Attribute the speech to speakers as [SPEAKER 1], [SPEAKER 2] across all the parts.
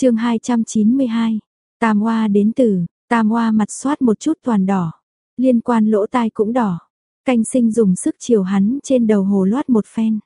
[SPEAKER 1] chương 292, Tam Hoa đến từ, Tam Hoa mặt soát một chút toàn đỏ, liên quan lỗ tai cũng đỏ. Canh sinh dùng sức chiều hắn trên đầu hồ loát một phen.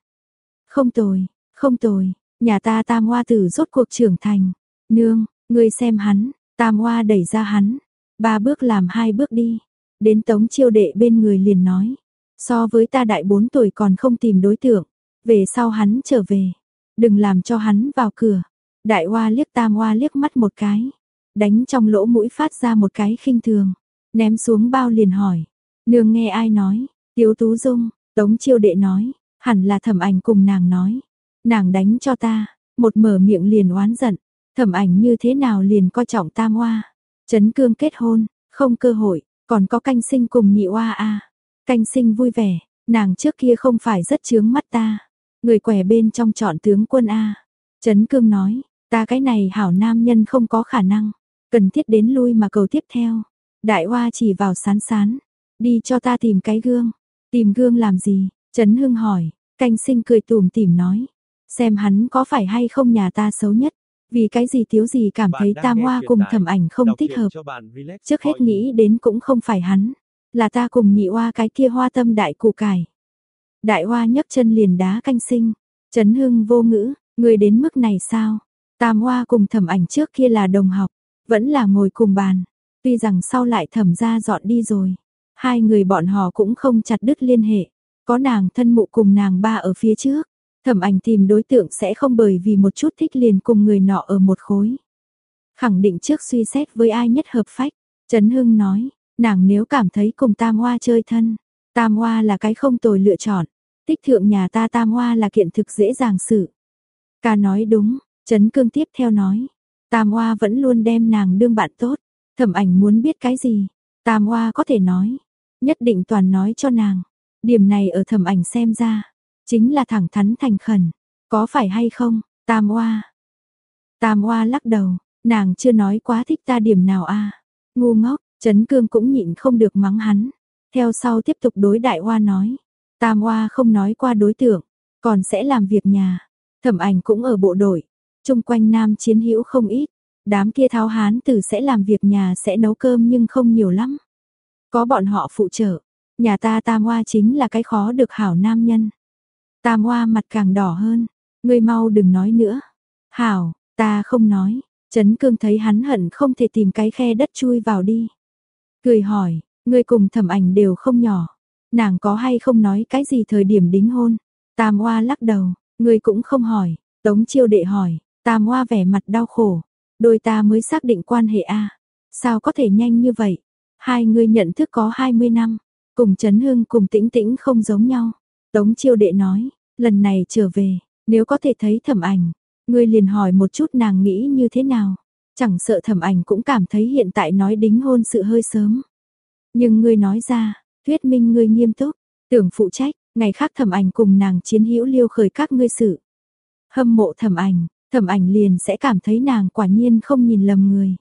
[SPEAKER 1] Không tồi, không tồi, nhà ta Tam Hoa tử rốt cuộc trưởng thành. Nương, ngươi xem hắn, Tam Hoa đẩy ra hắn, ba bước làm hai bước đi. Đến tống chiêu đệ bên người liền nói, so với ta đại bốn tuổi còn không tìm đối tượng, về sau hắn trở về, đừng làm cho hắn vào cửa. Đại Hoa liếc Tam Hoa liếc mắt một cái, đánh trong lỗ mũi phát ra một cái khinh thường, ném xuống bao liền hỏi, nương nghe ai nói, Tiếu Tú Dung, Tống Chiêu Đệ nói, hẳn là thẩm ảnh cùng nàng nói, nàng đánh cho ta, một mở miệng liền oán giận, thẩm ảnh như thế nào liền coi trọng tam hoa, chấn cương kết hôn, không cơ hội, còn có canh sinh cùng nhị hoa a. Canh sinh vui vẻ, nàng trước kia không phải rất chướng mắt ta, người quẻ bên trong chọn tướng quân a. Chấn cương nói, ta cái này hảo nam nhân không có khả năng, cần thiết đến lui mà cầu tiếp theo, đại hoa chỉ vào sán sán, đi cho ta tìm cái gương, tìm gương làm gì, Trấn Hưng hỏi, canh sinh cười tùm tìm nói, xem hắn có phải hay không nhà ta xấu nhất, vì cái gì thiếu gì cảm thấy tam hoa cùng thẩm ảnh không thích hợp. Trước hết nghĩ đến cũng không phải hắn, là ta cùng nhị hoa cái kia hoa tâm đại cụ cải. Đại hoa nhấc chân liền đá canh sinh, Trấn Hưng vô ngữ, người đến mức này sao? Tam hoa cùng thẩm ảnh trước kia là đồng học, vẫn là ngồi cùng bàn, tuy rằng sau lại thẩm ra dọn đi rồi. Hai người bọn họ cũng không chặt đứt liên hệ, có nàng thân mụ cùng nàng ba ở phía trước, thẩm ảnh tìm đối tượng sẽ không bởi vì một chút thích liền cùng người nọ ở một khối. Khẳng định trước suy xét với ai nhất hợp phách, Trấn Hưng nói, nàng nếu cảm thấy cùng Tam Hoa chơi thân, Tam Hoa là cái không tồi lựa chọn, tích thượng nhà ta Tam Hoa là kiện thực dễ dàng xử. Ca nói đúng, Trấn Cương tiếp theo nói, Tam Hoa vẫn luôn đem nàng đương bạn tốt, thẩm ảnh muốn biết cái gì, Tam Hoa có thể nói, nhất định toàn nói cho nàng. Điểm này ở thẩm ảnh xem ra, chính là thẳng thắn thành khẩn, có phải hay không, Tam Hoa. Tam Hoa lắc đầu, nàng chưa nói quá thích ta điểm nào a. Ngu ngốc, Trấn Cương cũng nhịn không được mắng hắn. Theo sau tiếp tục đối Đại Hoa nói, Tam Hoa không nói qua đối tượng, còn sẽ làm việc nhà. Thẩm ảnh cũng ở bộ đội, chung quanh nam chiến hữu không ít, đám kia tháo hán tử sẽ làm việc nhà sẽ nấu cơm nhưng không nhiều lắm. Có bọn họ phụ trợ, nhà ta Tam Hoa chính là cái khó được hảo nam nhân. Tam Hoa mặt càng đỏ hơn, ngươi mau đừng nói nữa. Hảo, ta không nói, Trấn Cương thấy hắn hận không thể tìm cái khe đất chui vào đi. Cười hỏi, ngươi cùng thẩm ảnh đều không nhỏ, nàng có hay không nói cái gì thời điểm đính hôn. Tam Hoa lắc đầu, ngươi cũng không hỏi, Tống Chiêu Đệ hỏi, Tam Hoa vẻ mặt đau khổ, đôi ta mới xác định quan hệ a, sao có thể nhanh như vậy? Hai người nhận thức có 20 năm, cùng Trấn Hưng cùng Tĩnh Tĩnh không giống nhau. Tống Chiêu Đệ nói, lần này trở về, nếu có thể thấy thẩm ảnh, ngươi liền hỏi một chút nàng nghĩ như thế nào. Chẳng sợ thẩm ảnh cũng cảm thấy hiện tại nói đính hôn sự hơi sớm. Nhưng ngươi nói ra, thuyết minh ngươi nghiêm túc, tưởng phụ trách, ngày khác thẩm ảnh cùng nàng chiến hữu liêu khởi các ngươi sự. Hâm mộ thẩm ảnh, thẩm ảnh liền sẽ cảm thấy nàng quả nhiên không nhìn lầm người.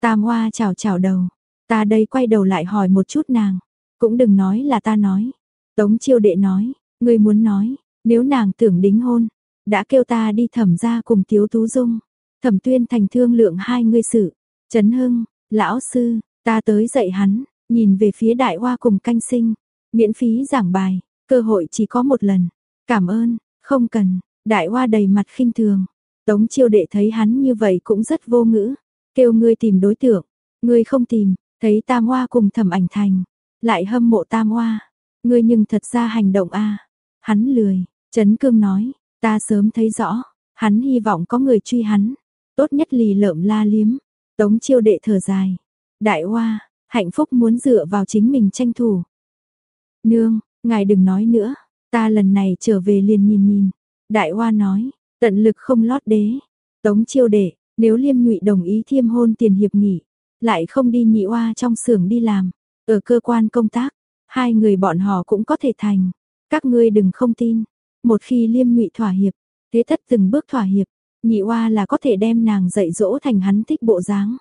[SPEAKER 1] Tam Hoa chào chào đầu, Ta đây quay đầu lại hỏi một chút nàng, cũng đừng nói là ta nói. Tống chiêu đệ nói, ngươi muốn nói, nếu nàng tưởng đính hôn, đã kêu ta đi thẩm ra cùng thiếu Tú Dung. Thẩm tuyên thành thương lượng hai ngươi sự. Trấn Hưng, lão sư, ta tới dạy hắn, nhìn về phía đại hoa cùng canh sinh. Miễn phí giảng bài, cơ hội chỉ có một lần. Cảm ơn, không cần, đại hoa đầy mặt khinh thường. Tống chiêu đệ thấy hắn như vậy cũng rất vô ngữ. Kêu ngươi tìm đối tượng, ngươi không tìm, Thấy Tam Hoa cùng Thẩm Ảnh Thành, lại hâm mộ Tam Hoa, ngươi nhưng thật ra hành động a. Hắn lười, Trấn Cương nói, ta sớm thấy rõ, hắn hy vọng có người truy hắn, tốt nhất lì lợm la liếm. Tống Chiêu đệ thở dài, Đại Hoa, hạnh phúc muốn dựa vào chính mình tranh thủ. Nương, ngài đừng nói nữa, ta lần này trở về liền nhìn nhìn. Đại Hoa nói, tận lực không lót đế. Tống Chiêu đệ, nếu Liêm Nhụy đồng ý thiêm hôn tiền hiệp nghỉ, lại không đi nhị oa trong xưởng đi làm, ở cơ quan công tác, hai người bọn họ cũng có thể thành. Các ngươi đừng không tin, một khi Liêm nhụy thỏa hiệp, thế thất từng bước thỏa hiệp, nhị oa là có thể đem nàng dạy dỗ thành hắn thích bộ dáng.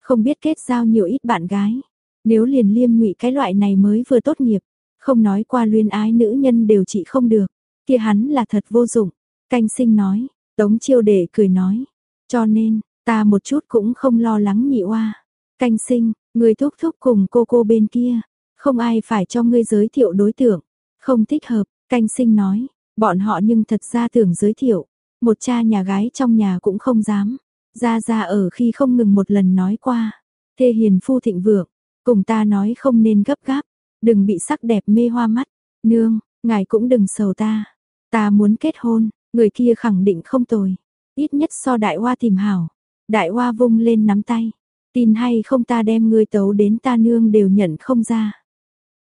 [SPEAKER 1] Không biết kết giao nhiều ít bạn gái, nếu liền Liêm nhụy cái loại này mới vừa tốt nghiệp, không nói qua luyên ái nữ nhân đều trị không được, kia hắn là thật vô dụng. Canh sinh nói, Tống Chiêu Đệ cười nói, Cho nên, ta một chút cũng không lo lắng nhị oa. Canh sinh, người thúc thúc cùng cô cô bên kia, không ai phải cho ngươi giới thiệu đối tượng, không thích hợp, canh sinh nói, bọn họ nhưng thật ra tưởng giới thiệu, một cha nhà gái trong nhà cũng không dám. Ra ra ở khi không ngừng một lần nói qua, thê hiền phu thịnh vượng, cùng ta nói không nên gấp gáp, đừng bị sắc đẹp mê hoa mắt, nương, ngài cũng đừng sầu ta, ta muốn kết hôn, người kia khẳng định không tồi, ít nhất so đại hoa tìm hảo, đại hoa vung lên nắm tay, tin hay không ta đem ngươi tấu đến ta nương đều nhận không ra.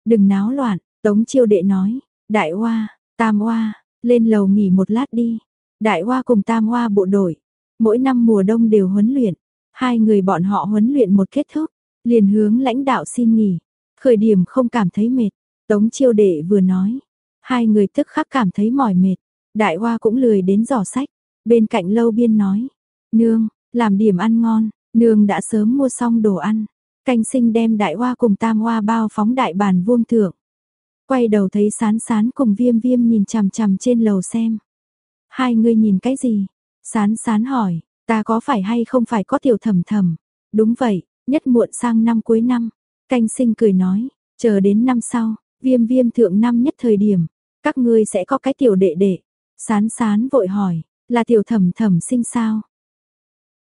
[SPEAKER 1] Đừng náo loạn, tống chiêu đệ nói, đại hoa, tam hoa, lên lầu nghỉ một lát đi, đại hoa cùng tam hoa bộ đội, mỗi năm mùa đông đều huấn luyện, hai người bọn họ huấn luyện một kết thúc, liền hướng lãnh đạo xin nghỉ, khởi điểm không cảm thấy mệt, tống chiêu đệ vừa nói, hai người tức khắc cảm thấy mỏi mệt, đại hoa cũng lười đến giỏ sách, bên cạnh lâu biên nói, nương, làm điểm ăn ngon, nương đã sớm mua xong đồ ăn, canh sinh đem đại hoa cùng tam hoa bao phóng đại bàn vuông thượng. Quay đầu thấy sán sán cùng viêm viêm nhìn chằm chằm trên lầu xem. Hai người nhìn cái gì? Sán sán hỏi, ta có phải hay không phải có tiểu thầm thầm? Đúng vậy, nhất muộn sang năm cuối năm. Canh sinh cười nói, chờ đến năm sau, viêm viêm thượng năm nhất thời điểm, các ngươi sẽ có cái tiểu đệ đệ. Sán sán vội hỏi, là tiểu thẩm thẩm sinh sao?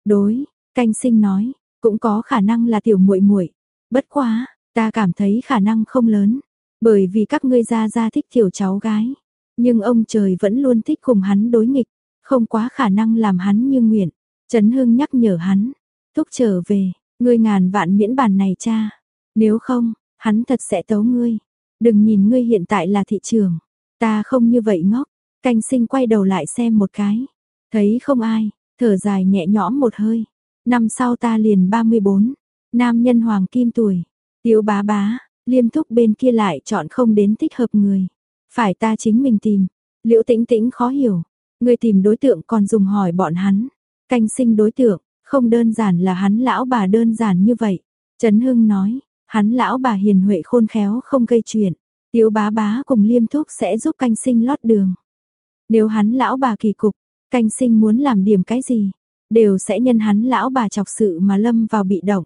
[SPEAKER 1] Đối, canh sinh nói, cũng có khả năng là tiểu muội muội. Bất quá, ta cảm thấy khả năng không lớn, bởi vì các ngươi gia gia thích tiểu cháu gái, nhưng ông trời vẫn luôn thích cùng hắn đối nghịch, không quá khả năng làm hắn như nguyện. Trấn Hưng nhắc nhở hắn, thúc trở về, ngươi ngàn vạn miễn bàn này cha, nếu không, hắn thật sẽ tấu ngươi. Đừng nhìn ngươi hiện tại là thị trường, ta không như vậy ngốc. Canh sinh quay đầu lại xem một cái, thấy không ai, thở dài nhẹ nhõm một hơi. Năm sau ta liền 34, nam nhân hoàng kim tuổi, tiếu bá bá, liêm thúc bên kia lại chọn không đến thích hợp người. Phải ta chính mình tìm, liễu tĩnh tĩnh khó hiểu, người tìm đối tượng còn dùng hỏi bọn hắn, canh sinh đối tượng, không đơn giản là hắn lão bà đơn giản như vậy. Trấn Hưng nói, hắn lão bà hiền huệ khôn khéo không gây chuyện, tiếu bá bá cùng liêm thúc sẽ giúp canh sinh lót đường. Nếu hắn lão bà kỳ cục, canh sinh muốn làm điểm cái gì, đều sẽ nhân hắn lão bà chọc sự mà lâm vào bị động.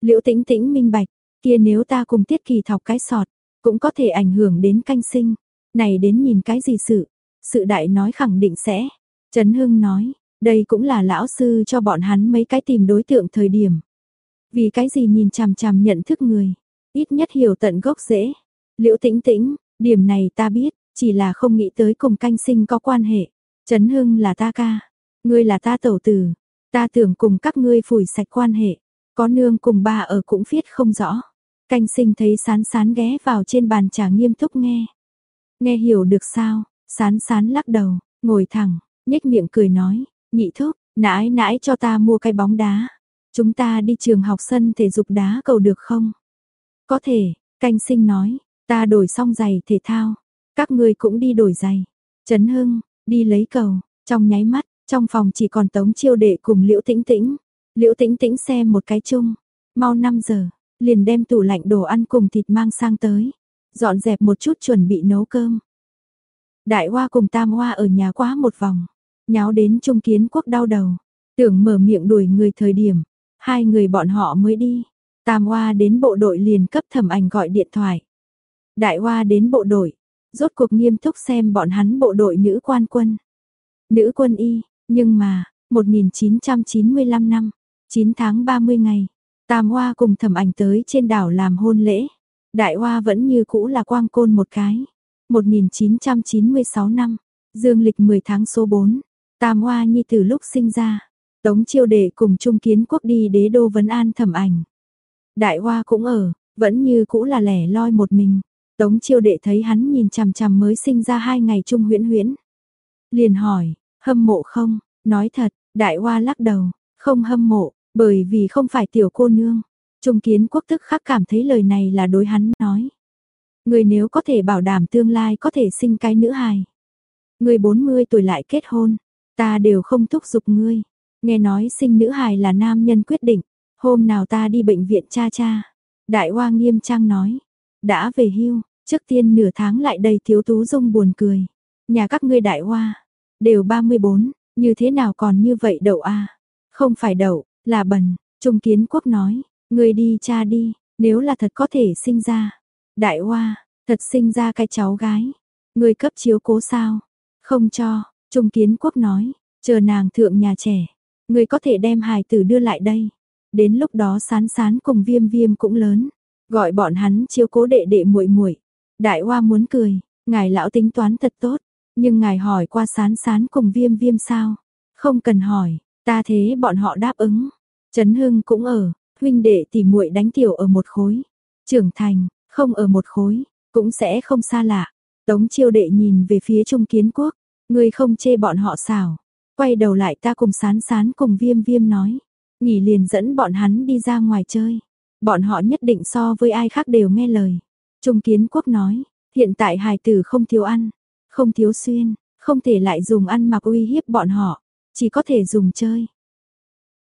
[SPEAKER 1] Liễu tĩnh tĩnh minh bạch, kia nếu ta cùng tiết kỳ thọc cái sọt, cũng có thể ảnh hưởng đến canh sinh. Này đến nhìn cái gì sự, sự đại nói khẳng định sẽ. Trấn Hưng nói, đây cũng là lão sư cho bọn hắn mấy cái tìm đối tượng thời điểm. Vì cái gì nhìn chằm chằm nhận thức người, ít nhất hiểu tận gốc rễ. Liễu tĩnh tĩnh, điểm này ta biết, chỉ là không nghĩ tới cùng canh sinh có quan hệ. Trấn Hưng là ta ca, ngươi là ta tẩu tử, ta tưởng cùng các ngươi phủi sạch quan hệ, có nương cùng ba ở cũng viết không rõ. Canh sinh thấy sán sán ghé vào trên bàn trà nghiêm túc nghe. Nghe hiểu được sao, sán sán lắc đầu, ngồi thẳng, nhếch miệng cười nói, nhị thúc, nãi nãi cho ta mua cái bóng đá. Chúng ta đi trường học sân thể dục đá cầu được không? Có thể, canh sinh nói, ta đổi xong giày thể thao, các ngươi cũng đi đổi giày. Trấn Hưng, đi lấy cầu, trong nháy mắt, trong phòng chỉ còn Tống Chiêu Đệ cùng Liễu Tĩnh Tĩnh. Liễu Tĩnh Tĩnh xem một cái chung, mau 5 giờ, liền đem tủ lạnh đồ ăn cùng thịt mang sang tới, dọn dẹp một chút chuẩn bị nấu cơm. Đại Hoa cùng Tam Hoa ở nhà quá một vòng, nháo đến Trung Kiến Quốc đau đầu, tưởng mở miệng đuổi người thời điểm, hai người bọn họ mới đi. Tam Hoa đến bộ đội liền cấp thẩm ảnh gọi điện thoại. Đại Hoa đến bộ đội, rốt cuộc nghiêm túc xem bọn hắn bộ đội nữ quan quân. Nữ quân y, nhưng mà, 1995 năm, 9 tháng 30 ngày, Tam Hoa cùng thẩm ảnh tới trên đảo làm hôn lễ. Đại Hoa vẫn như cũ là quang côn một cái. 1996 năm, dương lịch 10 tháng số 4, Tam Hoa Nhi từ lúc sinh ra, Tống Chiêu Đệ cùng Trung Kiến Quốc đi đế đô vấn an thẩm ảnh. Đại Hoa cũng ở, vẫn như cũ là lẻ loi một mình. Tống Chiêu Đệ thấy hắn nhìn chằm chằm mới sinh ra hai ngày chung Huyễn Huyễn, liền hỏi, hâm mộ không? Nói thật, Đại Hoa lắc đầu, không hâm mộ, bởi vì không phải tiểu cô nương. Trung Kiến Quốc tức khắc cảm thấy lời này là đối hắn nói. Người nếu có thể bảo đảm tương lai có thể sinh cái nữ hài. Người 40 tuổi lại kết hôn, ta đều không thúc giục ngươi. Nghe nói sinh nữ hài là nam nhân quyết định, hôm nào ta đi bệnh viện cha cha. Đại Hoa nghiêm trang nói, đã về hưu, trước tiên nửa tháng lại đầy thiếu tú dung buồn cười. Nhà các ngươi đại hoa, đều 34, như thế nào còn như vậy đậu a Không phải đậu, là bần, Trung Kiến Quốc nói, người đi cha đi, nếu là thật có thể sinh ra. Đại Hoa, thật sinh ra cái cháu gái, người cấp chiếu cố sao? Không cho, Trung Kiến Quốc nói, chờ nàng thượng nhà trẻ, người có thể đem hài tử đưa lại đây. Đến lúc đó sán sán cùng viêm viêm cũng lớn, gọi bọn hắn chiếu cố đệ đệ muội muội. Đại Hoa muốn cười, ngài lão tính toán thật tốt, nhưng ngài hỏi qua sán sán cùng viêm viêm sao? Không cần hỏi, ta thế bọn họ đáp ứng. Trấn Hưng cũng ở, huynh đệ tỷ muội đánh tiểu ở một khối. Trưởng thành, không ở một khối, cũng sẽ không xa lạ. Tống chiêu đệ nhìn về phía Trung Kiến Quốc, ngươi không chê bọn họ xảo. Quay đầu lại ta cùng sán sán cùng viêm viêm nói. Nghỉ liền dẫn bọn hắn đi ra ngoài chơi. Bọn họ nhất định so với ai khác đều nghe lời. Trung Kiến Quốc nói, hiện tại hài tử không thiếu ăn, không thiếu xuyên, không thể lại dùng ăn mặc uy hiếp bọn họ, chỉ có thể dùng chơi.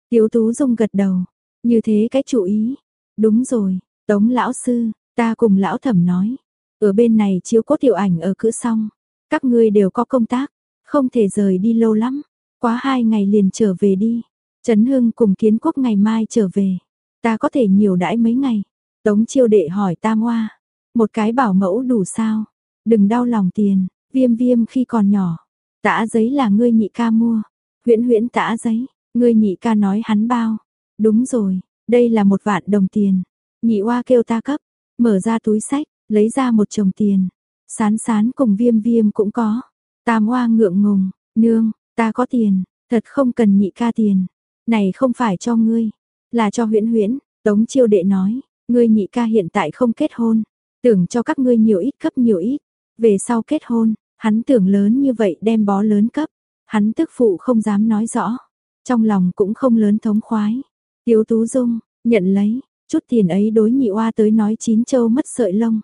[SPEAKER 1] Tiếu Tú Dung gật đầu, như thế cái chủ ý. Đúng rồi, Tống lão sư, ta cùng lão thẩm nói, ở bên này chiếu cố tiểu ảnh ở cửa xong, các ngươi đều có công tác, không thể rời đi lâu lắm, quá hai ngày liền trở về đi. Trấn Hưng cùng Kiến Quốc ngày mai trở về, ta có thể nhiều đãi mấy ngày. Tống chiêu đệ hỏi Tam Hoa, một cái bảo mẫu đủ sao? Đừng đau lòng tiền, viêm viêm khi còn nhỏ. Tã giấy là ngươi nhị ca mua. Huyễn huyễn tã giấy, ngươi nhị ca nói hắn bao. Đúng rồi, đây là một vạn đồng tiền. Nhị oa kêu ta cấp, mở ra túi sách, lấy ra một chồng tiền. Sán sán cùng viêm viêm cũng có. Tam oa ngượng ngùng, nương, ta có tiền, thật không cần nhị ca tiền. Này không phải cho ngươi, là cho huyễn huyễn. Tống chiêu đệ nói, ngươi nhị ca hiện tại không kết hôn. Tưởng cho các ngươi nhiều ít cấp nhiều ít. Về sau kết hôn, hắn tưởng lớn như vậy đem bó lớn cấp. Hắn tức phụ không dám nói rõ. Trong lòng cũng không lớn thống khoái. Tiếu Tú Dung, nhận lấy, chút tiền ấy đối nhị oa tới nói chín châu mất sợi lông.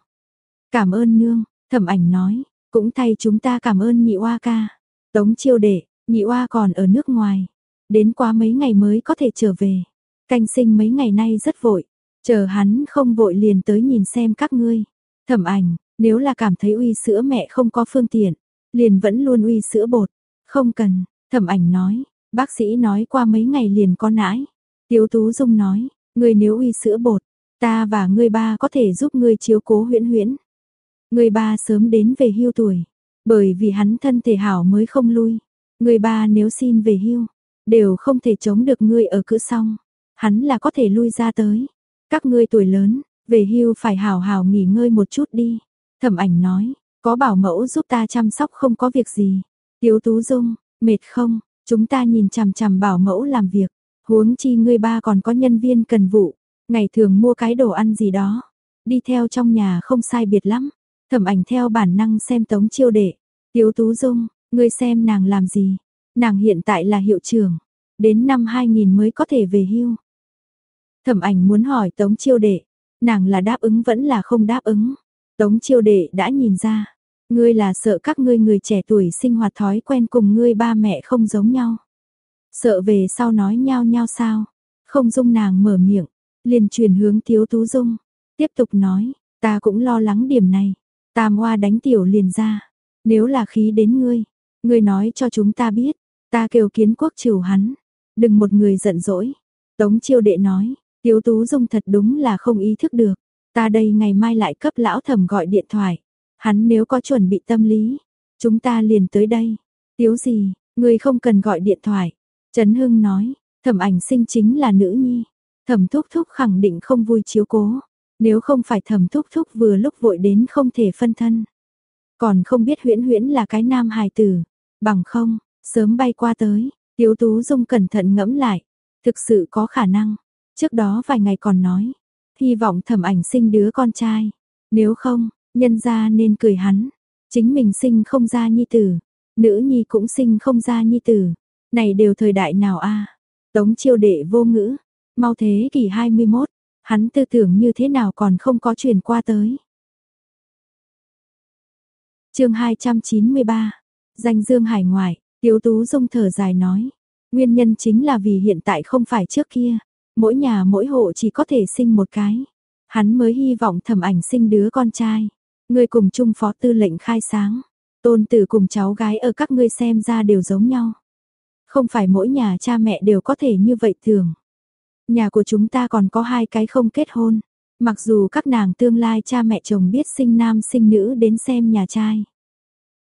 [SPEAKER 1] Cảm ơn nương, thẩm ảnh nói, cũng thay chúng ta cảm ơn nhị oa ca. Tống chiêu đệ, nhị oa còn ở nước ngoài. Đến qua mấy ngày mới có thể trở về. Canh sinh mấy ngày nay rất vội. Chờ hắn không vội liền tới nhìn xem các ngươi. Thẩm ảnh, nếu là cảm thấy uy sữa mẹ không có phương tiện, liền vẫn luôn uy sữa bột. Không cần, thẩm ảnh nói, bác sĩ nói qua mấy ngày liền có nãi. Tiếu Tú Dung nói, ngươi nếu uy sữa bột, ta và ngươi ba có thể giúp ngươi chiếu cố huyễn huyễn. Ngươi ba sớm đến về hưu tuổi, bởi vì hắn thân thể hảo mới không lui. Ngươi ba nếu xin về hưu, đều không thể chống được ngươi ở cửa xong. Hắn là có thể lui ra tới. Các ngươi tuổi lớn, về hưu phải hào hào nghỉ ngơi một chút đi. Thẩm ảnh nói, có bảo mẫu giúp ta chăm sóc không có việc gì. Tiếu Tú Dung, mệt không, chúng ta nhìn chằm chằm bảo mẫu làm việc. Huống chi ngươi ba còn có nhân viên cần vụ, ngày thường mua cái đồ ăn gì đó, đi theo trong nhà không sai biệt lắm. Thẩm ảnh theo bản năng xem tống chiêu đệ, Tiếu Tú Dung, ngươi xem nàng làm gì? Nàng hiện tại là hiệu trưởng, đến năm 2000 mới có thể về hưu. Thẩm ảnh muốn hỏi tống chiêu đệ, nàng là đáp ứng vẫn là không đáp ứng. Tống chiêu đệ đã nhìn ra, ngươi là sợ các ngươi người trẻ tuổi sinh hoạt thói quen cùng ngươi ba mẹ không giống nhau. Sợ về sau nói nhau nhau sao? Không dung nàng mở miệng, liền truyền hướng Tiếu Tú Dung. Tiếp tục nói, ta cũng lo lắng điểm này. Tam hoa đánh tiểu liền ra. Nếu là khí đến ngươi, ngươi nói cho chúng ta biết. Ta kêu kiến quốc trừ hắn. Đừng một người giận dỗi. Tống chiêu đệ nói, Tiếu Tú Dung thật đúng là không ý thức được. Ta đây ngày mai lại cấp lão thẩm gọi điện thoại. Hắn nếu có chuẩn bị tâm lý, chúng ta liền tới đây. Tiếu gì, ngươi không cần gọi điện thoại. Trấn Hưng nói, thẩm ảnh sinh chính là nữ nhi. Thẩm thúc thúc khẳng định không vui chiếu cố. Nếu không phải thẩm thúc thúc vừa lúc vội đến không thể phân thân. Còn không biết huyễn huyễn là cái nam hài tử. Bằng không, sớm bay qua tới. Tiếu Tú Dung cẩn thận ngẫm lại. Thực sự có khả năng. Trước đó vài ngày còn nói. Hy vọng thẩm ảnh sinh đứa con trai. Nếu không, nhân ra nên cười hắn. Chính mình sinh không ra nhi tử. Nữ nhi cũng sinh không ra nhi tử. Này đều thời đại nào a? Tống chiêu đệ vô ngữ, mau thế kỷ 21, hắn tư tưởng như thế nào còn không có truyền qua tới. chương 293, danh dương hải ngoại, Tiếu Tú Dung thở dài nói, nguyên nhân chính là vì hiện tại không phải trước kia, mỗi nhà mỗi hộ chỉ có thể sinh một cái. Hắn mới hy vọng thẩm ảnh sinh đứa con trai, người cùng chung phó tư lệnh khai sáng, tôn tử cùng cháu gái ở các ngươi xem ra đều giống nhau. Không phải mỗi nhà cha mẹ đều có thể như vậy thường. Nhà của chúng ta còn có hai cái không kết hôn. Mặc dù các nàng tương lai cha mẹ chồng biết sinh nam sinh nữ đến xem nhà trai.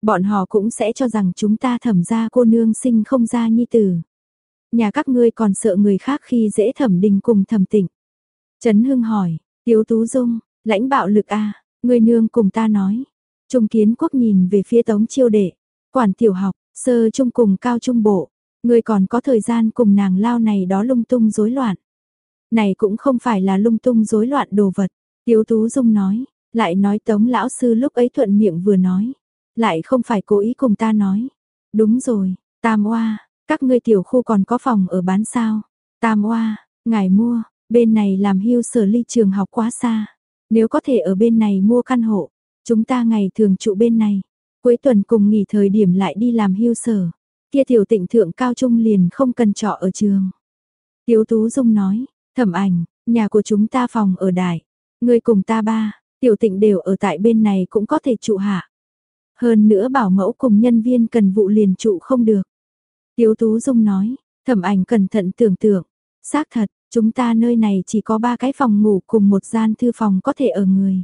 [SPEAKER 1] Bọn họ cũng sẽ cho rằng chúng ta thẩm ra cô nương sinh không ra nhi tử. Nhà các ngươi còn sợ người khác khi dễ thẩm đình cùng thẩm tịnh. Trấn Hưng hỏi, Tiếu Tú Dung, lãnh bạo lực a à, người nương cùng ta nói. Trung kiến quốc nhìn về phía tống chiêu đệ, quản tiểu học, sơ trung cùng cao trung bộ, người còn có thời gian cùng nàng lao này đó lung tung rối loạn. Này cũng không phải là lung tung rối loạn đồ vật, Tiếu Tú Dung nói, lại nói tống lão sư lúc ấy thuận miệng vừa nói, lại không phải cố ý cùng ta nói. Đúng rồi, Tam Oa, các ngươi tiểu khu còn có phòng ở bán sao? Tam Oa, ngài mua, bên này làm hưu sở ly trường học quá xa. Nếu có thể ở bên này mua căn hộ, chúng ta ngày thường trụ bên này. Cuối tuần cùng nghỉ thời điểm lại đi làm hưu sở. Kia tiểu tịnh thượng cao trung liền không cần trọ ở trường. Tiếu Tú Dung nói, thẩm ảnh, nhà của chúng ta phòng ở đại. Người cùng ta ba, tiểu tịnh đều ở tại bên này cũng có thể trụ hạ. Hơn nữa bảo mẫu cùng nhân viên cần vụ liền trụ không được. Tiếu Tú Dung nói, thẩm ảnh cẩn thận tưởng tượng. Xác thật, chúng ta nơi này chỉ có ba cái phòng ngủ cùng một gian thư phòng có thể ở người.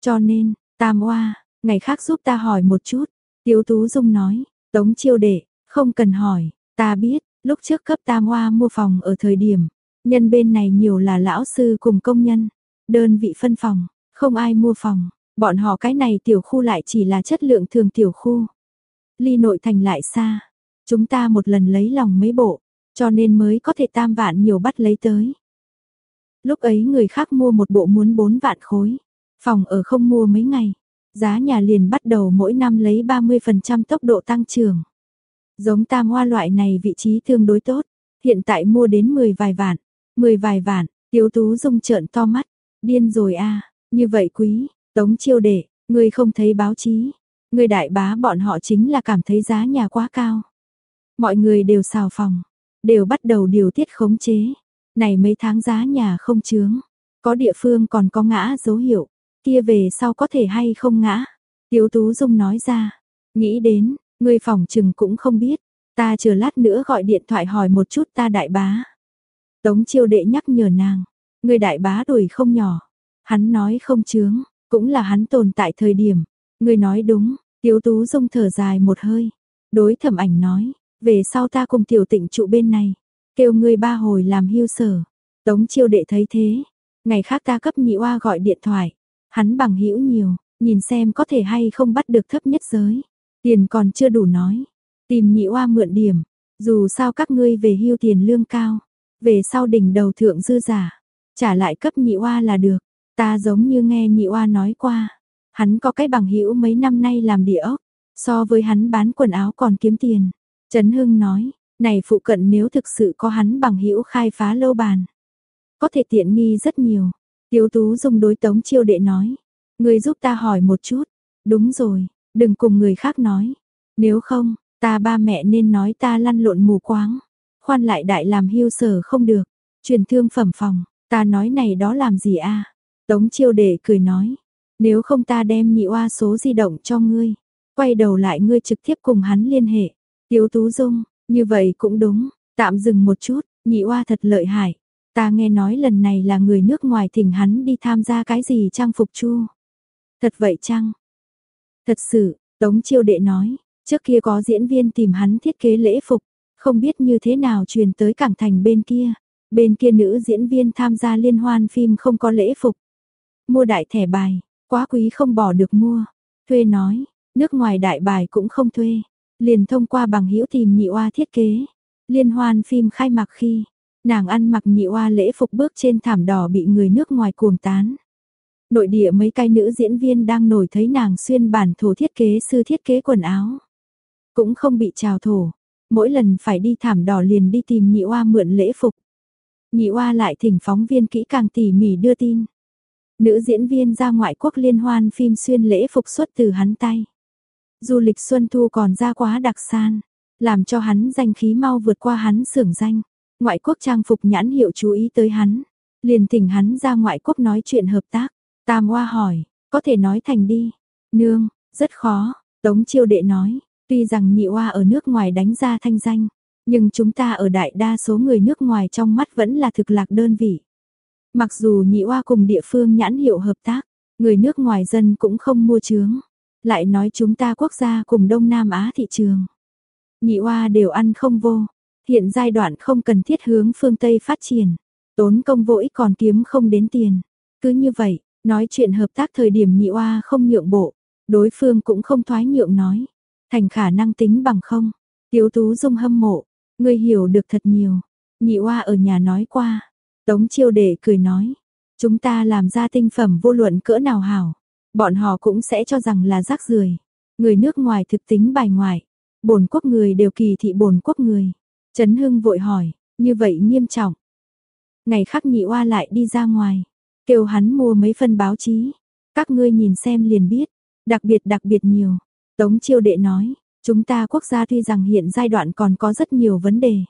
[SPEAKER 1] Cho nên, Tam Oa, ngày khác giúp ta hỏi một chút. Tiếu Tú Dung nói, Tống chiêu đệ, không cần hỏi, ta biết, lúc trước cấp Tam Oa mua phòng ở thời điểm, nhân bên này nhiều là lão sư cùng công nhân, đơn vị phân phòng, không ai mua phòng, bọn họ cái này tiểu khu lại chỉ là chất lượng thường tiểu khu. Ly nội thành lại xa, chúng ta một lần lấy lòng mấy bộ, cho nên mới có thể tam vạn nhiều bắt lấy tới. Lúc ấy người khác mua một bộ muốn bốn vạn khối, phòng ở không mua mấy ngày, giá nhà liền bắt đầu mỗi năm lấy 30% tốc độ tăng trưởng. Giống tam hoa loại này vị trí tương đối tốt, hiện tại mua đến 10 vài vạn, 10 vài vạn, Tiếu Tú Dung trợn to mắt, điên rồi a, như vậy quý, Tống Chiêu Đệ, ngươi không thấy báo chí, ngươi đại bá bọn họ chính là cảm thấy giá nhà quá cao. Mọi người đều xào phòng, đều bắt đầu điều tiết khống chế. Này mấy tháng giá nhà không chướng, có địa phương còn có ngã dấu hiệu, kia về sau có thể hay không ngã. Tiếu Tú Dung nói ra, nghĩ đến, người phòng trừng cũng không biết, ta chờ lát nữa gọi điện thoại hỏi một chút ta đại bá. Tống chiêu đệ nhắc nhở nàng, người đại bá đuổi không nhỏ, hắn nói không chướng, cũng là hắn tồn tại thời điểm, người nói đúng, Tiếu Tú Dung thở dài một hơi, đối thẩm ảnh nói, về sau ta cùng tiểu tịnh trụ bên này, kêu ngươi ba hồi làm hưu sở. Tống chiêu đệ thấy thế, ngày khác ta cấp nhị oa gọi điện thoại, hắn bằng hữu nhiều, nhìn xem có thể hay không bắt được thấp nhất giới. Tiền còn chưa đủ nói, tìm nhị oa mượn điểm, dù sao các ngươi về hưu tiền lương cao, về sau đỉnh đầu thượng dư giả, trả lại cấp nhị oa là được. Ta giống như nghe nhị oa nói qua, hắn có cái bằng hữu mấy năm nay làm địa ốc, so với hắn bán quần áo còn kiếm tiền. Trấn Hưng nói, này phụ cận nếu thực sự có hắn bằng hữu khai phá lâu bàn. Có thể tiện nghi rất nhiều. Tiếu Tú dùng đối tống chiêu đệ nói. Người giúp ta hỏi một chút. Đúng rồi, đừng cùng người khác nói. Nếu không, ta ba mẹ nên nói ta lăn lộn mù quáng. Khoan lại đại làm hưu sở không được. Truyền thương phẩm phòng, ta nói này đó làm gì a Tống chiêu đệ cười nói. Nếu không ta đem nhị oa số di động cho ngươi. Quay đầu lại ngươi trực tiếp cùng hắn liên hệ. Tiếu Tú Dung, như vậy cũng đúng, tạm dừng một chút, nhị oa thật lợi hại. Ta nghe nói lần này là người nước ngoài thỉnh hắn đi tham gia cái gì trang phục chu. Thật vậy chăng? Thật sự, Tống Chiêu Đệ nói, trước kia có diễn viên tìm hắn thiết kế lễ phục, không biết như thế nào truyền tới cảng thành bên kia. Bên kia nữ diễn viên tham gia liên hoan phim không có lễ phục. Mua đại thẻ bài, quá quý không bỏ được mua. Thuê nói, nước ngoài đại bài cũng không thuê. Liền thông qua bằng hữu tìm nhị oa thiết kế. Liên hoan phim khai mạc khi, nàng ăn mặc nhị oa lễ phục bước trên thảm đỏ bị người nước ngoài cuồng tán. Nội địa mấy cái nữ diễn viên đang nổi thấy nàng xuyên bản thổ thiết kế sư thiết kế quần áo. Cũng không bị trào thổ, mỗi lần phải đi thảm đỏ liền đi tìm nhị oa mượn lễ phục. Nhị oa lại thỉnh phóng viên kỹ càng tỉ mỉ đưa tin. Nữ diễn viên ra ngoại quốc liên hoan phim xuyên lễ phục xuất từ hắn tay. Du lịch Xuân Thu còn ra quá đặc san, làm cho hắn danh khí mau vượt qua hắn xưởng danh. Ngoại quốc trang phục nhãn hiệu chú ý tới hắn, liền thỉnh hắn ra ngoại quốc nói chuyện hợp tác. Tam Hoa hỏi, có thể nói thành đi. Nương, rất khó, Tống Chiêu Đệ nói, tuy rằng nhị oa ở nước ngoài đánh ra thanh danh, Nhưng chúng ta ở đại đa số người nước ngoài trong mắt vẫn là thực lạc đơn vị. Mặc dù nhị oa cùng địa phương nhãn hiệu hợp tác, người nước ngoài dân cũng không mua chướng. Lại nói chúng ta quốc gia cùng Đông Nam Á thị trường. Nhị oa đều ăn không vô. Hiện giai đoạn không cần thiết hướng phương Tây phát triển. Tốn công vô ích còn kiếm không đến tiền. Cứ như vậy, nói chuyện hợp tác thời điểm nhị oa không nhượng bộ. Đối phương cũng không thoái nhượng nói. Thành khả năng tính bằng không. Tiếu tú dung hâm mộ. Ngươi hiểu được thật nhiều. Nhị oa ở nhà nói qua. Tống chiêu đệ cười nói. Chúng ta làm ra tinh phẩm vô luận cỡ nào hảo. Bọn họ cũng sẽ cho rằng là rác rưởi. Người nước ngoài thực tính bài ngoại. Bổn quốc người đều kỳ thị bổn quốc người. Trấn Hưng vội hỏi, như vậy nghiêm trọng. Ngày khác nhị oa lại đi ra ngoài, kêu hắn mua mấy phân báo chí. Các ngươi nhìn xem liền biết, đặc biệt đặc biệt nhiều. Tống chiêu đệ nói, chúng ta quốc gia tuy rằng hiện giai đoạn còn có rất nhiều vấn đề.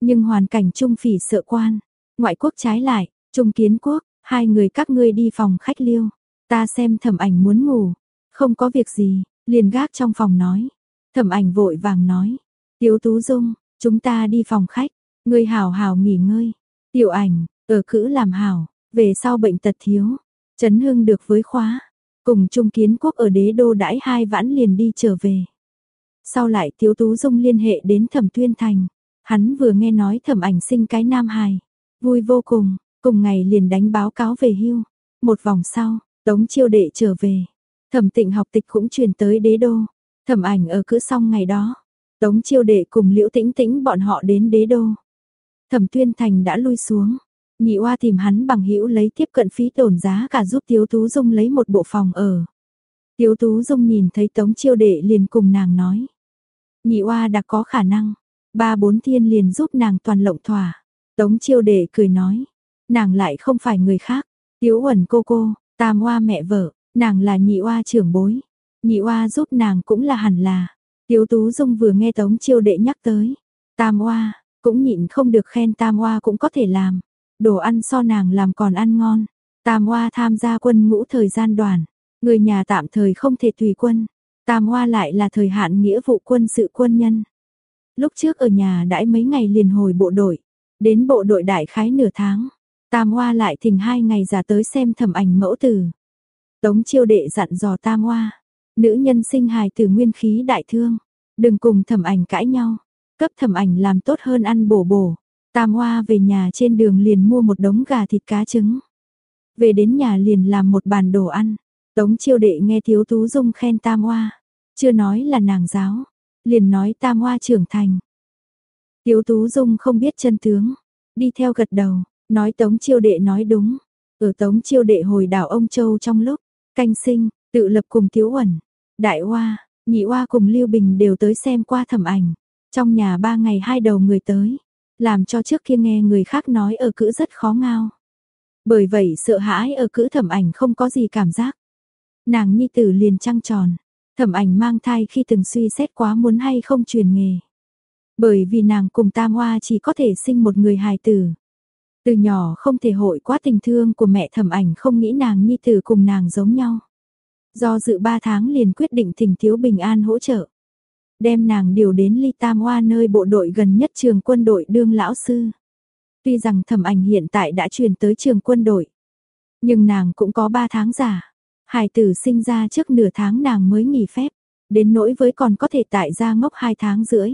[SPEAKER 1] Nhưng hoàn cảnh trung phỉ sợ quan, ngoại quốc trái lại, trung kiến quốc, hai người các ngươi đi phòng khách liêu. Ta xem thẩm ảnh muốn ngủ, không có việc gì, liền gác trong phòng nói. Thẩm ảnh vội vàng nói, Tiếu Tú Dung, chúng ta đi phòng khách, ngươi hảo hảo nghỉ ngơi. Tiểu ảnh, ở cữ làm hảo, về sau bệnh tật thiếu, chấn hương được với khóa, cùng Trung Kiến Quốc ở đế đô đãi hai vãn liền đi trở về. Sau lại Tiếu Tú Dung liên hệ đến Thẩm Tuyên Thành, hắn vừa nghe nói Thẩm ảnh sinh cái nam hài, vui vô cùng, cùng ngày liền đánh báo cáo về hưu. Một vòng sau, Tống Chiêu Đệ trở về, Thẩm Tịnh học tịch cũng truyền tới đế đô. Thẩm ảnh ở cữ xong ngày đó, Tống chiêu đệ cùng liễu tĩnh tĩnh bọn họ đến đế đô. Thẩm tuyên thành đã lui xuống. Nhị oa tìm hắn bằng hữu lấy tiếp cận phí tổn giá cả giúp Tiếu Tú Dung lấy một bộ phòng ở. Tiếu Tú Dung nhìn thấy Tống chiêu đệ liền cùng nàng nói. Nhị oa đã có khả năng. Ba bốn thiên liền giúp nàng toàn lộng thỏa. Tống chiêu đệ cười nói. Nàng lại không phải người khác. Tiếu Uẩn cô cô, tam oa mẹ vợ, nàng là nhị oa trưởng bối. Nhị oa giúp nàng cũng là hẳn là. Tiếu Tú Dung vừa nghe Tống Chiêu Đệ nhắc tới, Tam Oa, cũng nhịn không được khen Tam Oa cũng có thể làm, đồ ăn so nàng làm còn ăn ngon. Tam Oa tham gia quân ngũ thời gian đoàn, người nhà tạm thời không thể tùy quân, Tam Oa lại là thời hạn nghĩa vụ quân sự quân nhân. Lúc trước ở nhà đãi mấy ngày liền hồi bộ đội, đến bộ đội đại khái nửa tháng, Tam Hoa lại thỉnh hai ngày giả tới xem thẩm ảnh mẫu tử. Tống Chiêu Đệ dặn dò Tam Hoa: Nữ nhân sinh hài từ nguyên khí đại thương, đừng cùng thẩm ảnh cãi nhau, cấp thẩm ảnh làm tốt hơn ăn bổ bổ. Tam Hoa về nhà trên đường liền mua một đống gà thịt cá trứng. Về đến nhà liền làm một bàn đồ ăn. Tống chiêu đệ nghe Thiếu Tú Dung khen Tam Hoa, chưa nói là nàng giáo, liền nói Tam Hoa trưởng thành. Thiếu Tú Dung không biết chân tướng, đi theo gật đầu, nói Tống Chiêu Đệ nói đúng. Ở Tống Chiêu Đệ hồi đảo ông Châu trong lúc, canh sinh, tự lập cùng Tiếu Uẩn, Đại Hoa, Nhị Hoa cùng Lưu Bình đều tới xem qua thẩm ảnh. Trong nhà ba ngày hai đầu người tới, làm cho trước kia nghe người khác nói ở cữ rất khó ngao. Bởi vậy sợ hãi ở cữ thẩm ảnh không có gì cảm giác. Nàng nhi tử liền trăng tròn, thẩm ảnh mang thai khi từng suy xét quá muốn hay không truyền nghề. Bởi vì nàng cùng Tam Hoa chỉ có thể sinh một người hài tử. Từ nhỏ không thể hội quá tình thương của mẹ thẩm ảnh không nghĩ nàng nhi tử cùng nàng giống nhau. Do dự 3 tháng liền quyết định thỉnh Thiếu Bình An hỗ trợ. Đem nàng điều đến Ly Tam Hoa nơi bộ đội gần nhất trường quân đội đương lão sư. Tuy rằng thẩm ảnh hiện tại đã truyền tới trường quân đội. Nhưng nàng cũng có 3 tháng giả. Hải tử sinh ra trước nửa tháng nàng mới nghỉ phép. Đến nỗi với còn có thể tại ra ngốc 2 tháng rưỡi.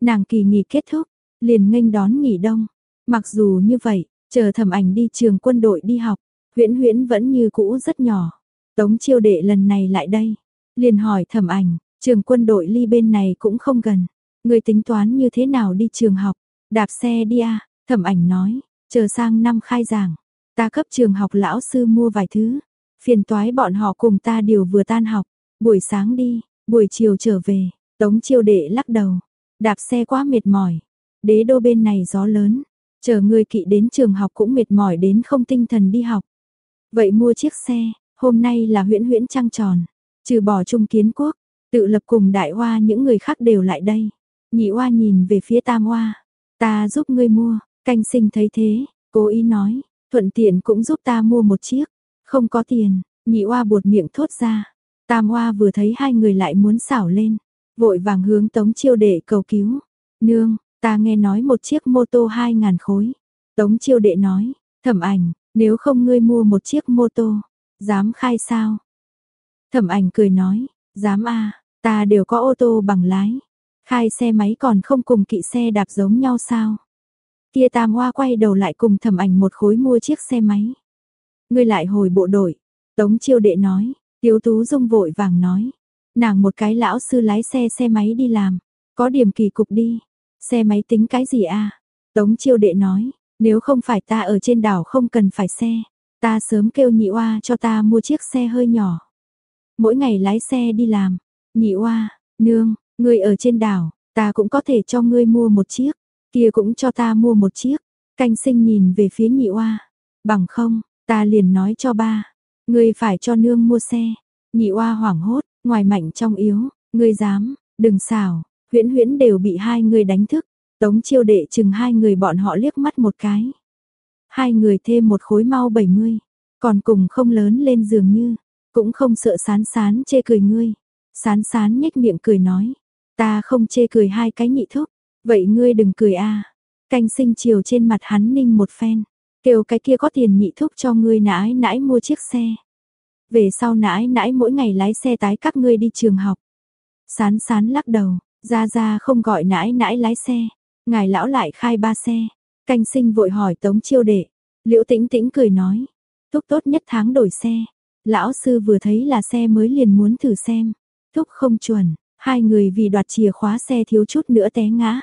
[SPEAKER 1] Nàng kỳ nghỉ kết thúc, liền nghênh đón nghỉ đông. Mặc dù như vậy, chờ thẩm ảnh đi trường quân đội đi học, huyễn huyễn vẫn như cũ rất nhỏ. Tống chiêu đệ lần này lại đây, liền hỏi thẩm ảnh, trường quân đội ly bên này cũng không gần, người tính toán như thế nào đi trường học, đạp xe đi à, thẩm ảnh nói, chờ sang năm khai giảng, ta cấp trường học lão sư mua vài thứ, phiền toái bọn họ cùng ta đều vừa tan học, buổi sáng đi, buổi chiều trở về, tống chiêu đệ lắc đầu, đạp xe quá mệt mỏi, đế đô bên này gió lớn, chờ người kỵ đến trường học cũng mệt mỏi đến không tinh thần đi học. Vậy mua chiếc xe, Hôm nay là huyễn huyễn trăng tròn, trừ bỏ trung kiến quốc, tự lập cùng đại hoa những người khác đều lại đây. Nhị hoa nhìn về phía tam hoa, ta giúp ngươi mua, canh sinh thấy thế, cố ý nói, thuận tiện cũng giúp ta mua một chiếc, không có tiền, nhị hoa buột miệng thốt ra. Tam hoa vừa thấy hai người lại muốn xảo lên, vội vàng hướng tống chiêu để cầu cứu. Nương, ta nghe nói một chiếc mô tô 2.000 khối. Tống chiêu đệ nói, thẩm ảnh, nếu không ngươi mua một chiếc mô tô, dám khai sao? Thẩm ảnh cười nói, dám a ta đều có ô tô bằng lái. Khai xe máy còn không cùng kỵ xe đạp giống nhau sao? Kia tam hoa quay đầu lại cùng thẩm ảnh một khối mua chiếc xe máy. Ngươi lại hồi bộ đội. Tống chiêu đệ nói, tiếu tú dung vội vàng nói. Nàng một cái lão sư lái xe xe máy đi làm. Có điểm kỳ cục đi. Xe máy tính cái gì a Tống chiêu đệ nói, nếu không phải ta ở trên đảo không cần phải xe. Ta sớm kêu nhị oa cho ta mua chiếc xe hơi nhỏ. Mỗi ngày lái xe đi làm. Nhị oa, nương, ngươi ở trên đảo, ta cũng có thể cho ngươi mua một chiếc. Kia cũng cho ta mua một chiếc. Canh sinh nhìn về phía nhị oa. Bằng không, ta liền nói cho ba. Ngươi phải cho nương mua xe. Nhị oa hoảng hốt, ngoài mạnh trong yếu. Ngươi dám, đừng xảo. Huyễn huyễn đều bị hai người đánh thức. Tống chiêu đệ chừng hai người bọn họ liếc mắt một cái. Hai người thêm một khối mau 70. Còn cùng không lớn lên giường như. Cũng không sợ sán sán chê cười ngươi. Sán sán nhếch miệng cười nói. Ta không chê cười hai cái nhị thúc. Vậy ngươi đừng cười a. Canh sinh chiều trên mặt hắn ninh một phen. Kêu cái kia có tiền nhị thúc cho ngươi nãi nãi mua chiếc xe. Về sau nãi nãi mỗi ngày lái xe tái các ngươi đi trường học. Sán sán lắc đầu, gia gia không gọi nãi nãi lái xe. Ngài lão lại khai ba xe. Canh sinh vội hỏi tống chiêu đệ. Liễu tĩnh tĩnh cười nói. Thúc tốt nhất tháng đổi xe. Lão sư vừa thấy là xe mới liền muốn thử xem. Thúc không chuẩn, hai người vì đoạt chìa khóa xe thiếu chút nữa té ngã.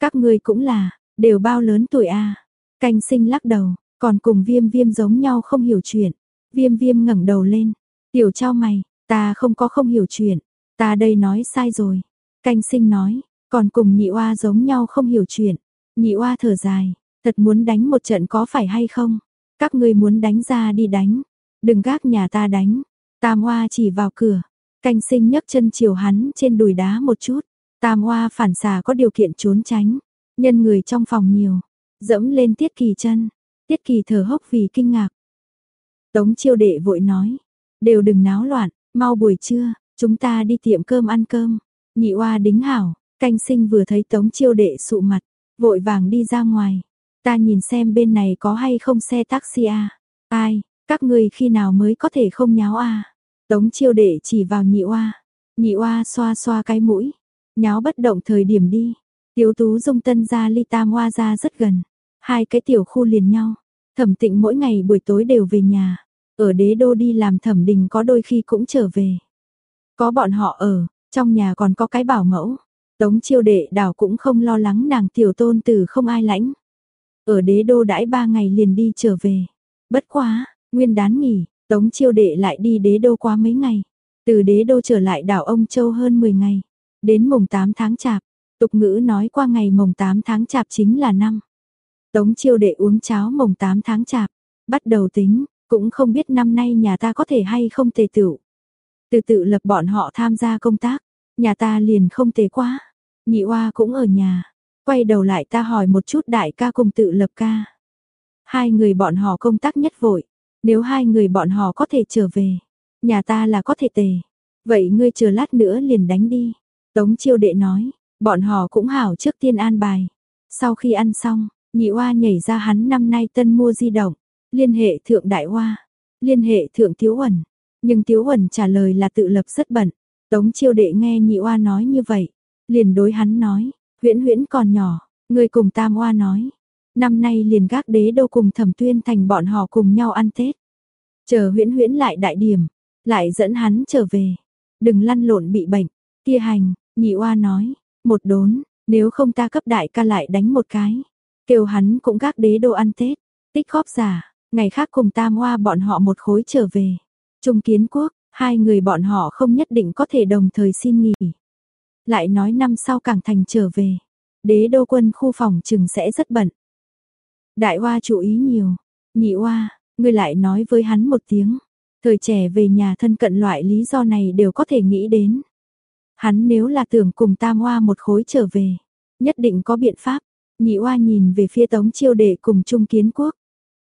[SPEAKER 1] Các ngươi cũng là, đều bao lớn tuổi a Canh sinh lắc đầu, còn cùng viêm viêm giống nhau không hiểu chuyện. Viêm viêm ngẩng đầu lên. Tiểu trao mày, ta không có không hiểu chuyện. Ta đây nói sai rồi. Canh sinh nói, còn cùng nhị oa giống nhau không hiểu chuyện. Nhị oa thở dài, thật muốn đánh một trận có phải hay không? Các ngươi muốn đánh ra đi đánh. Đừng gác nhà ta đánh. Tam oa chỉ vào cửa. Canh sinh nhấc chân chiều hắn trên đùi đá một chút. Tam oa phản xạ có điều kiện trốn tránh. Nhân người trong phòng nhiều. Dẫm lên tiết kỳ chân. Tiết kỳ thở hốc vì kinh ngạc. Tống chiêu đệ vội nói. Đều đừng náo loạn, mau buổi trưa, chúng ta đi tiệm cơm ăn cơm. Nhị oa đính hảo, canh sinh vừa thấy tống chiêu đệ sụ mặt, vội vàng đi ra ngoài. Ta nhìn xem bên này có hay không xe taxi à. Ai, các người khi nào mới có thể không nháo à. Tống chiêu đệ chỉ vào nhị oa. Nhị oa xoa xoa cái mũi. Nháo bất động thời điểm đi. Tiếu tú dung tân ra ly tam hoa ra rất gần. Hai cái tiểu khu liền nhau. Thẩm tịnh mỗi ngày buổi tối đều về nhà. Ở đế đô đi làm thẩm đình có đôi khi cũng trở về. Có bọn họ ở, trong nhà còn có cái bảo mẫu. Tống chiêu đệ đảo cũng không lo lắng nàng tiểu tôn tử không ai lãnh. Ở đế đô đãi ba ngày liền đi trở về. Bất quá, nguyên đán nghỉ, tống chiêu đệ lại đi đế đô qua mấy ngày. Từ đế đô trở lại đảo ông Châu hơn 10 ngày. Đến mùng 8 tháng chạp, tục ngữ nói qua ngày mùng 8 tháng chạp chính là năm. Tống chiêu đệ uống cháo mùng 8 tháng chạp, bắt đầu tính, cũng không biết năm nay nhà ta có thể hay không tề tựu. Từ tự lập bọn họ tham gia công tác, nhà ta liền không tế quá. Nhị oa cũng ở nhà, quay đầu lại ta hỏi một chút đại ca cùng tự lập ca. Hai người bọn họ công tác nhất vội, nếu hai người bọn họ có thể trở về, nhà ta là có thể tề. Vậy ngươi chờ lát nữa liền đánh đi. Tống chiêu đệ nói, bọn họ cũng hảo trước tiên an bài. Sau khi ăn xong, nhị oa nhảy ra hắn năm nay tân mua di động, liên hệ thượng đại oa, liên hệ thượng thiếu ẩn. Nhưng thiếu Huẩn trả lời là tự lập rất bận. Tống chiêu đệ nghe nhị oa nói như vậy, liền đối hắn nói, huyễn huyễn còn nhỏ, người cùng tam oa nói. Năm nay liền gác đế đâu cùng thẩm tuyên thành bọn họ cùng nhau ăn Tết. Chờ huyễn huyễn lại đại điểm, lại dẫn hắn trở về. Đừng lăn lộn bị bệnh, kia hành, nhị oa nói, một đốn, nếu không ta cấp đại ca lại đánh một cái. Kêu hắn cũng gác đế đô ăn Tết, tích góp giả, ngày khác cùng tam oa bọn họ một khối trở về. Trung kiến quốc, hai người bọn họ không nhất định có thể đồng thời xin nghỉ. Lại nói năm sau cảng thành trở về, đế đô quân khu phòng chừng sẽ rất bận. Đại Hoa chú ý nhiều, nhị Hoa, ngươi lại nói với hắn một tiếng. Thời trẻ về nhà thân cận loại lý do này đều có thể nghĩ đến. Hắn nếu là tưởng cùng tam Hoa một khối trở về, nhất định có biện pháp. Nhị Hoa nhìn về phía tống chiêu đệ cùng trung kiến quốc.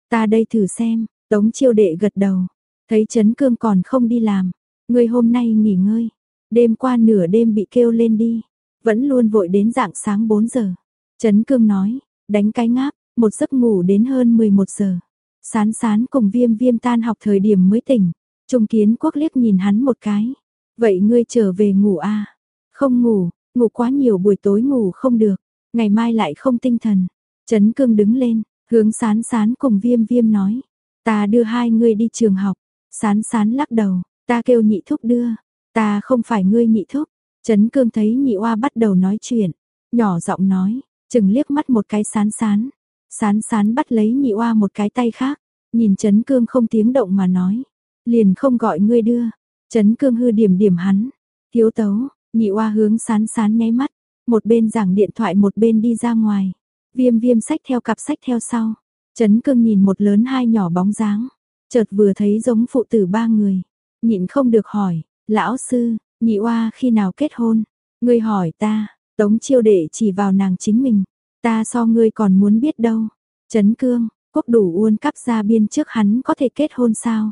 [SPEAKER 1] Ta đây thử xem, tống chiêu đệ gật đầu. Thấy Trấn Cương còn không đi làm, ngươi hôm nay nghỉ ngơi. Đêm qua nửa đêm bị kêu lên đi. vẫn luôn vội đến dạng sáng 4 giờ. Trấn Cương nói, đánh cái ngáp, một giấc ngủ đến hơn 11 giờ. Sán sán cùng viêm viêm tan học thời điểm mới tỉnh. Trung kiến quốc liếc nhìn hắn một cái. Vậy ngươi trở về ngủ à? Không ngủ, ngủ quá nhiều buổi tối ngủ không được. Ngày mai lại không tinh thần. Trấn cương đứng lên, hướng sán sán cùng viêm viêm nói. Ta đưa hai người đi trường học. Sán sán lắc đầu, ta kêu nhị thúc đưa. Ta không phải ngươi nhị thúc. Trấn cương thấy nhị oa bắt đầu nói chuyện. Nhỏ giọng nói, chừng liếc mắt một cái sán sán. Sán sán bắt lấy nhị oa một cái tay khác. Nhìn Trấn cương không tiếng động mà nói. Liền không gọi ngươi đưa. Trấn cương hư điểm điểm hắn. Thiếu tấu, nhị oa hướng sán sán nháy mắt. Một bên giảng điện thoại một bên đi ra ngoài. Viêm viêm sách theo cặp sách theo sau. Trấn cương nhìn một lớn hai nhỏ bóng dáng. Chợt vừa thấy giống phụ tử ba người. Nhịn không được hỏi, lão sư, nhị oa khi nào kết hôn? Ngươi hỏi ta, tống chiêu đệ chỉ vào nàng chính mình. Ta so ngươi còn muốn biết đâu. Trấn cương, quốc đủ uôn cắp ra biên trước hắn có thể kết hôn sao?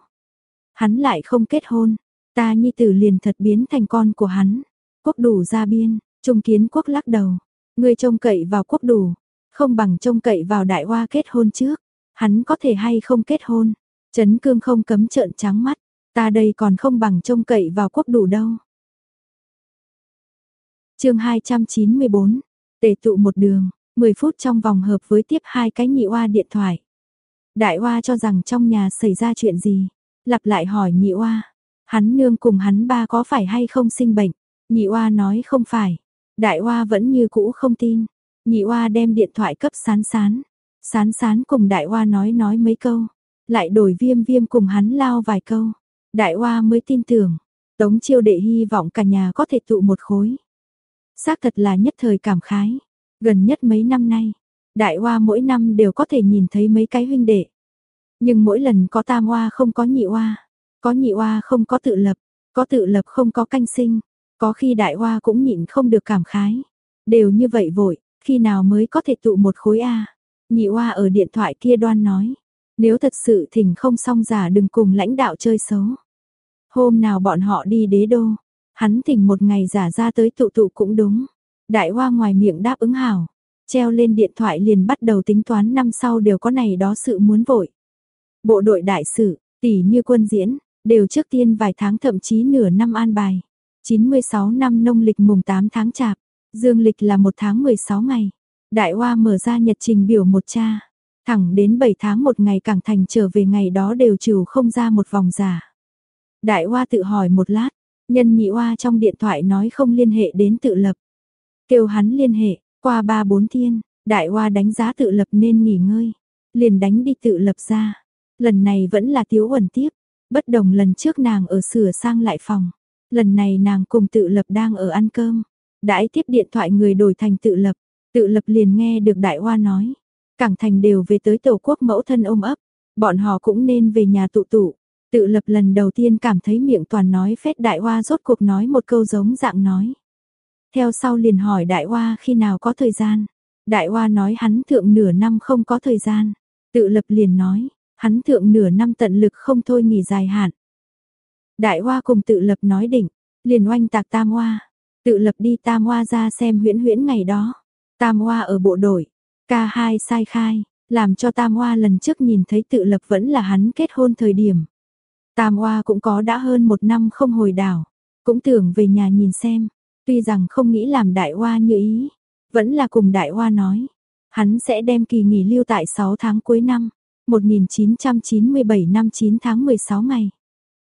[SPEAKER 1] Hắn lại không kết hôn. Ta nhi tử liền thật biến thành con của hắn. Quốc đủ ra biên, trung kiến quốc lắc đầu. Ngươi trông cậy vào quốc đủ, không bằng trông cậy vào đại hoa kết hôn trước. Hắn có thể hay không kết hôn. Trấn cương không cấm trợn trắng mắt. Ta đây còn không bằng trông cậy vào quốc đủ đâu. chương 294, tề tụ một đường, 10 phút trong vòng hợp với tiếp hai cái nhị oa điện thoại. Đại oa cho rằng trong nhà xảy ra chuyện gì, lặp lại hỏi nhị oa, hắn nương cùng hắn ba có phải hay không sinh bệnh, nhị oa nói không phải, đại oa vẫn như cũ không tin, nhị oa đem điện thoại cấp sán sán, sán sán cùng đại oa nói nói mấy câu, lại đổi viêm viêm cùng hắn lao vài câu, đại oa mới tin tưởng, tống chiêu đệ hy vọng cả nhà có thể tụ một khối. Xác thật là nhất thời cảm khái, gần nhất mấy năm nay, đại oa mỗi năm đều có thể nhìn thấy mấy cái huynh đệ. Nhưng mỗi lần có tam oa không có nhị oa, có nhị oa không có tự lập, có tự lập không có canh sinh, có khi đại oa cũng nhịn không được cảm khái. Đều như vậy vội, khi nào mới có thể tụ một khối A. Nhị oa ở điện thoại kia đoan nói, nếu thật sự thỉnh không xong giả đừng cùng lãnh đạo chơi xấu. Hôm nào bọn họ đi đế đô, hắn thỉnh một ngày giả ra tới tụ tụ cũng đúng. Đại hoa ngoài miệng đáp ứng hảo, treo lên điện thoại liền bắt đầu tính toán năm sau đều có này đó sự muốn vội. Bộ đội đại sự, tỷ như quân diễn, đều trước tiên vài tháng thậm chí nửa năm an bài. 96 năm nông lịch mùng 8 tháng chạp, dương lịch là một tháng 16 ngày. Đại Hoa mở ra nhật trình biểu một cha, thẳng đến 7 tháng một ngày càng thành trở về ngày đó đều trừ không ra một vòng giả. Đại Hoa tự hỏi một lát, nhân nhị Hoa trong điện thoại nói không liên hệ đến tự lập. Kêu hắn liên hệ, qua 3-4 thiên, Đại Hoa đánh giá tự lập nên nghỉ ngơi, liền đánh đi tự lập ra. Lần này vẫn là thiếu ẩn tiếp, bất đồng lần trước nàng ở sửa sang lại phòng. Lần này nàng cùng tự lập đang ở ăn cơm, đãi tiếp điện thoại người đổi thành tự lập, tự lập liền nghe được đại hoa nói. Cảng thành đều về tới tổ quốc mẫu thân ôm ấp, bọn họ cũng nên về nhà tụ tụ. Tự lập lần đầu tiên cảm thấy miệng toàn nói phét đại hoa rốt cuộc nói một câu giống dạng nói. Theo sau liền hỏi đại hoa khi nào có thời gian. Đại hoa nói hắn thượng nửa năm không có thời gian. Tự lập liền nói, hắn thượng nửa năm tận lực không thôi nghỉ dài hạn. Đại hoa cùng tự lập nói định, liền oanh tạc tam hoa. Tự lập đi tam hoa ra xem huyễn huyễn ngày đó. Tam hoa ở bộ đội, ca hai sai khai, làm cho tam hoa lần trước nhìn thấy tự lập vẫn là hắn kết hôn thời điểm. Tam hoa cũng có đã hơn một năm không hồi đảo, cũng tưởng về nhà nhìn xem, tuy rằng không nghĩ làm đại hoa như ý, vẫn là cùng đại hoa nói. Hắn sẽ đem kỳ nghỉ lưu tại 6 tháng cuối năm, 1997 năm 9 tháng 16 ngày.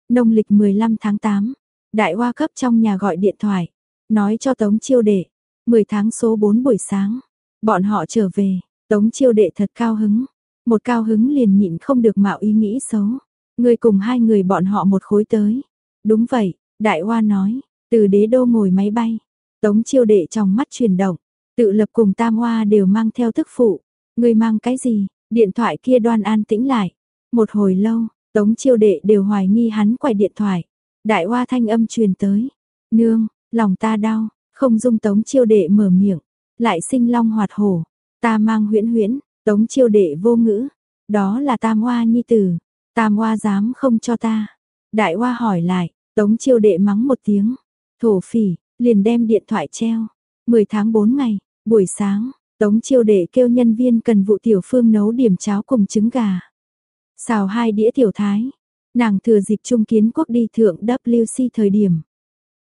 [SPEAKER 1] Nông lịch 15 tháng 8, đại hoa cấp trong nhà gọi điện thoại, nói cho Tống Chiêu Đệ, 10 tháng số 4 buổi sáng, bọn họ trở về, Tống Chiêu Đệ thật cao hứng, một cao hứng liền nhịn không được mạo ý nghĩ xấu. Người cùng hai người bọn họ một khối tới. Đúng vậy, Đại Hoa nói, từ đế đô ngồi máy bay, Tống Chiêu Đệ trong mắt chuyển động, tự lập cùng Tam Hoa đều mang theo thức phụ. Người mang cái gì? Điện thoại kia đoan an tĩnh lại. Một hồi lâu, Tống Chiêu Đệ đều hoài nghi hắn quay điện thoại. Đại Hoa thanh âm truyền tới. Nương, lòng ta đau, không dung tống chiêu đệ mở miệng, lại sinh long hoạt hổ, ta mang huyễn huyễn, tống chiêu đệ vô ngữ, đó là tam hoa nhi tử, tam hoa dám không cho ta. Đại hoa hỏi lại, tống chiêu đệ mắng một tiếng, thổ phỉ, liền đem điện thoại treo. 10 tháng 4 ngày, buổi sáng, Tống chiêu đệ kêu nhân viên cần vụ tiểu phương nấu điểm cháo cùng trứng gà. Xào hai đĩa tiểu thái. Nàng thừa dịp Trung Kiến Quốc đi thượng WC thời điểm.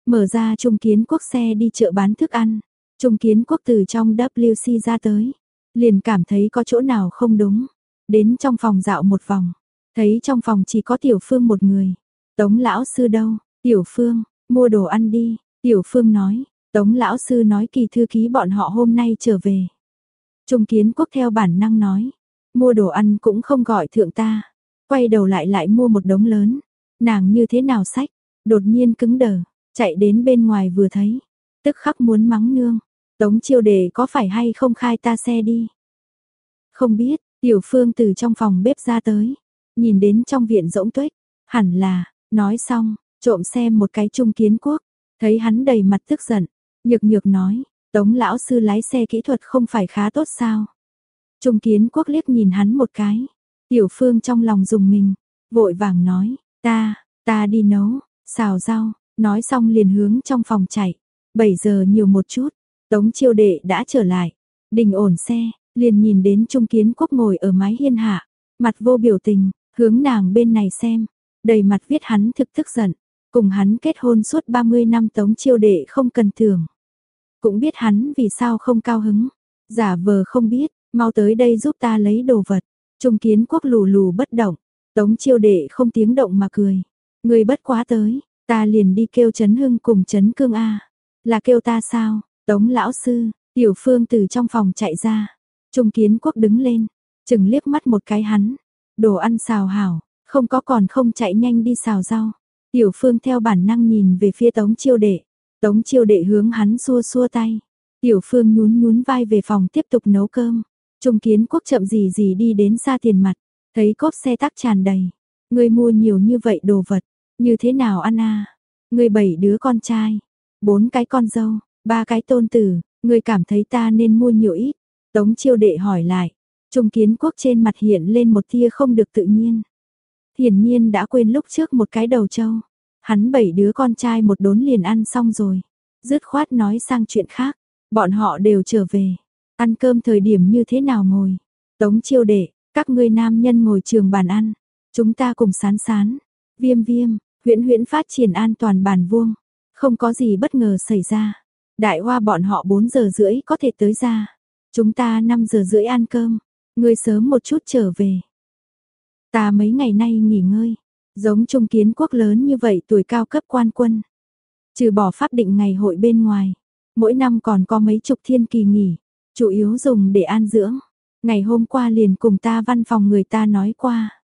[SPEAKER 1] Mở ra Trung Kiến Quốc xe đi chợ bán thức ăn. Trung Kiến Quốc từ trong WC ra tới. Liền cảm thấy có chỗ nào không đúng. Đến trong phòng dạo một vòng. Thấy trong phòng chỉ có Tiểu Phương một người. Tống lão sư đâu? Tiểu Phương, mua đồ ăn đi. Tiểu Phương nói. Tống lão sư nói kỳ thư ký bọn họ hôm nay trở về. Trung Kiến Quốc theo bản năng nói. Mua đồ ăn cũng không gọi thượng ta. Quay đầu lại lại mua một đống lớn. Nàng như thế nào sách? Đột nhiên cứng đờ. Chạy đến bên ngoài vừa thấy. Tức khắc muốn mắng nương. Tống chiêu đề có phải hay không khai ta xe đi? Không biết, tiểu phương từ trong phòng bếp ra tới. Nhìn đến trong viện rỗng tuếch. Hẳn là, nói xong, trộm xem một cái trung kiến quốc. Thấy hắn đầy mặt tức giận. Nhược nhược nói, tống lão sư lái xe kỹ thuật không phải khá tốt sao? Trung kiến quốc liếc nhìn hắn một cái. Tiểu phương trong lòng dùng mình. Vội vàng nói, ta, ta đi nấu, xào rau. Nói xong liền hướng trong phòng chạy. 7 giờ nhiều một chút, Tống chiêu đệ đã trở lại. Đình ổn xe, liền nhìn đến Trung Kiến Quốc ngồi ở mái hiên hạ. Mặt vô biểu tình, hướng nàng bên này xem. Đầy mặt viết hắn thực tức giận. Cùng hắn kết hôn suốt 30 năm Tống chiêu đệ không cần tưởng. Cũng biết hắn vì sao không cao hứng. Giả vờ không biết, mau tới đây giúp ta lấy đồ vật. Trung Kiến Quốc lù lù bất động. Tống chiêu đệ không tiếng động mà cười. Người bất quá tới, Ta liền đi kêu Trấn Hưng cùng Trấn Cương A. Là kêu ta sao? Tống lão sư, Tiểu Phương từ trong phòng chạy ra. Trung Kiến Quốc đứng lên, chừng liếc mắt một cái hắn. Đồ ăn xào hảo, không có còn không chạy nhanh đi xào rau. Tiểu Phương theo bản năng nhìn về phía Tống Chiêu Đệ. Tống Chiêu Đệ hướng hắn xua xua tay. Tiểu Phương nhún nhún vai về phòng tiếp tục nấu cơm. Trung Kiến Quốc chậm gì gì đi đến xa tiền mặt, thấy cốp xe tắc tràn đầy. Người mua nhiều như vậy đồ vật, như thế nào ăn à? Người bảy đứa con trai, bốn cái con dâu, ba cái tôn tử, người cảm thấy ta nên mua nhiều ít. Tống chiêu đệ hỏi lại, trung kiến quốc trên mặt hiện lên một tia không được tự nhiên. Hiển nhiên đã quên lúc trước một cái đầu trâu. Hắn bảy đứa con trai một đốn liền ăn xong rồi. Dứt khoát nói sang chuyện khác. Bọn họ đều trở về. Ăn cơm thời điểm như thế nào ngồi. Tống chiêu đệ, các ngươi nam nhân ngồi trường bàn ăn. Chúng ta cùng sán sán. Viêm viêm, huyễn huyễn phát triển an toàn bàn vuông. Không có gì bất ngờ xảy ra. Đại hoa bọn họ 4 giờ rưỡi có thể tới ra. Chúng ta 5 giờ rưỡi ăn cơm. Ngươi sớm một chút trở về. Ta mấy ngày nay nghỉ ngơi. Giống trung kiến quốc lớn như vậy tuổi cao cấp quan quân. Trừ bỏ pháp định ngày hội bên ngoài. Mỗi năm còn có mấy chục thiên kỳ nghỉ. Chủ yếu dùng để an dưỡng. Ngày hôm qua liền cùng ta văn phòng người ta nói qua.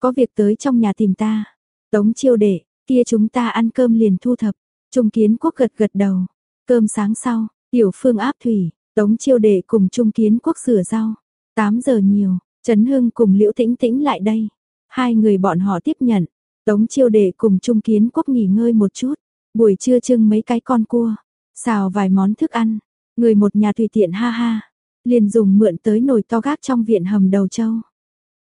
[SPEAKER 1] Có việc tới trong nhà tìm ta. Tống chiêu đệ, kia chúng ta ăn cơm liền thu thập. Trung kiến quốc gật gật đầu. Cơm sáng sau, tiểu phương áp thủy, tống chiêu đệ cùng trung kiến quốc rửa rau. 8 giờ nhiều, Trấn Hưng cùng Liễu Tĩnh Tĩnh lại đây. Hai người bọn họ tiếp nhận. Tống chiêu đệ cùng trung kiến quốc nghỉ ngơi một chút. Buổi trưa trưng mấy cái con cua. Xào vài món thức ăn. Người một nhà tùy tiện ha ha. Liền dùng mượn tới nồi to gác trong viện hầm đầu châu.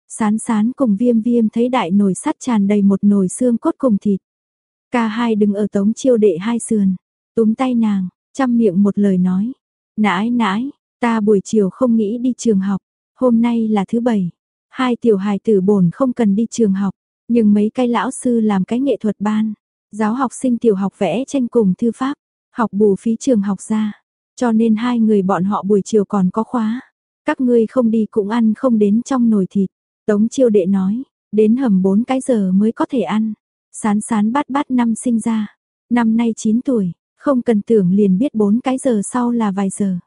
[SPEAKER 1] Sán sán cùng viêm viêm thấy đại nồi sắt tràn đầy một nồi xương cốt cùng thịt. Ca hai đứng ở tống chiêu đệ hai sườn, túm tay nàng, chăm miệng một lời nói. Nãi nãi, ta buổi chiều không nghĩ đi trường học, hôm nay là thứ bảy. Hai tiểu hài tử bổn không cần đi trường học, nhưng mấy cái lão sư làm cái nghệ thuật ban. Giáo học sinh tiểu học vẽ tranh cùng thư pháp, học bù phí trường học ra. Cho nên hai người bọn họ buổi chiều còn có khóa. Các ngươi không đi cũng ăn không đến trong nồi thịt. Tống chiêu đệ nói, đến hầm 4 cái giờ mới có thể ăn. Sán sán bát bát năm sinh ra. Năm nay 9 tuổi, không cần tưởng liền biết 4 cái giờ sau là vài giờ.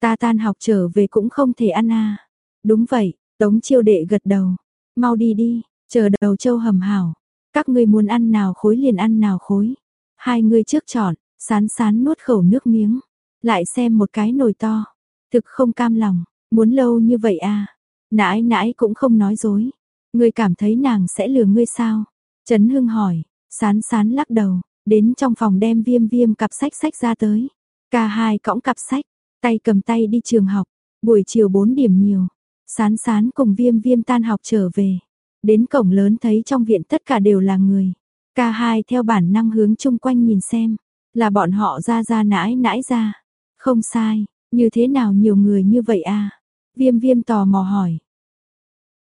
[SPEAKER 1] Ta tan học trở về cũng không thể ăn à. Đúng vậy, tống chiêu đệ gật đầu. Mau đi đi, chờ đầu châu hầm hảo. Các ngươi muốn ăn nào khối liền ăn nào khối. Hai người trước chọn, sán sán nuốt khẩu nước miếng. Lại xem một cái nồi to. Thực không cam lòng, muốn lâu như vậy à. Nãi nãi cũng không nói dối. Ngươi cảm thấy nàng sẽ lừa ngươi sao? Trấn Hưng hỏi, sán sán lắc đầu, đến trong phòng đem viêm viêm cặp sách sách ra tới. Cả hai cõng cặp sách, tay cầm tay đi trường học, buổi chiều 4 điểm nhiều. Sán sán cùng viêm viêm tan học trở về. Đến cổng lớn thấy trong viện tất cả đều là người. Ca hai theo bản năng hướng chung quanh nhìn xem, là bọn họ ra ra nãi nãi ra. Không sai, như thế nào nhiều người như vậy à Viêm viêm tò mò hỏi.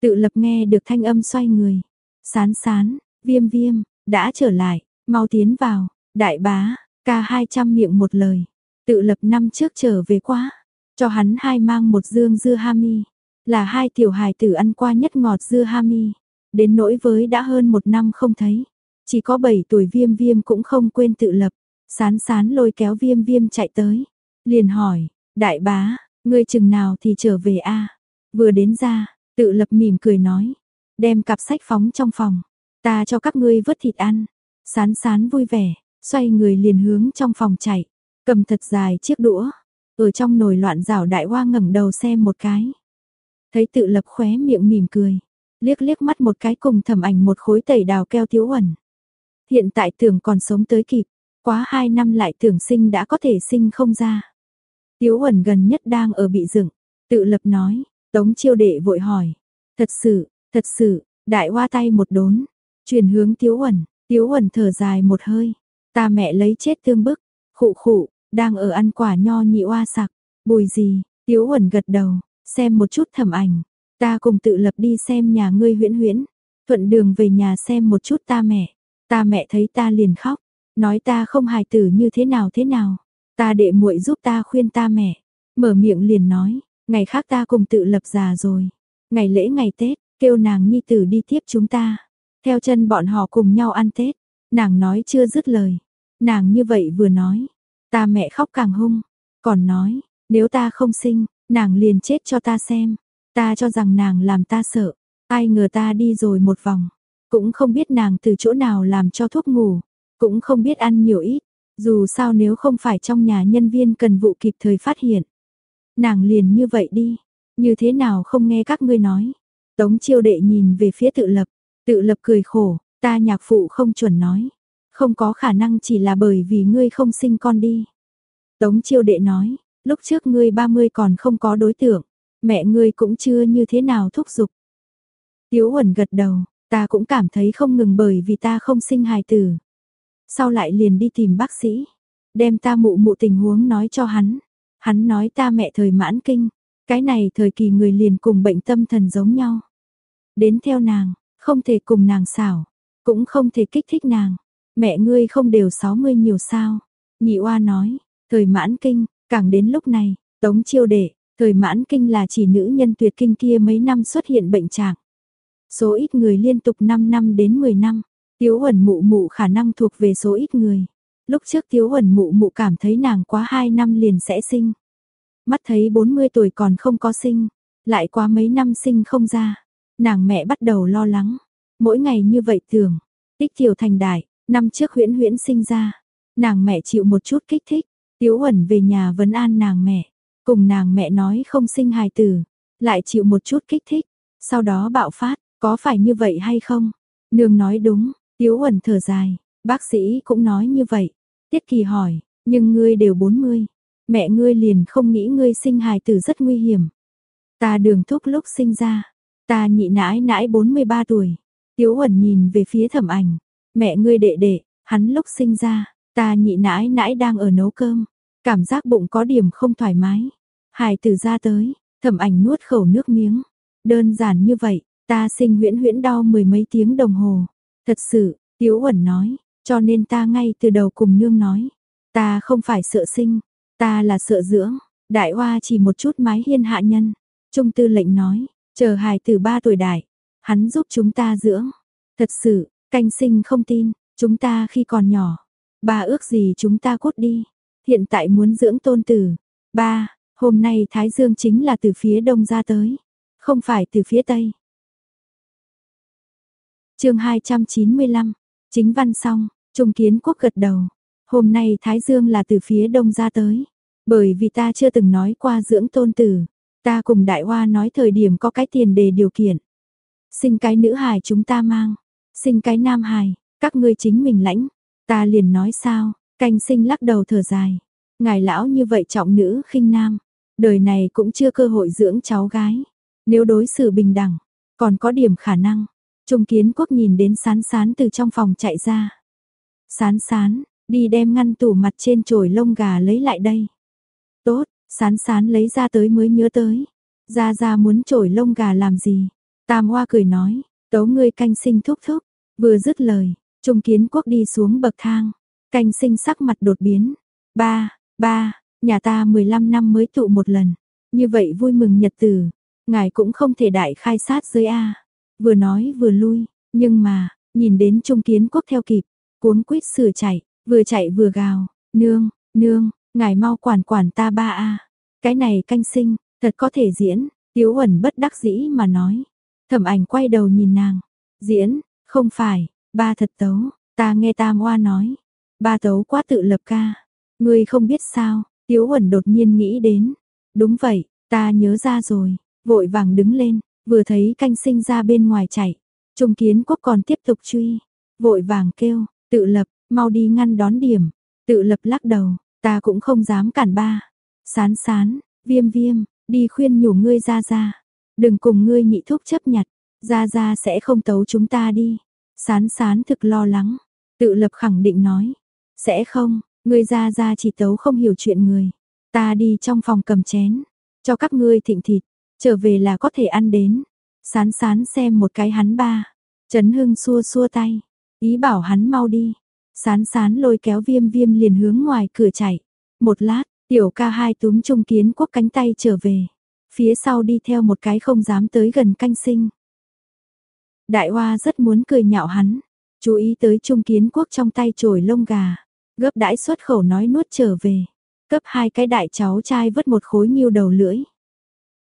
[SPEAKER 1] Tự lập nghe được thanh âm xoay người. Sán sán, viêm viêm, đã trở lại, mau tiến vào, đại bá, ca 200 miệng một lời. Tự lập năm trước trở về quá, cho hắn hai mang một dương dưa hami, là hai tiểu hài tử ăn qua nhất ngọt dưa hami. Đến nỗi với đã hơn một năm không thấy, chỉ có 7 tuổi viêm viêm cũng không quên tự lập. Sán sán lôi kéo viêm viêm chạy tới, liền hỏi, đại bá, ngươi chừng nào thì trở về a Vừa đến ra, tự lập mỉm cười nói, đem cặp sách phóng trong phòng, ta cho các ngươi vớt thịt ăn. Sán sán vui vẻ, xoay người liền hướng trong phòng chạy, cầm thật dài chiếc đũa, ở trong nồi loạn rảo đại hoa ngẩng đầu xem một cái. Thấy tự lập khóe miệng mỉm cười, liếc liếc mắt một cái cùng thầm ảnh một khối tẩy đào keo thiếu ẩn. Hiện tại tưởng còn sống tới kịp, quá hai năm lại tưởng sinh đã có thể sinh không ra. Tiếu ẩn gần nhất đang ở bị dựng, tự lập nói, tống chiêu đệ vội hỏi. Thật sự, thật sự, đại hoa tay một đốn, chuyển hướng tiếu Uẩn, tiếu Uẩn thở dài một hơi. Ta mẹ lấy chết tương bức, khụ khụ, đang ở ăn quả nho nhị oa sặc, bùi gì, tiếu Uẩn gật đầu, xem một chút thẩm ảnh. Ta cùng tự lập đi xem nhà ngươi huyễn huyễn, thuận đường về nhà xem một chút ta mẹ. Ta mẹ thấy ta liền khóc, nói ta không hài tử như thế nào thế nào. Ta đệ muội giúp ta khuyên ta mẹ, mở miệng liền nói, ngày khác ta cùng tự lập già rồi. Ngày lễ ngày Tết, kêu nàng nhi tử đi tiếp chúng ta. Theo chân bọn họ cùng nhau ăn Tết. Nàng nói chưa dứt lời. Nàng như vậy vừa nói. Ta mẹ khóc càng hung. Còn nói, nếu ta không sinh, nàng liền chết cho ta xem. Ta cho rằng nàng làm ta sợ. Ai ngờ ta đi rồi một vòng. Cũng không biết nàng từ chỗ nào làm cho thuốc ngủ. Cũng không biết ăn nhiều ít. Dù sao nếu không phải trong nhà nhân viên cần vụ kịp thời phát hiện. Nàng liền như vậy đi. Như thế nào không nghe các ngươi nói. Tống chiêu đệ nhìn về phía tự lập. Tự lập cười khổ. Ta nhạc phụ không chuẩn nói. Không có khả năng chỉ là bởi vì ngươi không sinh con đi. Tống chiêu đệ nói. Lúc trước ngươi 30 còn không có đối tượng. Mẹ ngươi cũng chưa như thế nào thúc giục. Tiếu Huẩn gật đầu, ta cũng cảm thấy không ngừng bởi vì ta không sinh hài tử. Sau lại liền đi tìm bác sĩ, đem ta mụ mụ tình huống nói cho hắn. Hắn nói ta mẹ thời mãn kinh, cái này thời kỳ người liền cùng bệnh tâm thần giống nhau. Đến theo nàng, không thể cùng nàng xảo, cũng không thể kích thích nàng. Mẹ ngươi không đều 60 nhiều sao? Nhị oa nói, thời mãn kinh, càng đến lúc này, tống chiêu đệ, thời mãn kinh là chỉ nữ nhân tuyệt kinh kia mấy năm xuất hiện bệnh trạng. Số ít người liên tục 5 năm đến 10 năm, Tiếu Huẩn mụ mụ khả năng thuộc về số ít người. Lúc trước Tiếu Huẩn mụ mụ cảm thấy nàng quá 2 năm liền sẽ sinh. Mắt thấy 40 tuổi còn không có sinh, lại quá mấy năm sinh không ra. Nàng mẹ bắt đầu lo lắng. Mỗi ngày như vậy tưởng, tích tiểu thành đại, năm trước huyễn huyễn sinh ra. Nàng mẹ chịu một chút kích thích, Tiếu Huẩn về nhà vấn an nàng mẹ. Cùng nàng mẹ nói không sinh hài tử, lại chịu một chút kích thích. Sau đó bạo phát, có phải như vậy hay không? Nương nói đúng, Tiếu Huẩn thở dài, bác sĩ cũng nói như vậy. Tiết Kỳ hỏi, nhưng ngươi đều 40, mẹ ngươi liền không nghĩ ngươi sinh hài tử rất nguy hiểm. Ta đường thúc lúc sinh ra, ta nhị nãi nãi 43 tuổi. Tiếu Huẩn nhìn về phía thẩm ảnh, mẹ ngươi đệ đệ, hắn lúc sinh ra, ta nhị nãi nãi đang ở nấu cơm, cảm giác bụng có điểm không thoải mái. Hài tử ra tới, thẩm ảnh nuốt khẩu nước miếng. Đơn giản như vậy, ta sinh huyễn huyễn đau mười mấy tiếng đồng hồ. Thật sự, Tiếu Uẩn nói, cho nên ta ngay từ đầu cùng nương nói, ta không phải sợ sinh, ta là sợ dưỡng. Đại Hoa chỉ một chút mái hiên hạ nhân. Trung tư lệnh nói, chờ hài từ ba tuổi đại, hắn giúp chúng ta dưỡng. Thật sự, canh sinh không tin, chúng ta khi còn nhỏ, ba ước gì chúng ta cốt đi. Hiện tại muốn dưỡng tôn tử. Ba, hôm nay Thái Dương chính là từ phía đông ra tới, không phải từ phía tây chương 295, chính văn xong, Trung Kiến Quốc gật đầu. Hôm nay Thái Dương là từ phía đông ra tới. Bởi vì ta chưa từng nói qua dưỡng tôn tử. Ta cùng Đại Hoa nói thời điểm có cái tiền đề điều kiện. Sinh cái nữ hài chúng ta mang. Sinh cái nam hài, các ngươi chính mình lãnh. Ta liền nói sao, canh sinh lắc đầu thở dài. Ngài lão như vậy trọng nữ khinh nam. Đời này cũng chưa cơ hội dưỡng cháu gái. Nếu đối xử bình đẳng, còn có điểm khả năng. Trung kiến quốc nhìn đến sán sán từ trong phòng chạy ra. Sán sán, đi đem ngăn tủ mặt trên chổi lông gà lấy lại đây. Tốt, sán sán lấy ra tới mới nhớ tới. Ra ra muốn trổi lông gà làm gì? Tam Hoa cười nói, tấu ngươi canh sinh thúc thúc. Vừa dứt lời, Trung Kiến Quốc đi xuống bậc thang. Canh sinh sắc mặt đột biến. Ba, ba, nhà ta 15 năm mới tụ một lần. Như vậy vui mừng nhật tử. Ngài cũng không thể đại khai sát giới A. Vừa nói vừa lui. Nhưng mà, nhìn đến Trung Kiến Quốc theo kịp. cuốn quýt sửa chạy, vừa chạy vừa gào. Nương, nương, ngài mau quản quản ta ba A. Cái này canh sinh, thật có thể diễn. Tiếu Uẩn bất đắc dĩ mà nói. Thẩm ảnh quay đầu nhìn nàng. Diễn, không phải, ba thật tấu, ta nghe Tam Oa nói. Ba tấu quá tự lập ca. Ngươi không biết sao, Tiếu Uẩn đột nhiên nghĩ đến. Đúng vậy, ta nhớ ra rồi, vội vàng đứng lên, vừa thấy canh sinh ra bên ngoài chạy. Trung kiến quốc còn tiếp tục truy, vội vàng kêu, tự lập, mau đi ngăn đón điểm. Tự lập lắc đầu, ta cũng không dám cản ba. Sán sán, viêm viêm, đi khuyên nhủ ngươi ra ra. Đừng cùng ngươi nhị thúc chấp nhặt, ra ra sẽ không tấu chúng ta đi. Sán sán thực lo lắng, tự lập khẳng định nói. Sẽ không, ngươi ra ra chỉ tấu không hiểu chuyện người. Ta đi trong phòng cầm chén, cho các ngươi thịnh thịt, trở về là có thể ăn đến. Sán sán xem một cái hắn ba. Trấn Hưng xua xua tay, ý bảo hắn mau đi. Sán sán lôi kéo viêm viêm liền hướng ngoài cửa chạy. Một lát, tiểu ca hai túm trung kiến quốc cánh tay trở về. Phía sau đi theo một cái không dám tới gần canh sinh. Đại Hoa rất muốn cười nhạo hắn, chú ý tới Trung Kiến Quốc trong tay trồi lông gà, gấp đãi xuất khẩu nói nuốt trở về, cấp hai cái đại cháu trai vứt một khối nhiêu đầu lưỡi.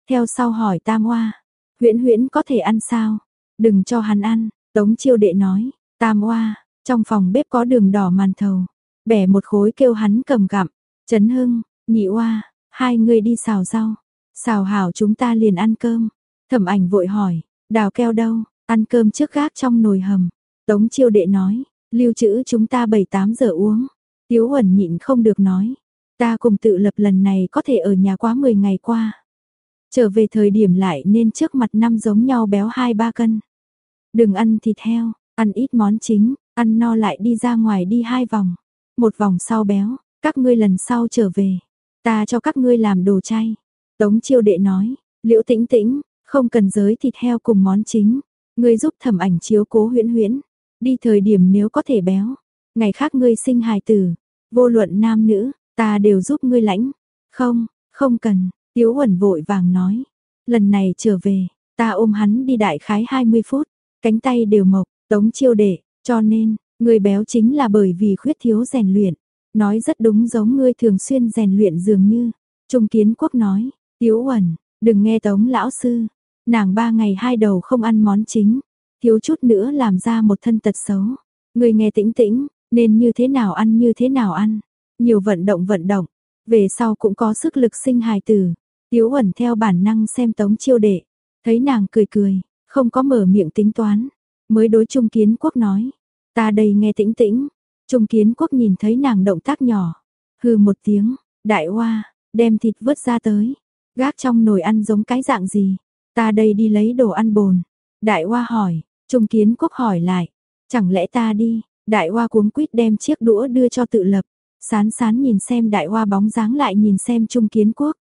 [SPEAKER 1] Theo sau hỏi Tam Hoa, Huyễn Huyễn có thể ăn sao? Đừng cho hắn ăn, Tống Chiêu đệ nói, Tam Hoa, trong phòng bếp có đường đỏ màn thầu, bẻ một khối kêu hắn cầm gặm. Trấn Hưng, Nhị oa hai người đi xào rau. Xào hảo chúng ta liền ăn cơm. Thẩm Ảnh vội hỏi, đào keo đâu? Ăn cơm trước gác trong nồi hầm. Tống chiêu đệ nói, lưu trữ chúng ta 7-8 giờ uống. Tiếu huẩn nhịn không được nói. Ta cùng tự lập lần này có thể ở nhà quá 10 ngày qua. Trở về thời điểm lại nên trước mặt năm giống nhau béo 2-3 cân. Đừng ăn thịt heo, ăn ít món chính, ăn no lại đi ra ngoài đi hai vòng. Một vòng sau béo, các ngươi lần sau trở về. Ta cho các ngươi làm đồ chay. Tống chiêu đệ nói, liễu tĩnh tĩnh, không cần giới thịt heo cùng món chính. Ngươi giúp thẩm ảnh chiếu cố huyễn huyễn, đi thời điểm nếu có thể béo, ngày khác ngươi sinh hài tử, vô luận nam nữ, ta đều giúp ngươi lãnh. Không, không cần, Tiếu Huẩn vội vàng nói. Lần này trở về, ta ôm hắn đi đại khái 20 phút, cánh tay đều mộc, tống chiêu đệ, cho nên, người béo chính là bởi vì khuyết thiếu rèn luyện. Nói rất đúng giống ngươi thường xuyên rèn luyện dường như. Trung Kiến Quốc nói, Tiếu ẩn, đừng nghe tống lão sư, Nàng ba ngày hai đầu không ăn món chính, thiếu chút nữa làm ra một thân tật xấu. Người nghe tĩnh tĩnh, nên như thế nào ăn như thế nào ăn. Nhiều vận động vận động, về sau cũng có sức lực sinh hài tử. Tiếu ẩn theo bản năng xem tống chiêu đệ, thấy nàng cười cười, không có mở miệng tính toán. Mới đối Trung Kiến Quốc nói, ta đây nghe tĩnh tĩnh. Trung Kiến Quốc nhìn thấy nàng động tác nhỏ, hừ một tiếng, đại hoa, đem thịt vớt ra tới, gác trong nồi ăn giống cái dạng gì. Ta đây đi lấy đồ ăn bồn. Đại Hoa hỏi, Trung Kiến Quốc hỏi lại, chẳng lẽ ta đi? Đại Hoa cuống quýt đem chiếc đũa đưa cho tự lập. Sán sán nhìn xem Đại Hoa bóng dáng lại nhìn xem Trung Kiến Quốc.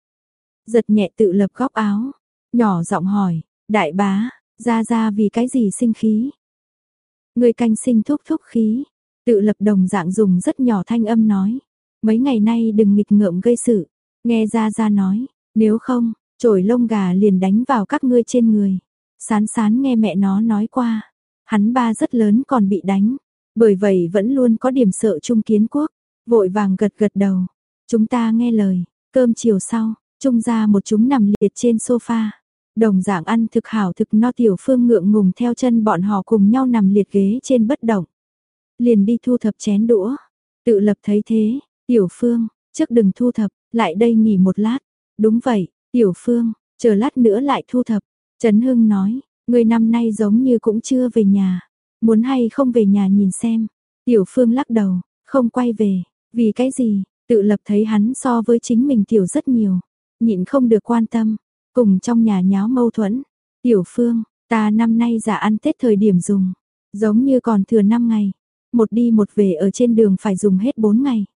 [SPEAKER 1] Giật nhẹ tự lập góc áo, nhỏ giọng hỏi, đại bá, ra ra vì cái gì sinh khí? Người canh sinh thúc thúc khí, tự lập đồng dạng dùng rất nhỏ thanh âm nói. Mấy ngày nay đừng nghịch ngợm gây sự, nghe ra ra nói, nếu không, Chổi lông gà liền đánh vào các ngươi trên người. Sán sán nghe mẹ nó nói qua. Hắn ba rất lớn còn bị đánh. Bởi vậy vẫn luôn có điểm sợ Trung Kiến Quốc. Vội vàng gật gật đầu. Chúng ta nghe lời. Cơm chiều sau, Trung ra một chúng nằm liệt trên sofa. Đồng dạng ăn thực hảo thực no tiểu phương ngượng ngùng theo chân bọn họ cùng nhau nằm liệt ghế trên bất động. Liền đi thu thập chén đũa. Tự lập thấy thế, tiểu phương, trước đừng thu thập, lại đây nghỉ một lát. Đúng vậy, Tiểu Phương, chờ lát nữa lại thu thập. Trấn Hưng nói, người năm nay giống như cũng chưa về nhà. Muốn hay không về nhà nhìn xem. Tiểu Phương lắc đầu, không quay về. Vì cái gì, tự lập thấy hắn so với chính mình tiểu rất nhiều. Nhịn không được quan tâm. Cùng trong nhà nháo mâu thuẫn. Tiểu Phương, ta năm nay giả ăn Tết thời điểm dùng. Giống như còn thừa 5 ngày. Một đi một về ở trên đường phải dùng hết 4 ngày.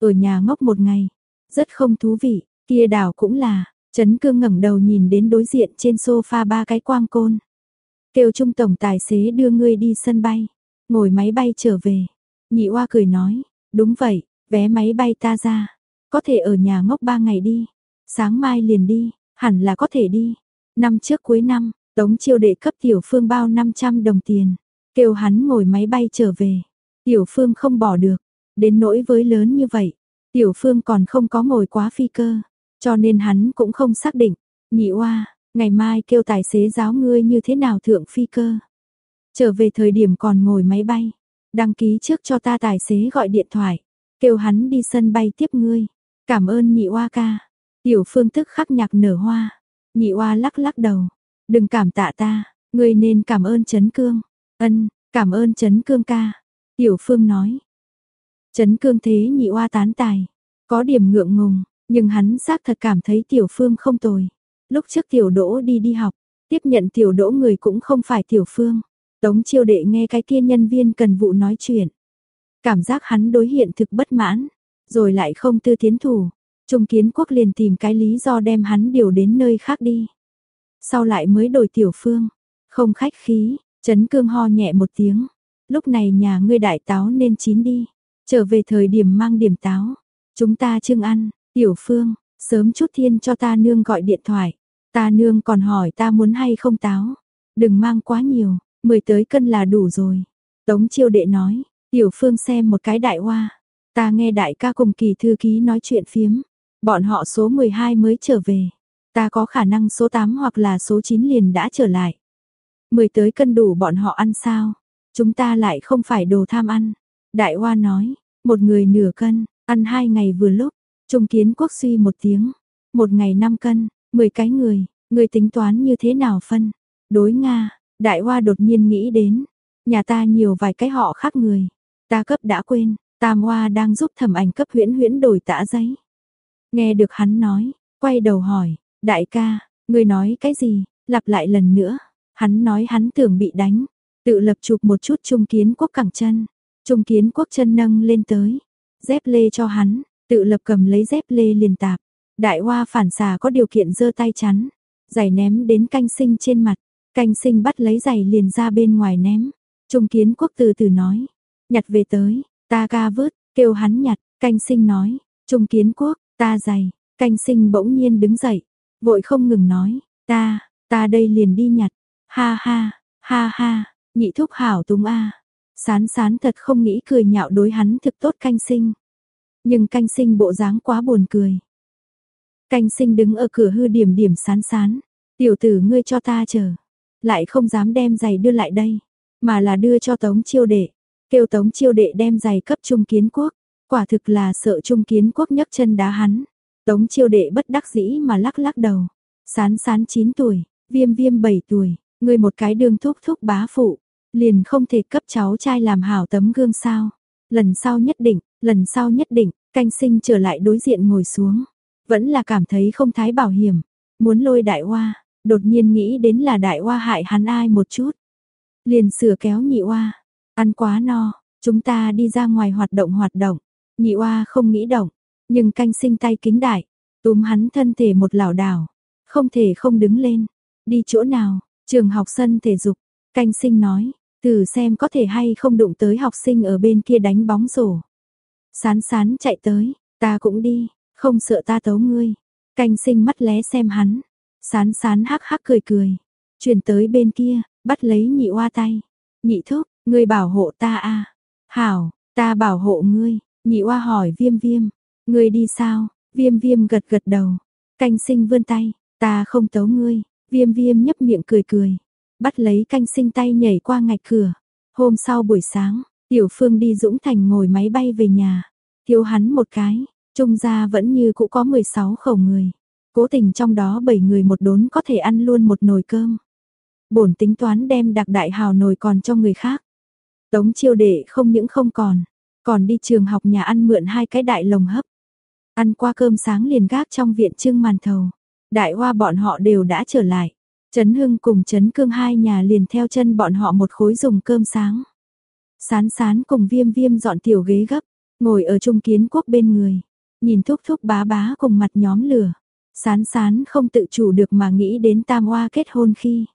[SPEAKER 1] Ở nhà ngốc một ngày. Rất không thú vị. Kia đảo cũng là, Trấn Cương ngẩng đầu nhìn đến đối diện trên sofa ba cái quang côn. Kêu trung tổng tài xế đưa ngươi đi sân bay, ngồi máy bay trở về. Nhị oa cười nói, đúng vậy, vé máy bay ta ra, có thể ở nhà ngốc ba ngày đi, sáng mai liền đi, hẳn là có thể đi. Năm trước cuối năm, Tống chiêu đệ cấp tiểu phương bao 500 đồng tiền, kêu hắn ngồi máy bay trở về. Tiểu phương không bỏ được, đến nỗi với lớn như vậy, tiểu phương còn không có ngồi quá phi cơ, cho nên hắn cũng không xác định. Nhị oa, ngày mai kêu tài xế giáo ngươi như thế nào thượng phi cơ. Trở về thời điểm còn ngồi máy bay, đăng ký trước cho ta tài xế gọi điện thoại, kêu hắn đi sân bay tiếp ngươi. Cảm ơn nhị oa ca. Tiểu phương tức khắc nhạc nở hoa. Nhị oa lắc lắc đầu. Đừng cảm tạ ta, ngươi nên cảm ơn Trấn Cương. Ân, cảm ơn Trấn Cương ca. Tiểu phương nói. Trấn Cương thế nhị oa tán tài. Có điểm ngượng ngùng, nhưng hắn xác thật cảm thấy tiểu phương không tồi. Lúc trước tiểu đỗ đi đi học, tiếp nhận tiểu đỗ người cũng không phải tiểu phương. Tống chiêu đệ nghe cái kia nhân viên cần vụ nói chuyện. Cảm giác hắn đối hiện thực bất mãn, rồi lại không tư tiến thủ. Trung kiến quốc liền tìm cái lý do đem hắn điều đến nơi khác đi. Sau lại mới đổi tiểu phương, không khách khí, chấn cương ho nhẹ một tiếng. Lúc này nhà ngươi đại táo nên chín đi, trở về thời điểm mang điểm táo. Chúng ta chưng ăn, tiểu phương, sớm chút thiên cho ta nương gọi điện thoại. Ta nương còn hỏi ta muốn hay không táo. Đừng mang quá nhiều, mười tới cân là đủ rồi. Tống chiêu đệ nói, tiểu phương xem một cái đại hoa. Ta nghe đại ca cùng kỳ thư ký nói chuyện phiếm. Bọn họ số 12 mới trở về. Ta có khả năng số 8 hoặc là số 9 liền đã trở lại. Mười tới cân đủ bọn họ ăn sao? Chúng ta lại không phải đồ tham ăn. Đại Hoa nói, một người nửa cân, ăn hai ngày vừa lúc. Trung kiến quốc suy một tiếng. Một ngày 5 cân, 10 cái người, người tính toán như thế nào phân? Đối Nga, Đại Hoa đột nhiên nghĩ đến. Nhà ta nhiều vài cái họ khác người. Ta cấp đã quên, Tam Hoa đang giúp thẩm ảnh cấp huyễn huyễn đổi tã giấy. Nghe được hắn nói, quay đầu hỏi, đại ca, ngươi nói cái gì, lặp lại lần nữa. Hắn nói hắn tưởng bị đánh, tự lập chụp một chút trung kiến quốc cẳng chân. Trung kiến quốc chân nâng lên tới, dép lê cho hắn, tự lập cầm lấy dép lê liền tạp. Đại hoa phản xà có điều kiện giơ tay chắn, giày ném đến canh sinh trên mặt, canh sinh bắt lấy giày liền ra bên ngoài ném. Trung kiến quốc từ từ nói, nhặt về tới, ta ca vớt, kêu hắn nhặt, canh sinh nói, Trung kiến quốc, Ta dày, canh sinh bỗng nhiên đứng dậy, vội không ngừng nói, ta, ta đây liền đi nhặt, ha ha, ha ha, nhị thúc hảo túng a. Sán sán thật không nghĩ cười nhạo đối hắn thực tốt canh sinh. Nhưng canh sinh bộ dáng quá buồn cười. Canh sinh đứng ở cửa hư điểm điểm sán sán, tiểu tử ngươi cho ta chờ, lại không dám đem giày đưa lại đây, mà là đưa cho tống chiêu đệ, kêu tống chiêu đệ đem giày cấp trung kiến quốc. Quả thực là sợ Trung Kiến Quốc nhấc chân đá hắn. Tống chiêu đệ bất đắc dĩ mà lắc lắc đầu. Sán sán 9 tuổi, viêm viêm 7 tuổi, người một cái đường thúc thúc bá phụ. Liền không thể cấp cháu trai làm hảo tấm gương sao. Lần sau nhất định, lần sau nhất định, canh sinh trở lại đối diện ngồi xuống. Vẫn là cảm thấy không thái bảo hiểm. Muốn lôi đại hoa, đột nhiên nghĩ đến là đại hoa hại hắn ai một chút. Liền sửa kéo nhị hoa, ăn quá no, chúng ta đi ra ngoài hoạt động hoạt động. Nhị oa không nghĩ động, nhưng canh sinh tay kính đại, túm hắn thân thể một lảo đảo, không thể không đứng lên. Đi chỗ nào? Trường học sân thể dục. Canh sinh nói, thử xem có thể hay không đụng tới học sinh ở bên kia đánh bóng rổ. Sán sán chạy tới, ta cũng đi, không sợ ta tấu ngươi. Canh sinh mắt lé xem hắn, sán sán hắc hắc cười cười, chuyển tới bên kia, bắt lấy nhị oa tay. Nhị thúc, ngươi bảo hộ ta a Hảo, ta bảo hộ ngươi, Nhị oa hỏi viêm viêm, ngươi đi sao? Viêm viêm gật gật đầu, canh sinh vươn tay, ta không tấu ngươi, viêm viêm nhấp miệng cười cười, bắt lấy canh sinh tay nhảy qua ngạch cửa. Hôm sau buổi sáng, Tiểu Phương đi Dũng Thành ngồi máy bay về nhà, thiếu hắn một cái, trung gia vẫn như cũ có 16 khẩu người. Cố tình trong đó 7 người một đốn có thể ăn luôn một nồi cơm. Bổn tính toán đem đặc đại hào nồi còn cho người khác. Tống chiêu đệ không những không còn, còn đi trường học nhà ăn mượn hai cái đại lồng hấp. Ăn qua cơm sáng liền gác trong viện trưng màn thầu. Đại hoa bọn họ đều đã trở lại. Trấn Hưng cùng Trấn Cương hai nhà liền theo chân bọn họ một khối dùng cơm sáng. Sán sán cùng viêm viêm dọn tiểu ghế gấp, ngồi ở trung kiến quốc bên người. nhìn thúc thúc bá bá cùng mặt nhóm lửa. Sán sán không tự chủ được mà nghĩ đến tam hoa kết hôn khi.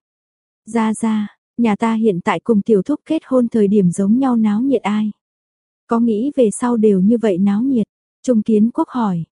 [SPEAKER 1] Ra ra, nhà ta hiện tại cùng tiểu thúc kết hôn thời điểm giống nhau náo nhiệt ai. Có nghĩ về sau đều như vậy náo nhiệt. Trung kiến quốc hỏi.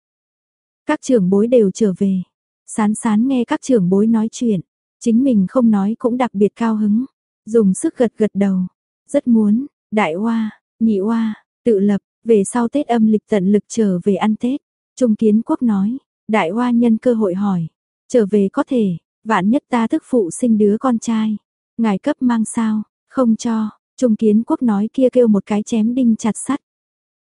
[SPEAKER 1] Các trưởng bối đều trở về. Sán sán nghe các trưởng bối nói chuyện. Chính mình không nói cũng đặc biệt cao hứng. Dùng sức gật gật đầu. Rất muốn, đại hoa, nhị hoa, tự lập, về sau Tết âm lịch tận lực trở về ăn Tết. Trung kiến quốc nói, đại hoa nhân cơ hội hỏi. Trở về có thể, vạn nhất ta thức phụ sinh đứa con trai. Ngài cấp mang sao, không cho. Trung kiến quốc nói kia kêu một cái chém đinh chặt sắt.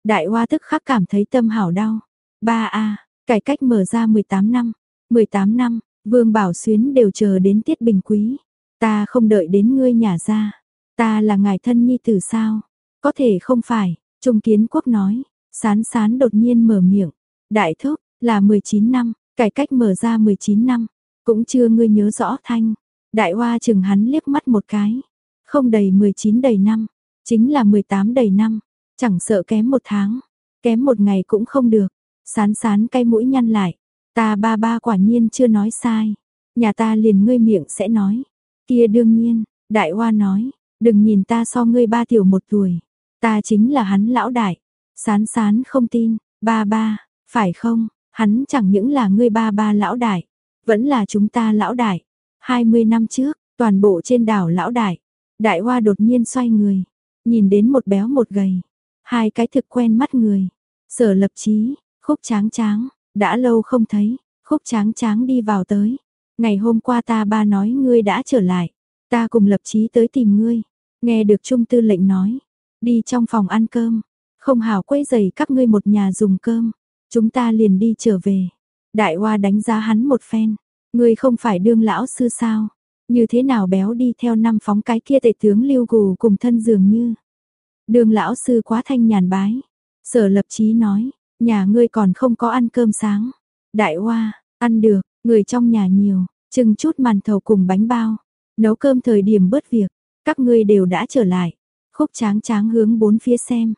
[SPEAKER 1] Đại hoa tức khắc cảm thấy tâm hảo đau. Ba a cải cách mở ra 18 năm. 18 năm, Vương Bảo Xuyến đều chờ đến tiết bình quý. Ta không đợi đến ngươi nhà ra. Ta là ngài thân nhi tử sao? Có thể không phải, Trung Kiến Quốc nói. Sán sán đột nhiên mở miệng. Đại thúc, là 19 năm, cải cách mở ra 19 năm. Cũng chưa ngươi nhớ rõ thanh. Đại hoa chừng hắn liếc mắt một cái. Không đầy 19 đầy năm, chính là 18 đầy năm. Chẳng sợ kém một tháng, kém một ngày cũng không được. Sán sán cay mũi nhăn lại. Ta ba ba quả nhiên chưa nói sai. Nhà ta liền ngươi miệng sẽ nói. Kia đương nhiên, đại hoa nói, đừng nhìn ta so ngươi ba tiểu một tuổi. Ta chính là hắn lão đại. Sán sán không tin, ba ba, phải không, hắn chẳng những là ngươi ba ba lão đại, vẫn là chúng ta lão đại. 20 năm trước, toàn bộ trên đảo lão đại. Đại hoa đột nhiên xoay người, nhìn đến một béo một gầy, hai cái thực quen mắt người. Sở lập chí, khúc tráng tráng, đã lâu không thấy, khúc tráng tráng đi vào tới. Ngày hôm qua ta ba nói ngươi đã trở lại, ta cùng lập chí tới tìm ngươi. Nghe được trung tư lệnh nói, đi trong phòng ăn cơm, không hảo quấy giày các ngươi một nhà dùng cơm, chúng ta liền đi trở về. Đại Hoa đánh giá hắn một phen, ngươi không phải đương lão sư sao? Như thế nào béo đi theo năm phóng cái kia tệ tướng lưu gù cùng thân dường như. Đường lão sư quá thanh nhàn bái. Sở lập chí nói, nhà ngươi còn không có ăn cơm sáng. Đại hoa, ăn được, người trong nhà nhiều, chừng chút màn thầu cùng bánh bao. Nấu cơm thời điểm bớt việc, các ngươi đều đã trở lại. Khúc tráng tráng hướng bốn phía xem.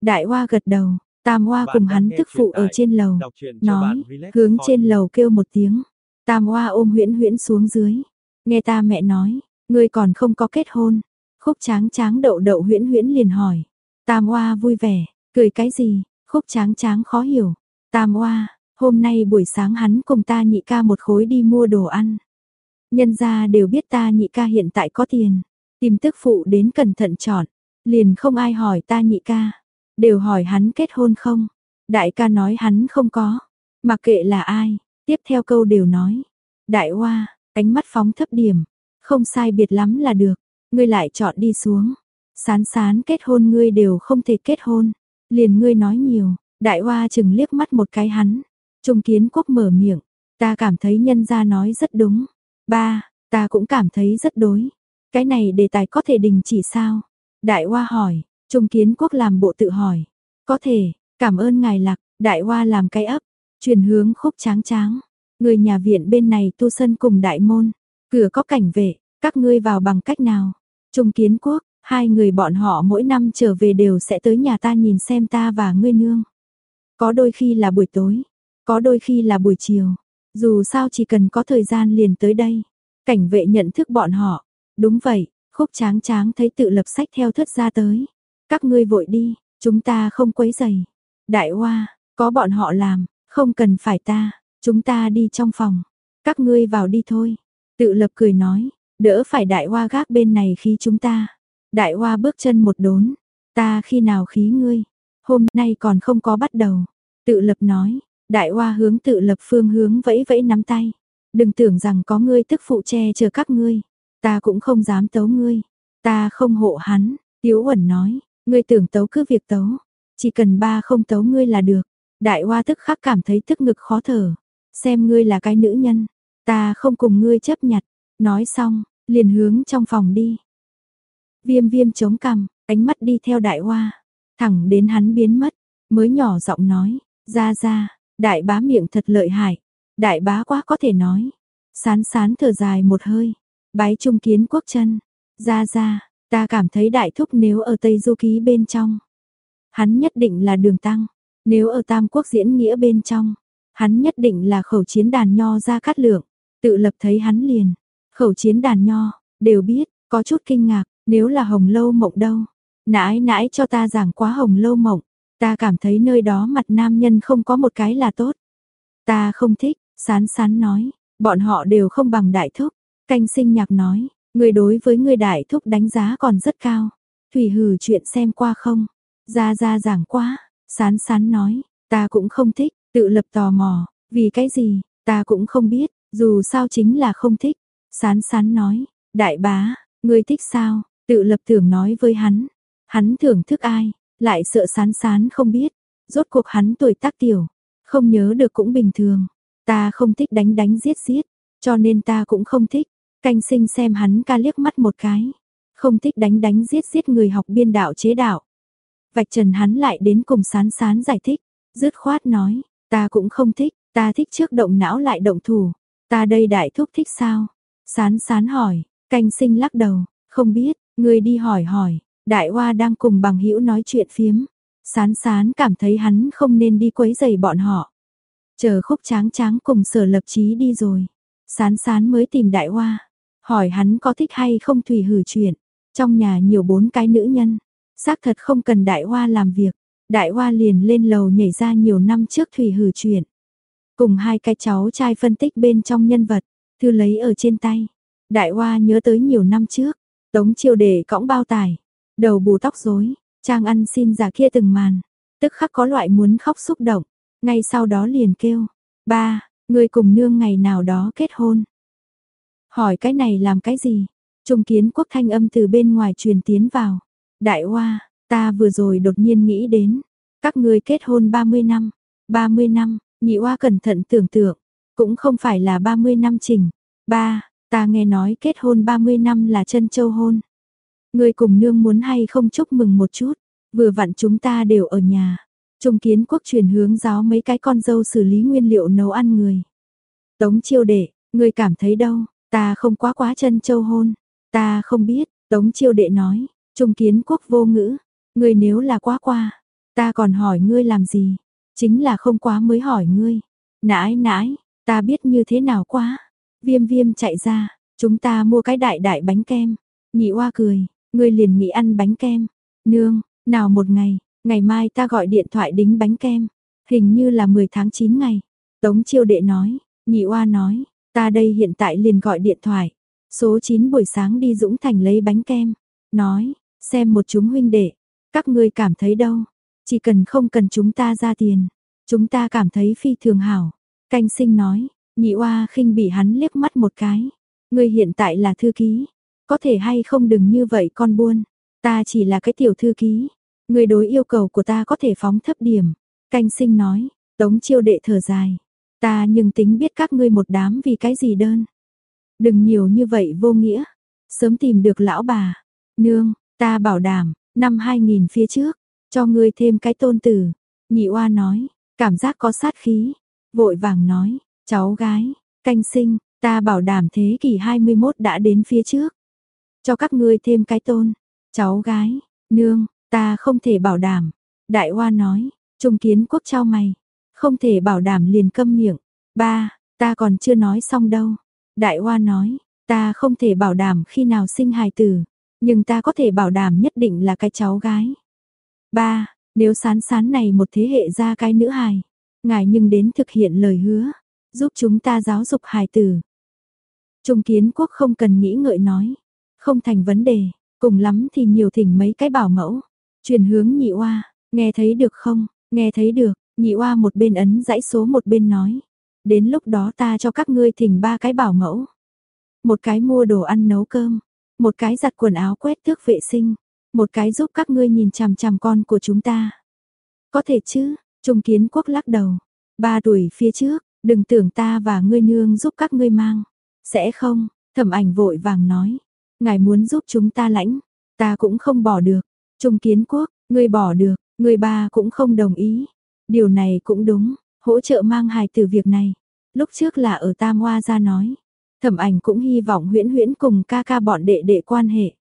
[SPEAKER 1] Đại hoa gật đầu, tam hoa cùng hắn tức phụ ở trên lầu. Nói, hướng trên lầu kêu một tiếng. Tam hoa ôm huyễn huyễn xuống dưới. Nghe ta mẹ nói, ngươi còn không có kết hôn. Khúc tráng tráng đậu đậu huyễn huyễn liền hỏi. Tam oa vui vẻ, cười cái gì? Khúc tráng tráng khó hiểu. Tam oa, hôm nay buổi sáng hắn cùng ta nhị ca một khối đi mua đồ ăn. Nhân gia đều biết ta nhị ca hiện tại có tiền. Tìm tức phụ đến cẩn thận chọn. Liền không ai hỏi ta nhị ca. Đều hỏi hắn kết hôn không. Đại ca nói hắn không có. Mặc kệ là ai, tiếp theo câu đều nói. Đại Hoa, Ánh mắt phóng thấp điểm, không sai biệt lắm là được, ngươi lại chọn đi xuống. Sán sán kết hôn ngươi đều không thể kết hôn, liền ngươi nói nhiều, đại hoa chừng liếc mắt một cái hắn. Trung kiến quốc mở miệng, ta cảm thấy nhân gia nói rất đúng. Ba, ta cũng cảm thấy rất đối. Cái này đề tài có thể đình chỉ sao? Đại hoa hỏi, Trung kiến quốc làm bộ tự hỏi. Có thể, cảm ơn ngài lạc, đại hoa làm cái ấp, truyền hướng khúc tráng tráng. Người nhà viện bên này tu sân cùng đại môn, cửa có cảnh vệ, các ngươi vào bằng cách nào? Trung kiến quốc, hai người bọn họ mỗi năm trở về đều sẽ tới nhà ta nhìn xem ta và ngươi nương. Có đôi khi là buổi tối, có đôi khi là buổi chiều, dù sao chỉ cần có thời gian liền tới đây. Cảnh vệ nhận thức bọn họ, đúng vậy, khúc tráng tráng thấy tự lập sách theo thất ra tới. Các ngươi vội đi, chúng ta không quấy giày. Đại hoa, có bọn họ làm, không cần phải ta. Chúng ta đi trong phòng. Các ngươi vào đi thôi. Tự lập cười nói. Đỡ phải đại hoa gác bên này khí chúng ta. Đại hoa bước chân một đốn. Ta khi nào khí ngươi. Hôm nay còn không có bắt đầu. Tự lập nói. Đại hoa hướng tự lập phương hướng vẫy vẫy nắm tay. Đừng tưởng rằng có ngươi tức phụ che chờ các ngươi. Ta cũng không dám tấu ngươi. Ta không hộ hắn. Tiếu Uẩn nói. Ngươi tưởng tấu cứ việc tấu. Chỉ cần ba không tấu ngươi là được. Đại hoa tức khắc cảm thấy tức ngực khó thở. Xem ngươi là cái nữ nhân, ta không cùng ngươi chấp nhặt. Nói xong, liền hướng trong phòng đi. Viêm viêm chống cằm, ánh mắt đi theo đại hoa. Thẳng đến hắn biến mất, mới nhỏ giọng nói, ra ra, đại bá miệng thật lợi hại. Đại bá quá có thể nói. Sán sán thở dài một hơi, bái trung kiến quốc chân. Ra ra, ta cảm thấy đại thúc nếu ở Tây Du Ký bên trong. Hắn nhất định là đường tăng. Nếu ở Tam Quốc diễn nghĩa bên trong, hắn nhất định là khẩu chiến đàn nho ra cát lượng, tự lập thấy hắn liền. Khẩu chiến đàn nho, đều biết, có chút kinh ngạc, nếu là hồng lâu mộng đâu. Nãi nãi cho ta giảng quá hồng lâu mộng, ta cảm thấy nơi đó mặt nam nhân không có một cái là tốt. Ta không thích, sán sán nói, bọn họ đều không bằng đại thúc. Canh sinh nhạc nói, người đối với người đại thúc đánh giá còn rất cao. Thủy hừ chuyện xem qua không? Ra ra giảng quá, sán sán nói, ta cũng không thích, tự lập tò mò, vì cái gì, ta cũng không biết, dù sao chính là không thích. Sán sán nói, đại bá, ngươi thích sao, tự lập tưởng nói với hắn, hắn thưởng thức ai, lại sợ sán sán không biết, rốt cuộc hắn tuổi tác tiểu, không nhớ được cũng bình thường, ta không thích đánh đánh giết giết, cho nên ta cũng không thích, canh sinh xem hắn ca liếc mắt một cái, không thích đánh đánh giết giết người học biên đạo chế đạo. Vạch trần hắn lại đến cùng sán sán giải thích, dứt khoát nói, ta cũng không thích, ta thích trước động não lại động thủ, ta đây đại thúc thích sao? Sán sán hỏi, canh sinh lắc đầu, không biết, người đi hỏi hỏi, đại hoa đang cùng bằng hữu nói chuyện phiếm. Sán sán cảm thấy hắn không nên đi quấy giày bọn họ. Chờ khúc tráng tráng cùng sở lập trí đi rồi. Sán sán mới tìm đại hoa. Hỏi hắn có thích hay không thủy hử chuyện. Trong nhà nhiều bốn cái nữ nhân. Xác thật không cần đại hoa làm việc. Đại hoa liền lên lầu nhảy ra nhiều năm trước thủy hử chuyện. Cùng hai cái cháu trai phân tích bên trong nhân vật. Thư lấy ở trên tay. Đại hoa nhớ tới nhiều năm trước. Tống chiêu đề cõng bao tải. Đầu bù tóc rối. Trang ăn xin giả kia từng màn. Tức khắc có loại muốn khóc xúc động. Ngay sau đó liền kêu. Ba, người cùng nương ngày nào đó kết hôn. Hỏi cái này làm cái gì? Trung kiến quốc thanh âm từ bên ngoài truyền tiến vào. Đại hoa, ta vừa rồi đột nhiên nghĩ đến. Các ngươi kết hôn 30 năm. 30 năm, nhị oa cẩn thận tưởng tượng. Cũng không phải là 30 năm trình. Ba, ta nghe nói kết hôn 30 năm là chân châu hôn. Người cùng nương muốn hay không chúc mừng một chút. Vừa vặn chúng ta đều ở nhà. Trung kiến quốc truyền hướng giáo mấy cái con dâu xử lý nguyên liệu nấu ăn người. Tống chiêu đệ, người cảm thấy đâu, ta không quá quá chân châu hôn. Ta không biết, Tống chiêu đệ nói, Trung kiến quốc vô ngữ, ngươi nếu là quá qua, ta còn hỏi ngươi làm gì, chính là không quá mới hỏi ngươi. Nãi nãi, ta biết như thế nào quá. Viêm viêm chạy ra, chúng ta mua cái đại đại bánh kem. Nhị oa cười, ngươi liền nghĩ ăn bánh kem. Nương, nào một ngày, ngày mai ta gọi điện thoại đính bánh kem. Hình như là 10 tháng 9 ngày. Tống chiêu đệ nói, nhị oa nói, ta đây hiện tại liền gọi điện thoại. Số 9 buổi sáng đi Dũng Thành lấy bánh kem. Nói, xem một chúng huynh đệ, các ngươi cảm thấy đâu, chỉ cần không cần chúng ta ra tiền, chúng ta cảm thấy phi thường hảo. Canh sinh nói, nhị oa khinh bị hắn liếc mắt một cái. Ngươi hiện tại là thư ký, có thể hay không đừng như vậy con buôn, ta chỉ là cái tiểu thư ký. Ngươi đối yêu cầu của ta có thể phóng thấp điểm. Canh sinh nói, tống chiêu đệ thở dài. Ta nhưng tính biết các ngươi một đám vì cái gì đơn. Đừng nhiều như vậy vô nghĩa. Sớm tìm được lão bà. Nương, Ta bảo đảm, năm 2000 phía trước, cho ngươi thêm cái tôn tử. Nhị oa nói, cảm giác có sát khí. Vội vàng nói, cháu gái, canh sinh, ta bảo đảm thế kỷ 21 đã đến phía trước. Cho các ngươi thêm cái tôn. Cháu gái, nương, ta không thể bảo đảm. Đại oa nói, trung kiến quốc trao mày. Không thể bảo đảm liền câm miệng. Ba, ta còn chưa nói xong đâu. Đại oa nói, ta không thể bảo đảm khi nào sinh hài tử. Nhưng ta có thể bảo đảm nhất định là cái cháu gái. Ba, nếu sán sán này một thế hệ ra cái nữ hài, ngài nhưng đến thực hiện lời hứa, giúp chúng ta giáo dục hài tử. Trung kiến quốc không cần nghĩ ngợi nói, không thành vấn đề, cùng lắm thì nhiều thỉnh mấy cái bảo mẫu, truyền hướng nhị oa, nghe thấy được không, nghe thấy được, nhị oa một bên ấn dãy số một bên nói, đến lúc đó ta cho các ngươi thỉnh ba cái bảo mẫu, một cái mua đồ ăn nấu cơm, một cái giặt quần áo quét thước vệ sinh, một cái giúp các ngươi nhìn chằm chằm con của chúng ta. Có thể chứ, Trung Kiến Quốc lắc đầu. Ba đuổi phía trước, đừng tưởng ta và ngươi nương giúp các ngươi mang. Sẽ không, thẩm ảnh vội vàng nói. Ngài muốn giúp chúng ta lãnh, ta cũng không bỏ được. Trung Kiến Quốc, ngươi bỏ được, ngươi ba cũng không đồng ý. Điều này cũng đúng, hỗ trợ mang hài từ việc này. Lúc trước là ở Tam Hoa ra nói. Thẩm ảnh cũng hy vọng huyễn huyễn cùng ca ca bọn đệ đệ quan hệ.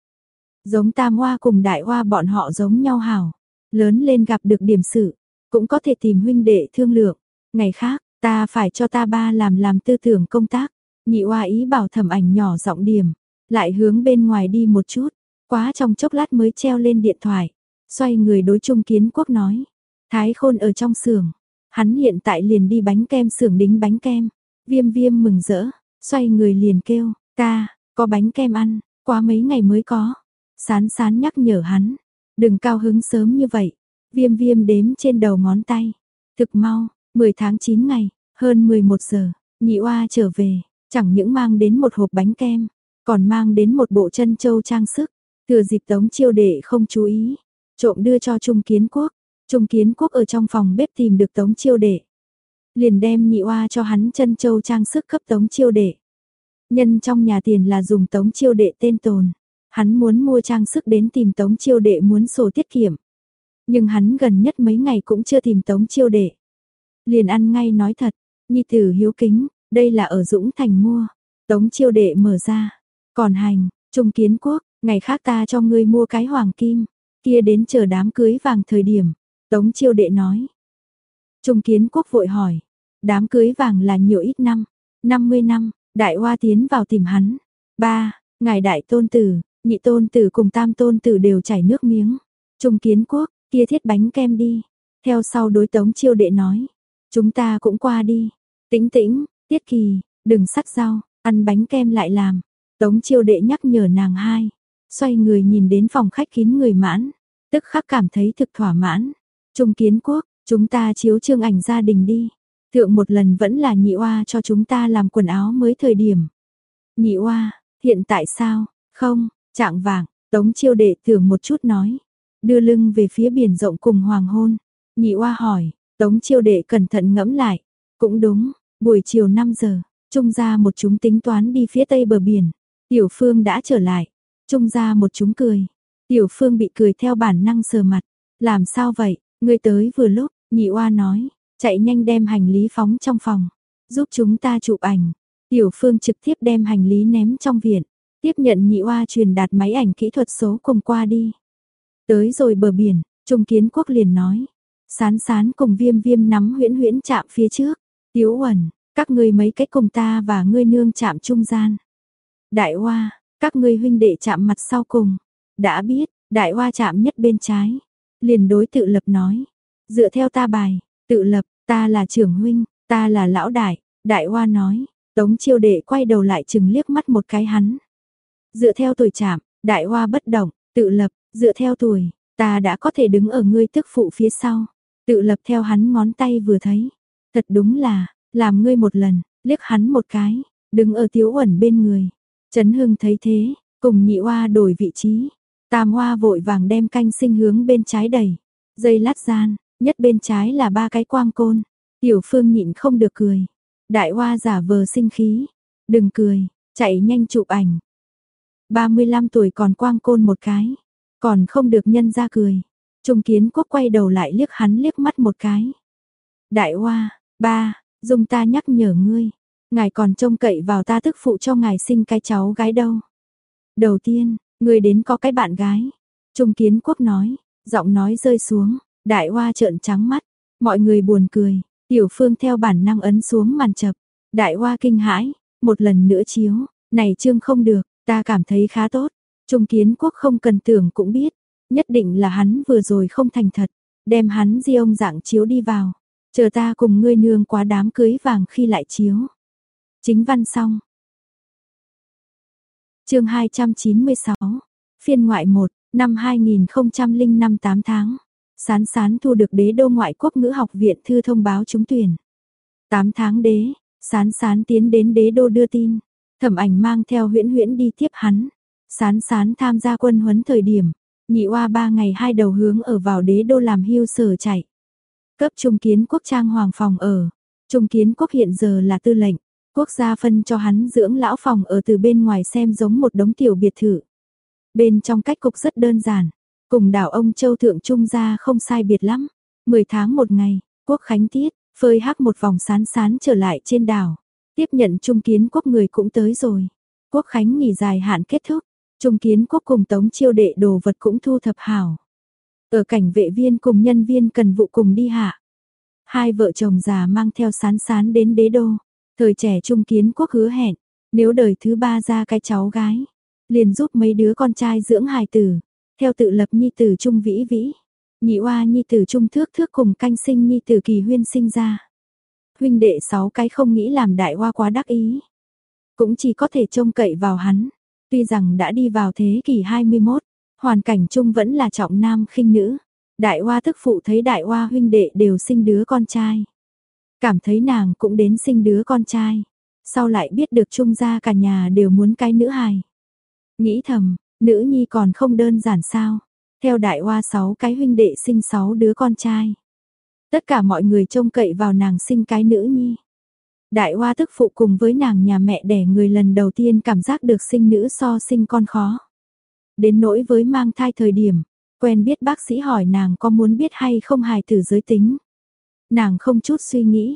[SPEAKER 1] Giống tam hoa cùng đại hoa bọn họ giống nhau hào Lớn lên gặp được điểm sự. cũng có thể tìm huynh đệ thương lượng. Ngày khác, ta phải cho ta ba làm làm tư tưởng công tác. Nhị Hoa ý bảo thẩm ảnh nhỏ giọng điểm, lại hướng bên ngoài đi một chút, quá trong chốc lát mới treo lên điện thoại, xoay người đối Trung Kiến Quốc nói, Thái Khôn ở trong xưởng, hắn hiện tại liền đi bánh kem xưởng đính bánh kem, viêm viêm mừng rỡ, xoay người liền kêu, ca, có bánh kem ăn, quá mấy ngày mới có, sán sán nhắc nhở hắn, đừng cao hứng sớm như vậy, viêm viêm đếm trên đầu ngón tay, thực mau, 10 tháng 9 ngày, hơn 11 giờ, nhị oa trở về, chẳng những mang đến một hộp bánh kem, còn mang đến một bộ chân châu trang sức, thừa dịp tống chiêu đệ không chú ý, trộm đưa cho Trung Kiến Quốc. Trung Kiến Quốc ở trong phòng bếp tìm được tống chiêu đệ. Liền đem nhị oa cho hắn chân châu trang sức cấp tống chiêu đệ. Nhân trong nhà tiền là dùng tống chiêu đệ tên tồn. Hắn muốn mua trang sức đến tìm tống chiêu đệ muốn sổ tiết kiệm. Nhưng hắn gần nhất mấy ngày cũng chưa tìm tống chiêu đệ. Liền ăn ngay nói thật, nhi tử hiếu kính, đây là ở Dũng Thành mua. Tống chiêu đệ mở ra. Còn hành, Trung Kiến Quốc, ngày khác ta cho ngươi mua cái hoàng kim. Kia đến chờ đám cưới vàng thời điểm. Tống chiêu đệ nói. Trung Kiến Quốc vội hỏi. Đám cưới vàng là nhiều ít năm. 50 năm, đại hoa tiến vào tìm hắn. Ba, ngài đại tôn tử, nhị tôn tử cùng tam tôn tử đều chảy nước miếng. Trung Kiến Quốc, kia thiết bánh kem đi. Theo sau đối tống chiêu đệ nói. Chúng ta cũng qua đi. Tĩnh tĩnh, tiết kỳ, đừng sắc rau, ăn bánh kem lại làm. Tống chiêu đệ nhắc nhở nàng hai. Xoay người nhìn đến phòng khách kín người mãn. Tức khắc cảm thấy thực thỏa mãn. Trung kiến quốc, chúng ta chiếu trương ảnh gia đình đi. Thượng một lần vẫn là nhị oa cho chúng ta làm quần áo mới thời điểm. Nhị oa, hiện tại sao? Không, trạng vàng, tống chiêu đệ thưởng một chút nói. Đưa lưng về phía biển rộng cùng hoàng hôn. Nhị oa hỏi, tống chiêu đệ cẩn thận ngẫm lại. Cũng đúng, buổi chiều 5 giờ, trung ra một chúng tính toán đi phía tây bờ biển. Tiểu phương đã trở lại, trung ra một chúng cười. Tiểu phương bị cười theo bản năng sờ mặt. Làm sao vậy, ngươi tới vừa lúc, nhị oa nói, chạy nhanh đem hành lý phóng trong phòng, giúp chúng ta chụp ảnh. Tiểu phương trực tiếp đem hành lý ném trong viện, tiếp nhận nhị oa truyền đạt máy ảnh kỹ thuật số cùng qua đi. Tới rồi bờ biển, Trung Kiến Quốc liền nói, sán sán cùng viêm viêm nắm huyễn huyễn chạm phía trước, tiếu uẩn, các ngươi mấy cái cùng ta và ngươi nương chạm trung gian. Đại Hoa, các ngươi huynh đệ chạm mặt sau cùng. Đã biết, Đại Hoa chạm nhất bên trái. Liền đối tự lập nói. Dựa theo ta bài, tự lập, ta là trưởng huynh, ta là lão đại. Đại Hoa nói, Tống chiêu đệ quay đầu lại chừng liếc mắt một cái hắn. Dựa theo tuổi chạm, Đại Hoa bất động, tự lập, dựa theo tuổi, ta đã có thể đứng ở ngươi tức phụ phía sau. Tự lập theo hắn ngón tay vừa thấy. Thật đúng là, làm ngươi một lần, liếc hắn một cái, đứng ở tiếu ẩn bên người. Trấn Hưng thấy thế, cùng nhị hoa đổi vị trí. Tam hoa vội vàng đem canh sinh hướng bên trái đẩy. Dây lát gian, nhất bên trái là ba cái quang côn. Tiểu phương nhịn không được cười. Đại hoa giả vờ sinh khí. Đừng cười, chạy nhanh chụp ảnh. 35 tuổi còn quang côn một cái. Còn không được nhân ra cười. Trung kiến quốc quay đầu lại liếc hắn liếc mắt một cái. Đại hoa ba, dùng ta nhắc nhở ngươi. Ngài còn trông cậy vào ta tức phụ cho ngài sinh cái cháu gái đâu. Đầu tiên, ngươi đến có cái bạn gái. Trung kiến quốc nói, giọng nói rơi xuống, đại hoa trợn trắng mắt, mọi người buồn cười, tiểu phương theo bản năng ấn xuống màn chập. Đại hoa kinh hãi, một lần nữa chiếu, này chương không được, ta cảm thấy khá tốt. Trung kiến quốc không cần tưởng cũng biết, nhất định là hắn vừa rồi không thành thật, đem hắn di ông dạng chiếu đi vào. Chờ ta cùng ngươi nương quá đám cưới vàng khi lại chiếu. Chính văn xong. chương 296, phiên ngoại 1, năm 2005 8 tháng. Sán sán thu được đế đô ngoại quốc ngữ học viện thư thông báo trúng tuyển. 8 tháng đế, sán sán tiến đến đế đô đưa tin. Thẩm ảnh mang theo huyễn huyễn đi tiếp hắn. Sán sán tham gia quân huấn thời điểm. Nhị oa ba ngày hai đầu hướng ở vào đế đô làm hưu sở chạy. Cấp trung kiến quốc trang hoàng phòng ở. Trung kiến quốc hiện giờ là tư lệnh. Quốc gia phân cho hắn dưỡng lão phòng ở từ bên ngoài xem giống một đống tiểu biệt thự. Bên trong cách cục rất đơn giản, cùng đảo ông Châu Thượng Trung gia không sai biệt lắm. 10 tháng một ngày, quốc khánh tiết, phơi hắc một vòng sán sán trở lại trên đảo. Tiếp nhận trung kiến quốc người cũng tới rồi. Quốc khánh nghỉ dài hạn kết thúc, trung kiến quốc cùng tống chiêu đệ đồ vật cũng thu thập hảo. Ở cảnh vệ viên cùng nhân viên cần vụ cùng đi hạ. Hai vợ chồng già mang theo sán sán đến đế đô. Thời trẻ trung kiến quốc hứa hẹn, nếu đời thứ ba ra cái cháu gái, liền giúp mấy đứa con trai dưỡng hài tử, theo tự lập nhi tử trung vĩ vĩ. Nhị oa nhi tử trung thước thước cùng canh sinh nhi tử kỳ huyên sinh ra. Huynh đệ sáu cái không nghĩ làm đại oa quá đắc ý. Cũng chỉ có thể trông cậy vào hắn. Tuy rằng đã đi vào thế kỷ 21, hoàn cảnh chung vẫn là trọng nam khinh nữ. Đại oa thức phụ thấy đại oa huynh đệ đều sinh đứa con trai. Cảm thấy nàng cũng đến sinh đứa con trai. Sau lại biết được trung gia cả nhà đều muốn cái nữ hài. Nghĩ thầm, nữ nhi còn không đơn giản sao. Theo đại hoa sáu cái huynh đệ sinh sáu đứa con trai. Tất cả mọi người trông cậy vào nàng sinh cái nữ nhi. Đại hoa thức phụ cùng với nàng nhà mẹ đẻ người lần đầu tiên cảm giác được sinh nữ so sinh con khó. Đến nỗi với mang thai thời điểm, quen biết bác sĩ hỏi nàng có muốn biết hay không hài tử giới tính. Nàng không chút suy nghĩ,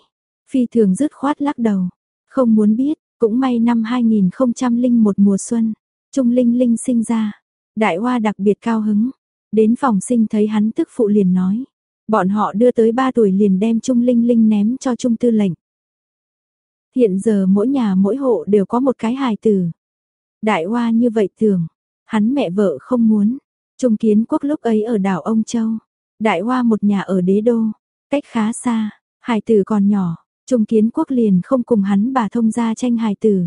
[SPEAKER 1] phi thường dứt khoát lắc đầu, không muốn biết, cũng may năm 2001 mùa xuân, Trung Linh Linh sinh ra, đại hoa đặc biệt cao hứng, đến phòng sinh thấy hắn tức phụ liền nói, bọn họ đưa tới 3 tuổi liền đem Trung Linh Linh ném cho Trung Tư lệnh. Hiện giờ mỗi nhà mỗi hộ đều có một cái hài tử. Đại hoa như vậy tưởng, hắn mẹ vợ không muốn. Trung kiến quốc lúc ấy ở đảo Ông Châu. Đại hoa một nhà ở đế đô, cách khá xa, hài tử còn nhỏ. Trung kiến quốc liền không cùng hắn bà thông gia tranh hài tử.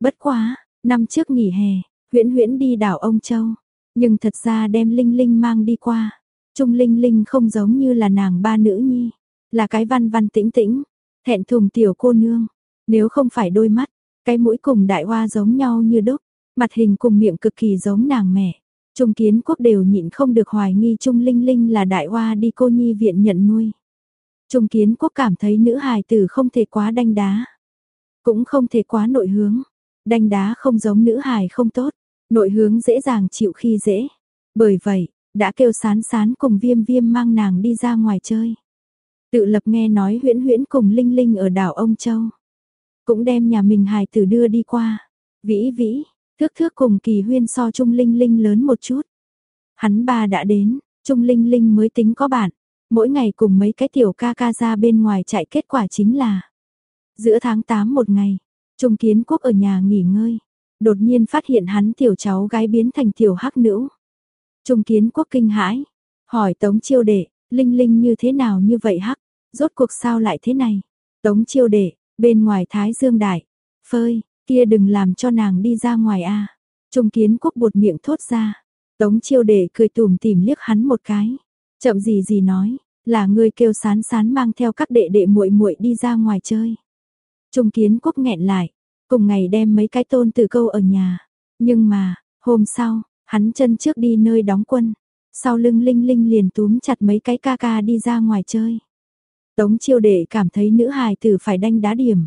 [SPEAKER 1] Bất quá, năm trước nghỉ hè, huyễn huyễn đi đảo Ông Châu. Nhưng thật ra đem Linh Linh mang đi qua. Trung Linh Linh không giống như là nàng ba nữ nhi. Là cái văn văn tĩnh tĩnh, thẹn thùng tiểu cô nương. Nếu không phải đôi mắt, cái mũi cùng đại hoa giống nhau như đúc, mặt hình cùng miệng cực kỳ giống nàng mẹ. Trung kiến quốc đều nhịn không được hoài nghi Trung Linh Linh là đại hoa đi cô nhi viện nhận nuôi. Trung kiến quốc cảm thấy nữ hài tử không thể quá đanh đá. Cũng không thể quá nội hướng. Đanh đá không giống nữ hài không tốt. Nội hướng dễ dàng chịu khi dễ. Bởi vậy, đã kêu sán sán cùng viêm viêm mang nàng đi ra ngoài chơi. Tự lập nghe nói huyễn huyễn cùng Linh Linh ở đảo Ông Châu. Cũng đem nhà mình hài tử đưa đi qua. Vĩ vĩ, thước thước cùng kỳ huyên so Trung Linh Linh lớn một chút. Hắn ba đã đến, Trung Linh Linh mới tính có bạn. Mỗi ngày cùng mấy cái tiểu ca ca ra bên ngoài chạy kết quả chính là. Giữa tháng 8 một ngày, Trung Kiến Quốc ở nhà nghỉ ngơi. Đột nhiên phát hiện hắn tiểu cháu gái biến thành tiểu hắc nữ. Trung Kiến Quốc kinh hãi, hỏi Tống Chiêu Đệ, Linh Linh như thế nào như vậy hắc, rốt cuộc sao lại thế này? Tống Chiêu Đệ, Bên ngoài Thái Dương Đại, phơi, kia đừng làm cho nàng đi ra ngoài a. Trung Kiến Quốc buột miệng thốt ra. Tống Chiêu Đệ cười tủm tỉm liếc hắn một cái. Chậm gì gì nói, là ngươi kêu sán sán mang theo các đệ đệ muội muội đi ra ngoài chơi. Trung Kiến Quốc nghẹn lại, cùng ngày đem mấy cái tôn từ câu ở nhà. Nhưng mà, hôm sau, hắn chân trước đi nơi đóng quân, sau lưng Linh Linh liền túm chặt mấy cái ca ca đi ra ngoài chơi. Tống chiêu đệ cảm thấy nữ hài tử phải đanh đá điểm.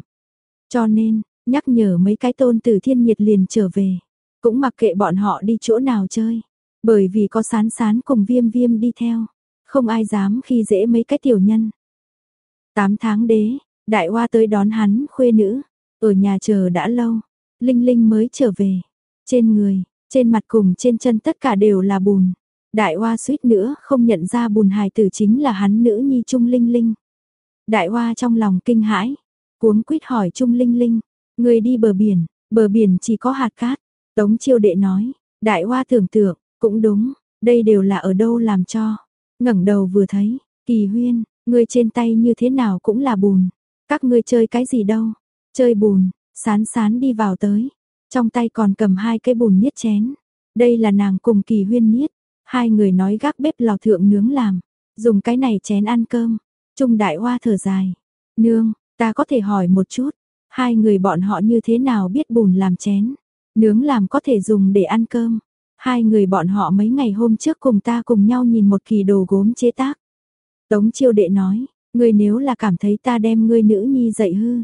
[SPEAKER 1] Cho nên, nhắc nhở mấy cái tôn tử thiên nhiệt liền trở về. Cũng mặc kệ bọn họ đi chỗ nào chơi. Bởi vì có sán sán cùng viêm viêm đi theo. Không ai dám khi dễ mấy cái tiểu nhân. 8 tháng đế, đại hoa tới đón hắn khuê nữ. Ở nhà chờ đã lâu. Linh Linh mới trở về. Trên người, trên mặt cùng trên chân tất cả đều là bùn. Đại hoa suýt nữa không nhận ra bùn hài tử chính là hắn nữ nhi trung Linh Linh. Đại Hoa trong lòng kinh hãi, cuống quýt hỏi Trung Linh Linh, người đi bờ biển, bờ biển chỉ có hạt cát. Tống chiêu đệ nói, Đại Hoa tưởng tượng, cũng đúng, đây đều là ở đâu làm cho. ngẩng đầu vừa thấy, kỳ huyên, người trên tay như thế nào cũng là bùn. Các ngươi chơi cái gì đâu? Chơi bùn, sán sán đi vào tới. Trong tay còn cầm hai cái bùn niết chén. Đây là nàng cùng kỳ huyên niết. Hai người nói gác bếp lò thượng nướng làm. Dùng cái này chén ăn cơm. Trung đại hoa thở dài. Nương, ta có thể hỏi một chút. Hai người bọn họ như thế nào biết bùn làm chén. Nướng làm có thể dùng để ăn cơm. Hai người bọn họ mấy ngày hôm trước cùng ta cùng nhau nhìn một kỳ đồ gốm chế tác. Tống chiêu đệ nói, ngươi nếu là cảm thấy ta đem ngươi nữ nhi dạy hư.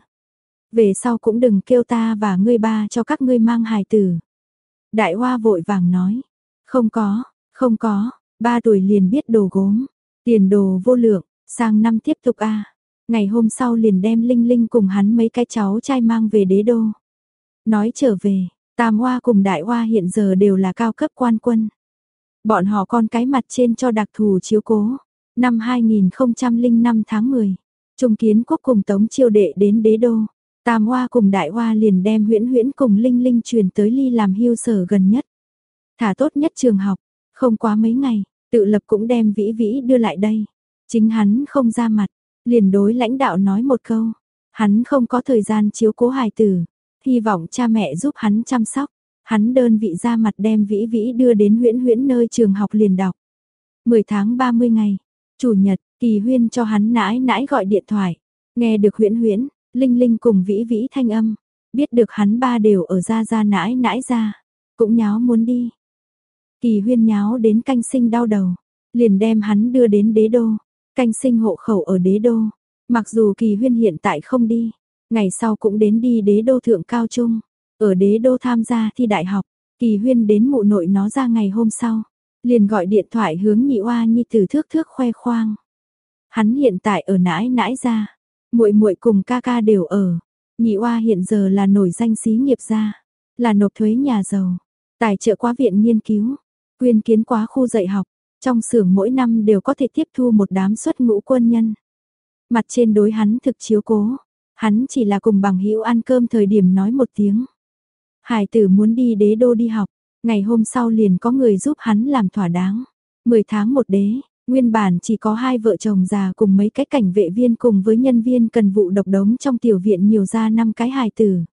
[SPEAKER 1] Về sau cũng đừng kêu ta và ngươi ba cho các ngươi mang hài tử. Đại hoa vội vàng nói, không có, không có, ba tuổi liền biết đồ gốm, tiền đồ vô lượng, Sang năm tiếp tục a. Ngày hôm sau liền đem Linh Linh cùng hắn mấy cái cháu trai mang về đế đô. Nói trở về, Tam Hoa cùng Đại Hoa hiện giờ đều là cao cấp quan quân. Bọn họ con cái mặt trên cho đặc thù chiếu cố. Năm 2005 tháng 10, Trung kiến quốc cùng tống chiêu đệ đến đế đô. Tam Hoa cùng Đại Hoa liền đem huyễn huyễn cùng Linh Linh truyền tới ly làm hưu sở gần nhất. Thả tốt nhất trường học, không quá mấy ngày, tự lập cũng đem vĩ vĩ đưa lại đây. Chính hắn không ra mặt, liền đối lãnh đạo nói một câu. Hắn không có thời gian chiếu cố hài tử, hy vọng cha mẹ giúp hắn chăm sóc. Hắn đơn vị ra mặt đem vĩ vĩ đưa đến huyễn huyễn nơi trường học liền đọc. 10 tháng 30 ngày, chủ nhật, kỳ huyên cho hắn nãi nãi gọi điện thoại. Nghe được huyễn huyễn, linh linh cùng vĩ vĩ thanh âm. Biết được hắn ba đều ở ra ra nãi nãi ra. Cũng nháo muốn đi. Kỳ huyên nháo đến canh sinh đau đầu. Liền đem hắn đưa đến đế đô. Canh sinh hộ khẩu ở đế đô. Mặc dù kỳ huyên hiện tại không đi. Ngày sau cũng đến đi đế đô thượng cao trung. Ở đế đô tham gia thi đại học. Kỳ huyên đến mụ nội nó ra ngày hôm sau. Liền gọi điện thoại hướng nhị oa nhi tử thước thước khoe khoang. Hắn hiện tại ở nãi nãi ra. muội muội cùng ca ca đều ở. Nhị oa hiện giờ là nổi danh xí nghiệp gia. Là nộp thuế nhà giàu. Tài trợ quá viện nghiên cứu. Quyên kiến quá khu dạy học. Trong xưởng mỗi năm đều có thể tiếp thu một đám xuất ngũ quân nhân. Mặt trên đối hắn thực chiếu cố. Hắn chỉ là cùng bằng hữu ăn cơm thời điểm nói một tiếng. Hải tử muốn đi đế đô đi học. Ngày hôm sau liền có người giúp hắn làm thỏa đáng. 10 tháng một đế, nguyên bản chỉ có hai vợ chồng già cùng mấy cái cảnh vệ viên cùng với nhân viên cần vụ độc đống trong tiểu viện nhiều ra năm cái hài tử.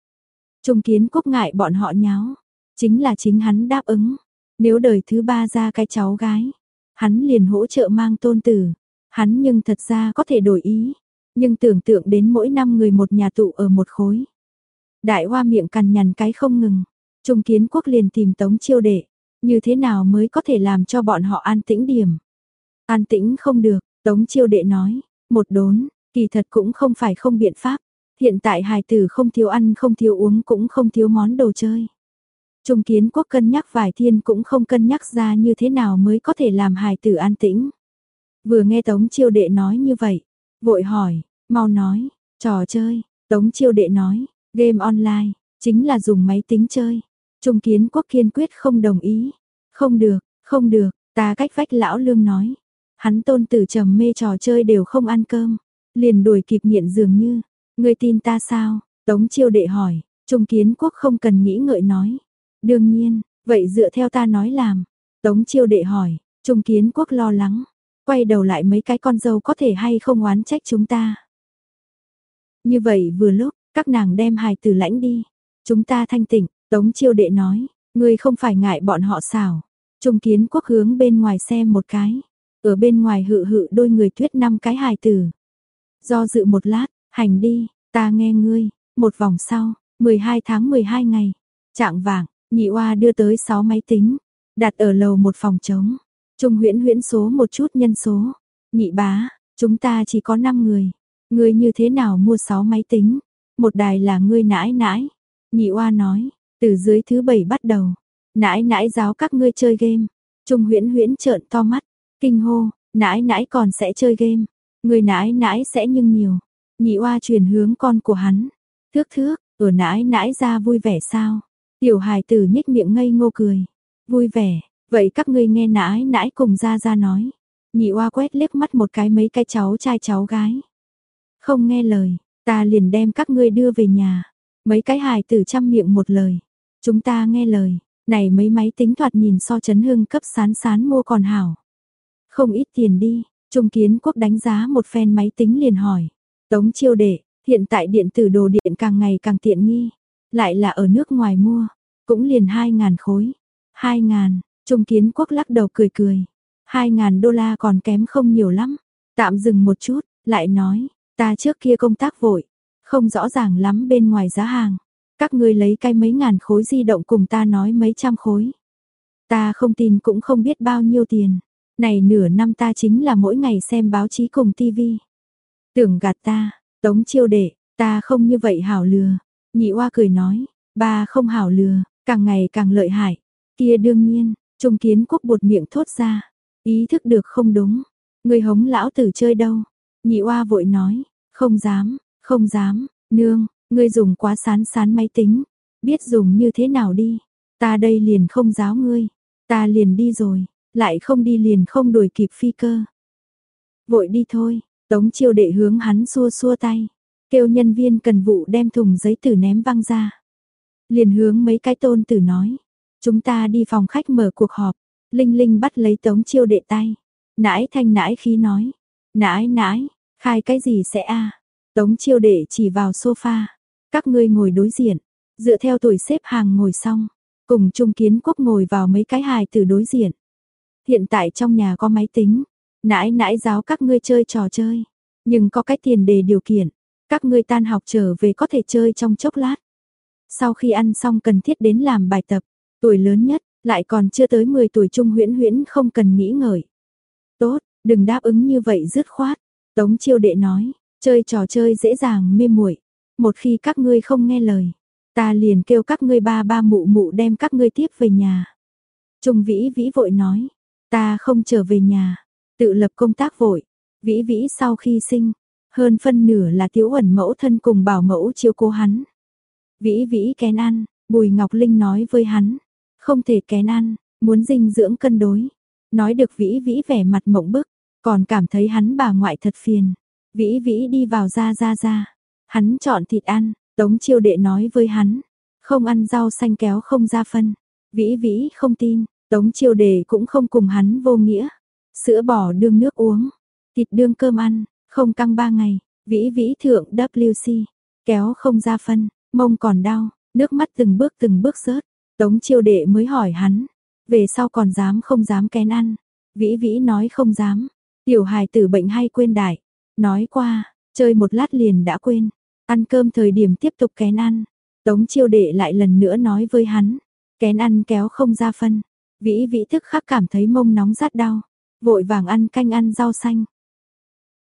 [SPEAKER 1] Trung kiến quốc ngại bọn họ nháo, chính là chính hắn đáp ứng. Nếu đời thứ ba ra cái cháu gái, hắn liền hỗ trợ mang tôn tử. Hắn nhưng thật ra có thể đổi ý, nhưng tưởng tượng đến mỗi năm người một nhà tụ ở một khối. Đại hoa miệng cằn nhằn cái không ngừng, Trung kiến quốc liền tìm tống chiêu đệ, như thế nào mới có thể làm cho bọn họ an tĩnh điểm. An tĩnh không được, tống chiêu đệ nói, một đốn, kỳ thật cũng không phải không biện pháp. Hiện tại hài tử không thiếu ăn không thiếu uống cũng không thiếu món đồ chơi. Trung kiến quốc cân nhắc vài thiên cũng không cân nhắc ra như thế nào mới có thể làm hài tử an tĩnh. Vừa nghe Tống chiêu đệ nói như vậy, vội hỏi, mau nói, trò chơi, Tống chiêu đệ nói, game online, chính là dùng máy tính chơi. Trung kiến quốc kiên quyết không đồng ý. Không được, không được, ta cách vách lão lương nói. Hắn tôn tử trầm mê trò chơi đều không ăn cơm. Liền đuổi kịp nghiện dường như. Người tin ta sao? Tống chiêu đệ hỏi. Trung kiến quốc không cần nghĩ ngợi nói. Đương nhiên, vậy dựa theo ta nói làm. Tống chiêu đệ hỏi. Trung kiến quốc lo lắng. Quay đầu lại mấy cái con dâu có thể hay không oán trách chúng ta. Như vậy vừa lúc, các nàng đem hài tử lãnh đi. Chúng ta thanh tịnh. Tống chiêu đệ nói, ngươi không phải ngại bọn họ xảo. Trung kiến quốc hướng bên ngoài xem một cái. Ở bên ngoài hự hự đôi người tuyết năm cái hài tử. Do dự một lát, hành đi, ta nghe ngươi. Một vòng sau, 12 tháng 12 ngày. Trạng vàng, nhị oa đưa tới 6 máy tính. Đặt ở lầu một phòng trống. Trung huyễn huyễn số một chút nhân số. Nhị bá, chúng ta chỉ có 5 người. Ngươi như thế nào mua 6 máy tính? Một đài là ngươi nãi nãi. Nhị oa nói, từ dưới thứ bảy bắt đầu, nãi nãi giáo các ngươi chơi game. Trung huyễn huyễn trợn to mắt, kinh hô, nãi nãi còn sẽ chơi game. Người nãi nãi sẽ nhưng nhiều. Nhị oa truyền hướng con của hắn. Thước thước, ở nãi nãi ra vui vẻ sao? Tiểu hài tử nhếch miệng ngây ngô cười. Vui vẻ, vậy các ngươi nghe nãi nãi cùng ra ra nói. Nhị oa quét liếc mắt một cái mấy cái cháu trai cháu gái. Không nghe lời, ta liền đem các ngươi đưa về nhà. Mấy cái hài tử chăm miệng một lời. Chúng ta nghe lời, này mấy máy tính thoạt nhìn so chấn hương cấp sán sán mua còn hảo. Không ít tiền đi, Trung Kiến Quốc đánh giá một phen máy tính liền hỏi. Tống chiêu đệ, hiện tại điện tử đồ điện càng ngày càng tiện nghi. Lại là ở nước ngoài mua, cũng liền 2.000 khối. 2.000, Trung Kiến Quốc lắc đầu cười cười. 2.000 đô la còn kém không nhiều lắm. Tạm dừng một chút, lại nói, ta trước kia công tác vội, không rõ ràng lắm bên ngoài giá hàng. Các ngươi lấy cái mấy ngàn khối di động cùng ta nói mấy trăm khối. Ta không tin cũng không biết bao nhiêu tiền. Này nửa năm ta chính là mỗi ngày xem báo chí cùng tivi. Tưởng gạt ta, tống chiêu đệ, ta không như vậy hảo lừa. Nhị oa cười nói, ba không hảo lừa, càng ngày càng lợi hại. Kia đương nhiên, trung kiến quốc bột miệng thốt ra. Ý thức được không đúng. Người hống lão tử chơi đâu. Nhị oa vội nói, không dám, không dám, nương, Ngươi dùng quá sán sán máy tính, biết dùng như thế nào đi. Ta đây liền không giáo ngươi, ta liền đi rồi, lại không đi liền không đuổi kịp phi cơ. Vội đi thôi, Tống chiêu đệ hướng hắn xua xua tay, kêu nhân viên cần vụ đem thùng giấy tử ném văng ra. Liền hướng mấy cái tôn tử nói, chúng ta đi phòng khách mở cuộc họp, Linh Linh bắt lấy tống chiêu đệ tay, nãi thanh nãi khí nói, nãi nãi, khai cái gì sẽ a? Tống chiêu đệ chỉ vào sofa, các ngươi ngồi đối diện, dựa theo tuổi xếp hàng ngồi xong, cùng Trung Kiến Quốc ngồi vào mấy cái hài tử đối diện. Hiện tại trong nhà có máy tính, nãi nãi giáo các ngươi chơi trò chơi, nhưng có cái tiền đề điều kiện, các ngươi tan học trở về có thể chơi trong chốc lát. Sau khi ăn xong cần thiết đến làm bài tập, tuổi lớn nhất, lại còn chưa tới 10 tuổi Trung Huyễn Huyễn không cần nghĩ ngợi. Tốt, đừng đáp ứng như vậy dứt khoát. Tống chiêu đệ nói, chơi trò chơi dễ dàng mê muội một khi các ngươi không nghe lời, ta liền kêu các ngươi ba ba mụ mụ đem các ngươi tiếp về nhà. Trung Vĩ Vĩ vội nói, ta không trở về nhà, tự lập công tác vội. Vĩ Vĩ sau khi sinh, hơn phân nửa là Tiếu Uẩn mẫu thân cùng bảo mẫu chiếu cố hắn. Vĩ Vĩ kén ăn, Bùi Ngọc Linh nói với hắn, không thể kén ăn, muốn dinh dưỡng cân đối. Nói được Vĩ Vĩ vẻ mặt mộng bức, còn cảm thấy hắn bà ngoại thật phiền. Vĩ Vĩ đi vào ra ra ra, hắn chọn thịt ăn, Tống Chiêu Đệ nói với hắn, không ăn rau xanh kéo không ra phân. Vĩ Vĩ không tin, Tống Chiêu Đệ cũng không cùng hắn vô nghĩa. Sữa bò đương nước uống, thịt đương cơm ăn, không căng ba ngày, Vĩ Vĩ thượng WC, kéo không ra phân, mông còn đau, nước mắt từng bước từng bước rớt. Tống chiêu đệ mới hỏi hắn, về sau còn dám không dám kén ăn. Vĩ vĩ nói không dám, tiểu hài tử bệnh hay quên đại. Nói qua, chơi một lát liền đã quên, ăn cơm thời điểm tiếp tục kén ăn. Tống chiêu đệ lại lần nữa nói với hắn, kén ăn kéo không ra phân. Vĩ vĩ thức khắc cảm thấy mông nóng rát đau, vội vàng ăn canh ăn rau xanh.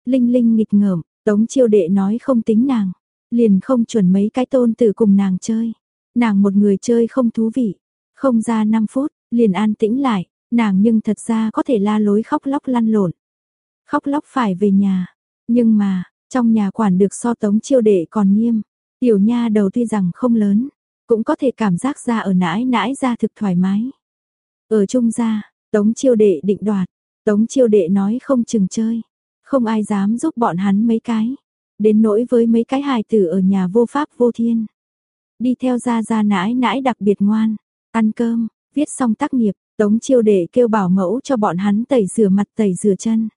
[SPEAKER 1] Linh Linh nghịch ngợm, Tống chiêu đệ nói không tính nàng, liền không chuẩn mấy cái tôn tử cùng nàng chơi. Nàng một người chơi không thú vị, không ra 5 phút, liền an tĩnh lại, nàng nhưng thật ra có thể la lối khóc lóc lăn lộn. Khóc lóc phải về nhà, nhưng mà, trong nhà quản được so tống chiêu đệ còn nghiêm, tiểu nha đầu tuy rằng không lớn, cũng có thể cảm giác ra ở nãi nãi ra thực thoải mái. Ở trung gia, tống chiêu đệ định đoạt, tống chiêu đệ nói không chừng chơi, không ai dám giúp bọn hắn mấy cái, đến nỗi với mấy cái hài tử ở nhà vô pháp vô thiên đi theo ra ra nãi nãi đặc biệt ngoan, ăn cơm, viết xong tác nghiệp, Tống Chiêu để kêu bảo mẫu cho bọn hắn tẩy rửa mặt tẩy rửa chân.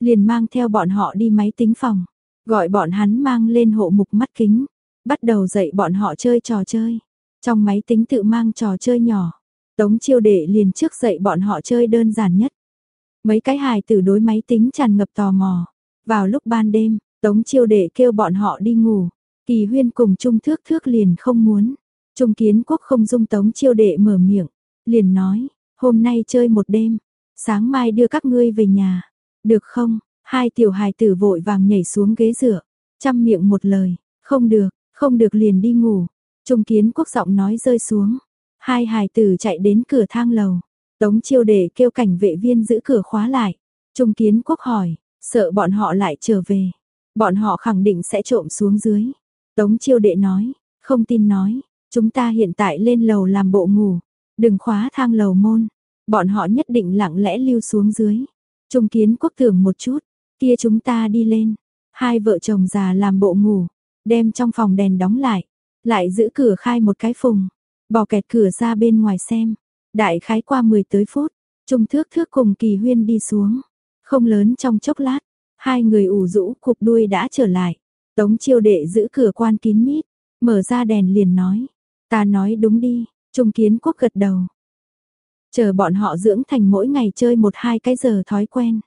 [SPEAKER 1] Liền mang theo bọn họ đi máy tính phòng, gọi bọn hắn mang lên hộ mục mắt kính, bắt đầu dạy bọn họ chơi trò chơi. Trong máy tính tự mang trò chơi nhỏ, Tống Chiêu đệ liền trước dạy bọn họ chơi đơn giản nhất. Mấy cái hài tử đối máy tính tràn ngập tò mò. Vào lúc ban đêm, Tống Chiêu đệ kêu bọn họ đi ngủ, Kỳ huyên cùng Trung Thước Thước liền không muốn. Trung Kiến Quốc không dung tống chiêu đệ mở miệng, liền nói, hôm nay chơi một đêm, sáng mai đưa các ngươi về nhà, được không? Hai tiểu hài tử vội vàng nhảy xuống ghế dựa, chăm miệng một lời, không được, không được liền đi ngủ. Trung Kiến Quốc giọng nói rơi xuống, hai hài tử chạy đến cửa thang lầu, tống chiêu đệ kêu cảnh vệ viên giữ cửa khóa lại. Trung Kiến Quốc hỏi, sợ bọn họ lại trở về, bọn họ khẳng định sẽ trộm xuống dưới. Tống chiêu đệ nói, không tin nói, chúng ta hiện tại lên lầu làm bộ ngủ, đừng khóa thang lầu môn, bọn họ nhất định lặng lẽ lưu xuống dưới. Trung kiến quốc tưởng một chút, kia chúng ta đi lên, hai vợ chồng già làm bộ ngủ, đem trong phòng đèn đóng lại, lại giữ cửa khai một cái phùng, bỏ kẹt cửa ra bên ngoài xem. Đại khái qua 10 tới phút, Trung thước thước cùng kỳ huyên đi xuống, không lớn trong chốc lát, hai người ủ rũ cục đuôi đã trở lại. Tống chiêu đệ giữ cửa quan kín mít, mở ra đèn liền nói. Ta nói đúng đi, Trung Kiến Quốc gật đầu. Chờ bọn họ dưỡng thành mỗi ngày chơi một hai cái giờ thói quen.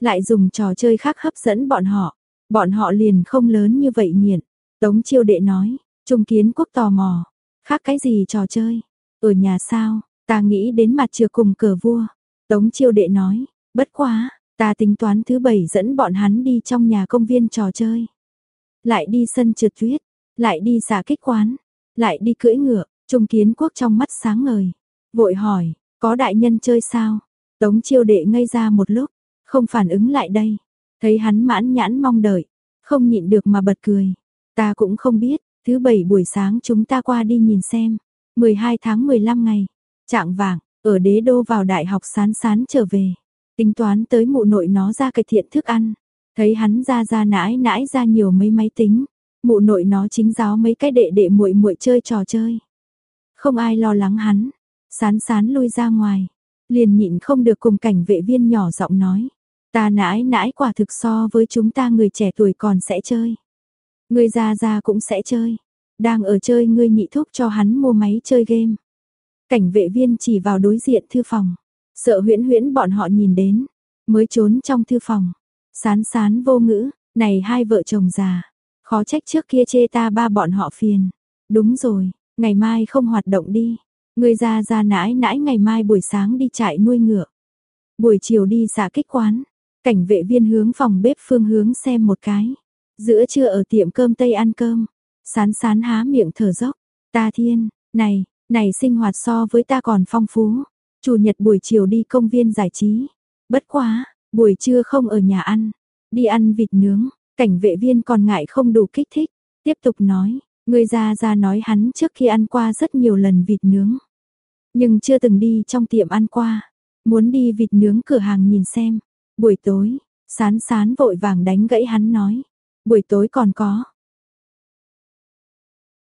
[SPEAKER 1] Lại dùng trò chơi khác hấp dẫn bọn họ. Bọn họ liền không lớn như vậy nghiện. Tống chiêu đệ nói, Trung Kiến Quốc tò mò. Khác cái gì trò chơi? Ở nhà sao? Ta nghĩ đến mặt trừa cùng cờ vua. Tống chiêu đệ nói, bất quá, ta tính toán thứ bảy dẫn bọn hắn đi trong nhà công viên trò chơi lại đi sân trượt tuyết, lại đi xả kích quán, lại đi cưỡi ngựa, Trung Kiến Quốc trong mắt sáng ngời, vội hỏi, có đại nhân chơi sao? Tống chiêu đệ ngây ra một lúc, không phản ứng lại đây, thấy hắn mãn nhãn mong đợi, không nhịn được mà bật cười. Ta cũng không biết, thứ bảy buổi sáng chúng ta qua đi nhìn xem, 12 tháng 15 ngày, trạng vàng, ở đế đô vào đại học sán sán trở về, tính toán tới mụ nội nó ra cải thiện thức ăn, Thấy hắn ra ra nãi nãi ra nhiều mấy máy tính, mụ nội nó chính giáo mấy cái đệ đệ muội muội chơi trò chơi. Không ai lo lắng hắn, sán sán lui ra ngoài, liền nhịn không được cùng cảnh vệ viên nhỏ giọng nói. Ta nãi nãi quả thực so với chúng ta người trẻ tuổi còn sẽ chơi. Người già già cũng sẽ chơi. Đang ở chơi ngươi nhị thúc cho hắn mua máy chơi game. Cảnh vệ viên chỉ vào đối diện thư phòng. Sợ huyễn huyễn bọn họ nhìn đến. Mới trốn trong thư phòng. Sán sán vô ngữ. Này hai vợ chồng già. Khó trách trước kia chê ta ba bọn họ phiền. Đúng rồi. Ngày mai không hoạt động đi. Người già già nãi nãi ngày mai buổi sáng đi chạy nuôi ngựa. Buổi chiều đi xả kích quán. Cảnh vệ viên hướng phòng bếp phương hướng xem một cái. Giữa trưa ở tiệm cơm Tây ăn cơm. Sán sán há miệng thở dốc. Ta thiên, này, này sinh hoạt so với ta còn phong phú. Chủ nhật buổi chiều đi công viên giải trí. Bất quá, buổi trưa không ở nhà ăn. Đi ăn vịt nướng. Cảnh vệ viên còn ngại không đủ kích thích. Tiếp tục nói, người già già nói hắn trước khi ăn qua rất nhiều lần vịt nướng. Nhưng chưa từng đi trong tiệm ăn qua. Muốn đi vịt nướng cửa hàng nhìn xem. Buổi tối, sán sán vội vàng đánh gãy hắn nói. Buổi tối còn có.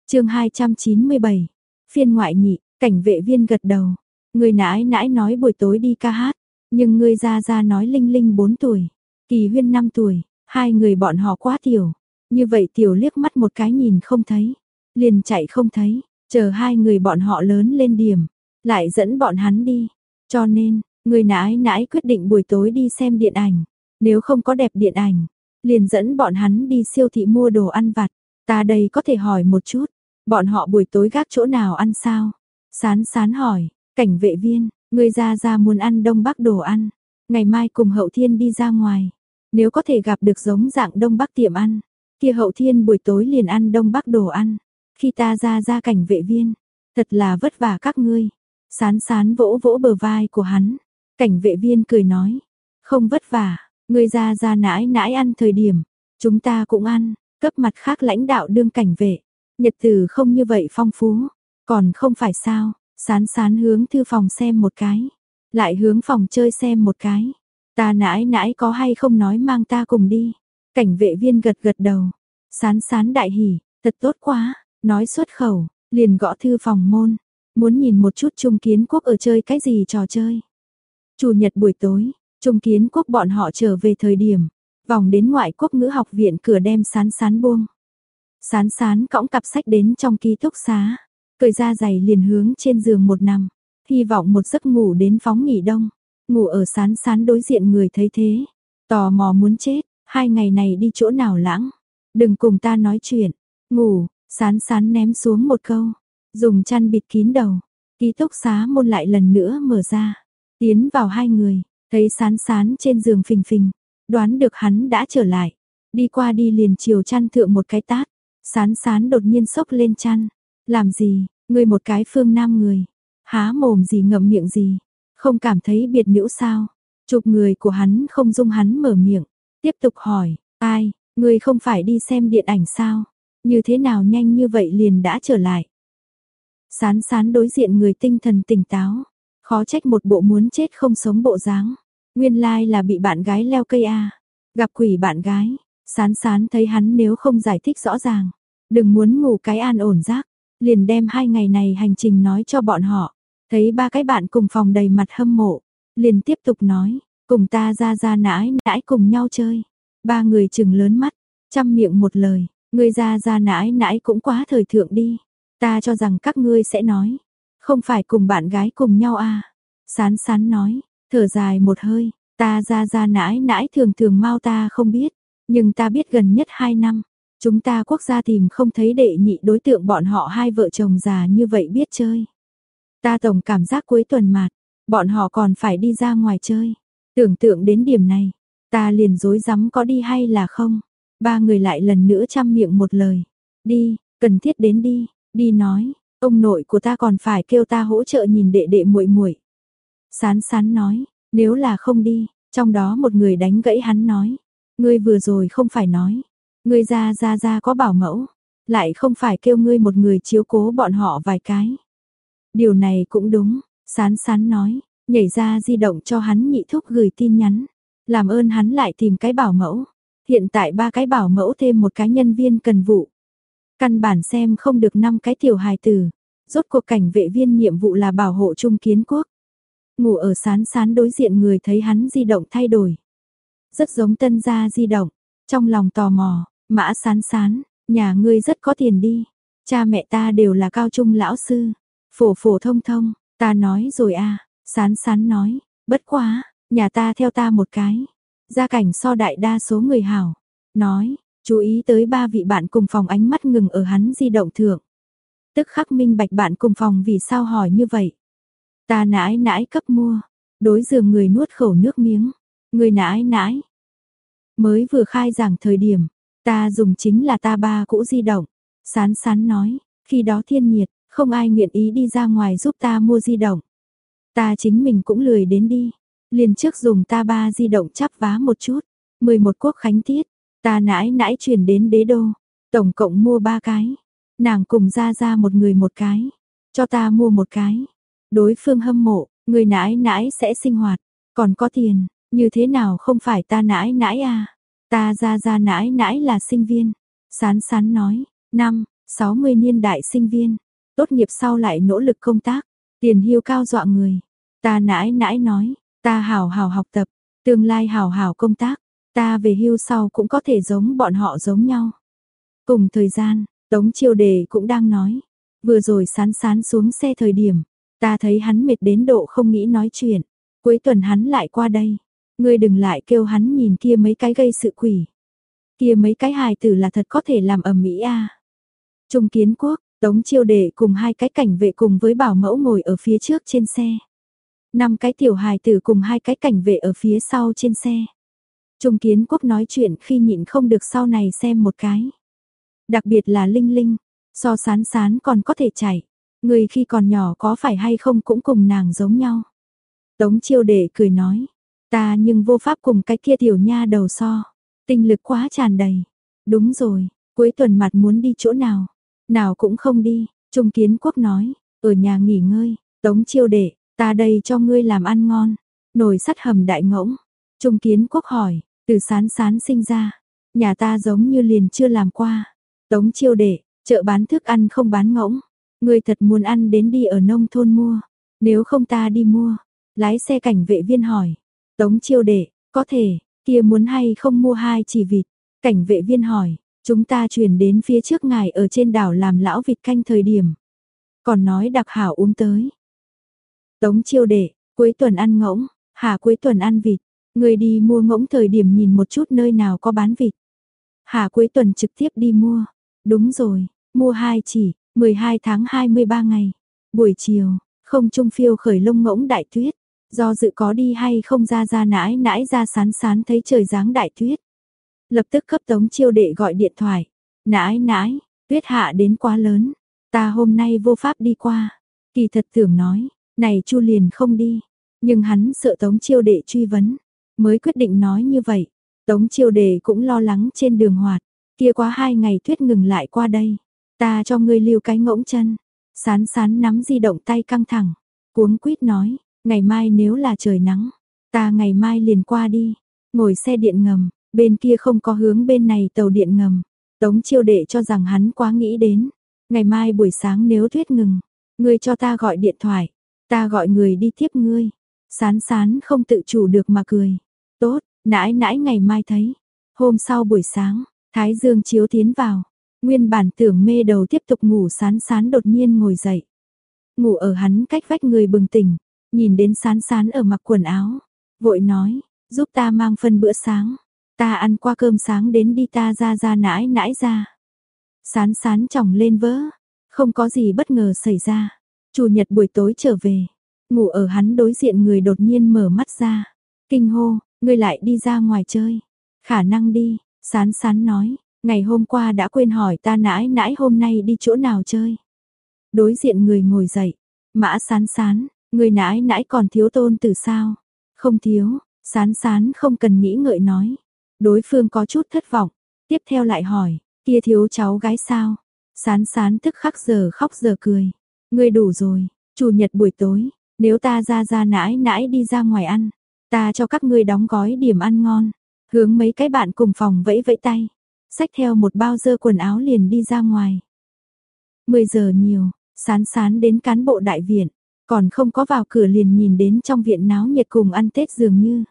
[SPEAKER 1] chương 297, phiên ngoại nhị, cảnh vệ viên gật đầu. Người nãi nãi nói buổi tối đi ca hát, nhưng người ra ra nói Linh Linh 4 tuổi, Kỳ Huyên 5 tuổi, hai người bọn họ quá tiểu. Như vậy tiểu liếc mắt một cái nhìn không thấy, liền chạy không thấy, chờ hai người bọn họ lớn lên điểm, lại dẫn bọn hắn đi. Cho nên, người nãi nãi quyết định buổi tối đi xem điện ảnh, nếu không có đẹp điện ảnh, liền dẫn bọn hắn đi siêu thị mua đồ ăn vặt. Ta đây có thể hỏi một chút, bọn họ buổi tối gác chỗ nào ăn sao? Sán sán hỏi, cảnh vệ viên, người ra ra muốn ăn đông bắc đồ ăn, ngày mai cùng hậu thiên đi ra ngoài. Nếu có thể gặp được giống dạng đông bắc tiệm ăn, kia hậu thiên buổi tối liền ăn đông bắc đồ ăn. Khi ta ra ra cảnh vệ viên, thật là vất vả các ngươi. Sán sán vỗ vỗ bờ vai của hắn, cảnh vệ viên cười nói, không vất vả, Người ra ra nãi nãi ăn thời điểm, chúng ta cũng ăn, cấp mặt khác lãnh đạo đương cảnh vệ. Nhật từ không như vậy phong phú, còn không phải sao, sán sán hướng thư phòng xem một cái, lại hướng phòng chơi xem một cái. Ta nãi nãi có hay không nói mang ta cùng đi. Cảnh vệ viên gật gật đầu, sán sán đại hỉ, thật tốt quá, nói xuất khẩu, liền gõ thư phòng môn, muốn nhìn một chút trung kiến quốc ở chơi cái gì trò chơi. Chủ nhật buổi tối, Trung kiến quốc bọn họ trở về thời điểm, vòng đến ngoại quốc ngữ học viện cửa đem sán sán buông. Sán sán cõng cặp sách đến trong ký túc xá, cười ra giày liền hướng trên giường một nằm, hy vọng một giấc ngủ đến phóng nghỉ đông, ngủ ở sán sán đối diện người thấy thế, tò mò muốn chết, hai ngày này đi chỗ nào lãng, đừng cùng ta nói chuyện, ngủ, sán sán ném xuống một câu, dùng chăn bịt kín đầu, ký túc xá môn lại lần nữa mở ra, tiến vào hai người, Thấy sán sán trên giường phình phình, đoán được hắn đã trở lại. Đi qua đi liền chiều chăn thượng một cái tát. Sán sán đột nhiên sốc lên chăn. Làm gì, ngươi một cái phương nam người. Há mồm gì ngậm miệng gì. Không cảm thấy biệt nữ sao. Chụp người của hắn không dung hắn mở miệng. Tiếp tục hỏi, ai, ngươi không phải đi xem điện ảnh sao? Như thế nào nhanh như vậy liền đã trở lại. Sán sán đối diện người tinh thần tỉnh táo. Khó trách một bộ muốn chết không sống bộ dáng. Nguyên lai like là bị bạn gái leo cây a. Gặp quỷ bạn gái, sán sán thấy hắn nếu không giải thích rõ ràng, đừng muốn ngủ cái an ổn giấc, liền đem hai ngày này hành trình nói cho bọn họ. Thấy ba cái bạn cùng phòng đầy mặt hâm mộ, liền tiếp tục nói, cùng ta ra ra nãi nãi cùng nhau chơi. Ba người chừng lớn mắt, chăm miệng một lời, người ra ra nãi nãi cũng quá thời thượng đi. Ta cho rằng các ngươi sẽ nói, không phải cùng bạn gái cùng nhau à. Sán sán nói, Thở dài một hơi, ta ra ra nãi nãi thường thường mau ta không biết, nhưng ta biết gần nhất hai năm, chúng ta quốc gia tìm không thấy đệ nhị đối tượng bọn họ hai vợ chồng già như vậy biết chơi. Ta tổng cảm giác cuối tuần mạt, bọn họ còn phải đi ra ngoài chơi. Tưởng tượng đến điểm này, ta liền dối rắm có đi hay là không. Ba người lại lần nữa chăm miệng một lời. Đi, cần thiết đến đi, đi nói, ông nội của ta còn phải kêu ta hỗ trợ nhìn đệ đệ muội muội. Sán sán nói, nếu là không đi, trong đó một người đánh gãy hắn nói, ngươi vừa rồi không phải nói, ngươi ra ra ra có bảo mẫu, lại không phải kêu ngươi một người chiếu cố bọn họ vài cái. Điều này cũng đúng, sán sán nói, nhảy ra di động cho hắn nhị thúc gửi tin nhắn, làm ơn hắn lại tìm cái bảo mẫu, Hiện tại ba cái bảo mẫu thêm một cái nhân viên cần vụ. Căn bản xem không được năm cái tiểu hài tử. Rốt cuộc cảnh vệ viên nhiệm vụ là bảo hộ trung kiến quốc. Ngủ ở sán sán đối diện người thấy hắn di động thay đổi. Rất giống tân gia di động. Trong lòng tò mò, mã sán sán, nhà ngươi rất có tiền đi. Cha mẹ ta đều là cao trung lão sư. Phổ phổ thông thông, ta nói rồi à, sán sán nói, bất quá, nhà ta theo ta một cái. Gia cảnh so đại đa số người hảo. Nói, chú ý tới ba vị bạn cùng phòng ánh mắt ngừng ở hắn di động thượng. Tức khắc minh bạch bạn cùng phòng vì sao hỏi như vậy. Ta nãi nãi cấp mua. Đối giường người nuốt khẩu nước miếng. Người nãi nãi. Mới vừa khai giảng thời điểm. Ta dùng chính là ta ba cũ di động. Sán sán nói. Khi đó thiên nhiệt. Không ai nguyện ý đi ra ngoài giúp ta mua di động. Ta chính mình cũng lười đến đi. Liền trước dùng ta ba di động chắp vá một chút. 11 quốc khánh tiết. Ta nãi nãi chuyển đến đế đô. Tổng cộng mua ba cái. Nàng cùng ra ra một người một cái. Cho ta mua một cái. Đối phương hâm mộ, người nãi nãi sẽ sinh hoạt. Còn có tiền, như thế nào không phải ta nãi nãi à? Ta ra ra nãi nãi là sinh viên. Sán sán nói, năm, 60 niên đại sinh viên. Tốt nghiệp sau lại nỗ lực công tác. Tiền hưu cao dọa người. Ta nãi nãi nói, ta hào hào học tập. Tương lai hào hào công tác. Ta về hưu sau cũng có thể giống bọn họ giống nhau. Cùng thời gian, Tống chiêu đề cũng đang nói. Vừa rồi sán sán xuống xe thời điểm, ta thấy hắn mệt đến độ không nghĩ nói chuyện. Cuối tuần hắn lại qua đây. Ngươi đừng lại kêu hắn nhìn kia mấy cái gây sự quỷ. Kia mấy cái hài tử là thật có thể làm ầm mỹ a. Trung kiến quốc, Tống chiêu đề cùng hai cái cảnh vệ cùng với bảo mẫu ngồi ở phía trước trên xe. Năm cái tiểu hài tử cùng hai cái cảnh vệ ở phía sau trên xe. Trung kiến quốc nói chuyện khi nhịn không được sau này xem một cái. Đặc biệt là Linh Linh, so sán sán còn có thể chảy. Người khi còn nhỏ có phải hay không cũng cùng nàng giống nhau. Tống chiêu đệ cười nói, ta nhưng vô pháp cùng cái kia tiểu nha đầu so. Tinh lực quá tràn đầy. Đúng rồi, cuối tuần mặt muốn đi chỗ nào? Nào cũng không đi, Trung Kiến Quốc nói, ở nhà nghỉ ngơi, Tống chiêu đệ, ta đây cho ngươi làm ăn ngon. Nồi sắt hầm đại ngỗng. Trung Kiến Quốc hỏi, từ sán sán sinh ra, nhà ta giống như liền chưa làm qua. Tống chiêu đệ, chợ bán thức ăn không bán ngỗng. Người thật muốn ăn đến đi ở nông thôn mua. Nếu không ta đi mua. Lái xe cảnh vệ viên hỏi. Tống chiêu đệ, có thể, kia muốn hay không mua hai chỉ vịt. Cảnh vệ viên hỏi, chúng ta chuyển đến phía trước ngài ở trên đảo làm lão vịt canh thời điểm. Còn nói đặc hảo uống tới. Tống chiêu đệ, cuối tuần ăn ngỗng, hà cuối tuần ăn vịt. Người đi mua ngỗng thời điểm nhìn một chút nơi nào có bán vịt. Hà cuối tuần trực tiếp đi mua. Đúng rồi, mua hai chỉ, 12 tháng 23 ngày. Buổi chiều, không trung phiêu khởi lông ngỗng đại tuyết. Do dự có đi hay không ra ra nãi nãi ra sán sán thấy trời dáng đại tuyết. Lập tức cấp tống chiêu đệ gọi điện thoại. Nãi nãi, tuyết hạ đến quá lớn. Ta hôm nay vô pháp đi qua. Kỳ thật tưởng nói, này chu liền không đi. Nhưng hắn sợ tống chiêu đệ truy vấn. Mới quyết định nói như vậy. Tống chiêu đệ cũng lo lắng trên đường hoạt. Kia quá hai ngày tuyết ngừng lại qua đây. Ta cho ngươi lưu cái ngỗng chân. Sán sán nắm di động tay căng thẳng. Cuống quýt nói, ngày mai nếu là trời nắng, ta ngày mai liền qua đi. Ngồi xe điện ngầm, bên kia không có hướng bên này tàu điện ngầm. Tống chiêu đệ cho rằng hắn quá nghĩ đến. Ngày mai buổi sáng nếu tuyết ngừng, ngươi cho ta gọi điện thoại. Ta gọi người đi tiếp ngươi. Sán sán không tự chủ được mà cười. Tốt, nãi nãi ngày mai thấy. Hôm sau buổi sáng, Thái dương chiếu tiến vào, nguyên bản tưởng mê đầu tiếp tục ngủ sán sán đột nhiên ngồi dậy. Ngủ ở hắn cách vách người bừng tỉnh, nhìn đến sán sán ở mặc quần áo, vội nói, giúp ta mang phân bữa sáng, ta ăn qua cơm sáng đến đi ta ra ra nãi nãi ra. Sán sán chồng lên vỡ, không có gì bất ngờ xảy ra. Chủ nhật buổi tối trở về, ngủ ở hắn đối diện người đột nhiên mở mắt ra. Kinh hô, ngươi lại đi ra ngoài chơi. Khả năng đi, Sán sán nói, ngày hôm qua đã quên hỏi ta nãi nãi hôm nay đi chỗ nào chơi. Đối diện người ngồi dậy, mã sán sán, người nãi nãi còn thiếu tôn từ sao? Không thiếu, sán sán không cần nghĩ ngợi nói. Đối phương có chút thất vọng, tiếp theo lại hỏi, kia thiếu cháu gái sao? Sán sán tức khắc giờ khóc giờ cười. Ngươi đủ rồi, chủ nhật buổi tối, nếu ta ra ra nãi nãi đi ra ngoài ăn, ta cho các ngươi đóng gói điểm ăn ngon. hướng mấy cái bạn cùng phòng vẫy vẫy tay, xách theo một bao dơ quần áo liền đi ra ngoài. 10 giờ nhiều, sán sán đến cán bộ đại viện, còn không có vào cửa liền nhìn đến trong viện náo nhiệt cùng ăn Tết dường như.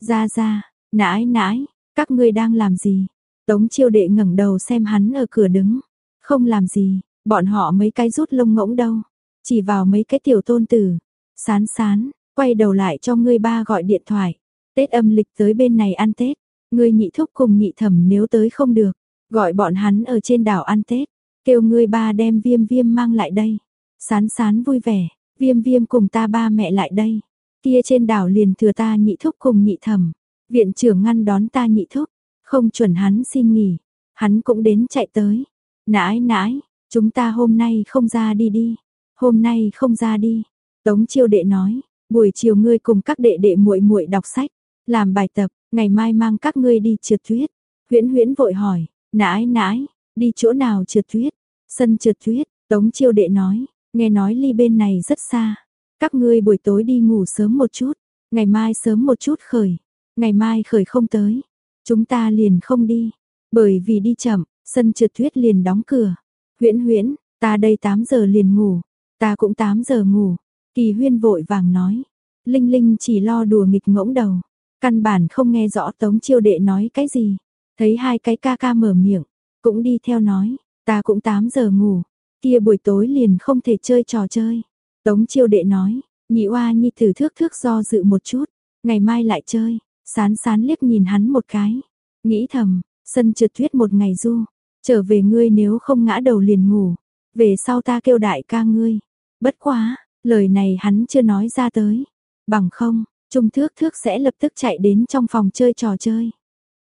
[SPEAKER 1] Ra ra, nãi nãi, các ngươi đang làm gì? Tống chiêu đệ ngẩng đầu xem hắn ở cửa đứng. Không làm gì, bọn họ mấy cái rút lông ngỗng đâu. Chỉ vào mấy cái tiểu tôn tử. Sán sán, quay đầu lại cho ngươi ba gọi điện thoại. Tết âm lịch tới bên này ăn Tết. Ngươi nhị thúc cùng nhị thẩm nếu tới không được. Gọi bọn hắn ở trên đảo ăn Tết. Kêu ngươi ba đem viêm viêm mang lại đây. Sán sán vui vẻ, viêm viêm cùng ta ba mẹ lại đây. Kia trên đảo liền thừa ta nhị thúc cùng nhị thẩm. Viện trưởng ngăn đón ta nhị thúc, không chuẩn hắn xin nghỉ. Hắn cũng đến chạy tới. Nãi nãi, chúng ta hôm nay không ra đi đi. Hôm nay không ra đi. Tống chiêu đệ nói, buổi chiều ngươi cùng các đệ đệ muội muội đọc sách, làm bài tập, ngày mai mang các ngươi đi trượt tuyết. Huyễn Huyễn vội hỏi, nãi nãi, đi chỗ nào trượt tuyết? Sân trượt tuyết, Tống chiêu đệ nói, nghe nói ly bên này rất xa. Các ngươi buổi tối đi ngủ sớm một chút, ngày mai sớm một chút khởi. Ngày mai khởi không tới, chúng ta liền không đi, bởi vì đi chậm, sân trượt tuyết liền đóng cửa. Huyễn Huyễn, ta đây 8 giờ liền ngủ, ta cũng 8 giờ ngủ. Kỳ Huyên vội vàng nói. Linh Linh chỉ lo đùa nghịch ngỗng đầu, căn bản không nghe rõ Tống Chiêu đệ nói cái gì. Thấy hai cái ca ca mở miệng, cũng đi theo nói, ta cũng 8 giờ ngủ, kia buổi tối liền không thể chơi trò chơi. Tống Chiêu đệ nói, nhị oa nhi thử thước thước do dự một chút, ngày mai lại chơi. Sán sán liếc nhìn hắn một cái, nghĩ thầm, sân trượt tuyết một ngày du, trở về ngươi nếu không ngã đầu liền ngủ, về sau ta kêu đại ca ngươi. Bất quá, lời này hắn chưa nói ra tới, bằng không, Trung Thước Thước sẽ lập tức chạy đến trong phòng chơi trò chơi.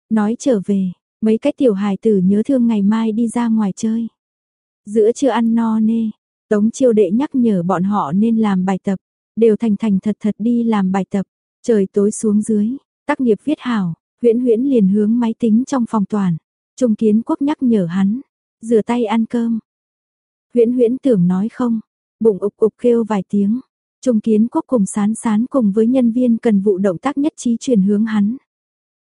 [SPEAKER 1] Nói trở về, mấy cái tiểu hài tử nhớ thương ngày mai đi ra ngoài chơi. Giữa chưa ăn no nê, Tống Chiêu Đệ nhắc nhở bọn họ nên làm bài tập, đều thành thành thật thật đi làm bài tập. Trời tối xuống dưới, Tác nghiệp viết hảo, huyễn huyễn liền hướng máy tính trong phòng toàn. Trung kiến quốc nhắc nhở hắn, rửa tay ăn cơm. Huyễn huyễn tưởng nói không, bụng ục ục kêu vài tiếng. Trung kiến quốc cùng sán sán cùng với nhân viên cần vụ động tác nhất trí truyền hướng hắn.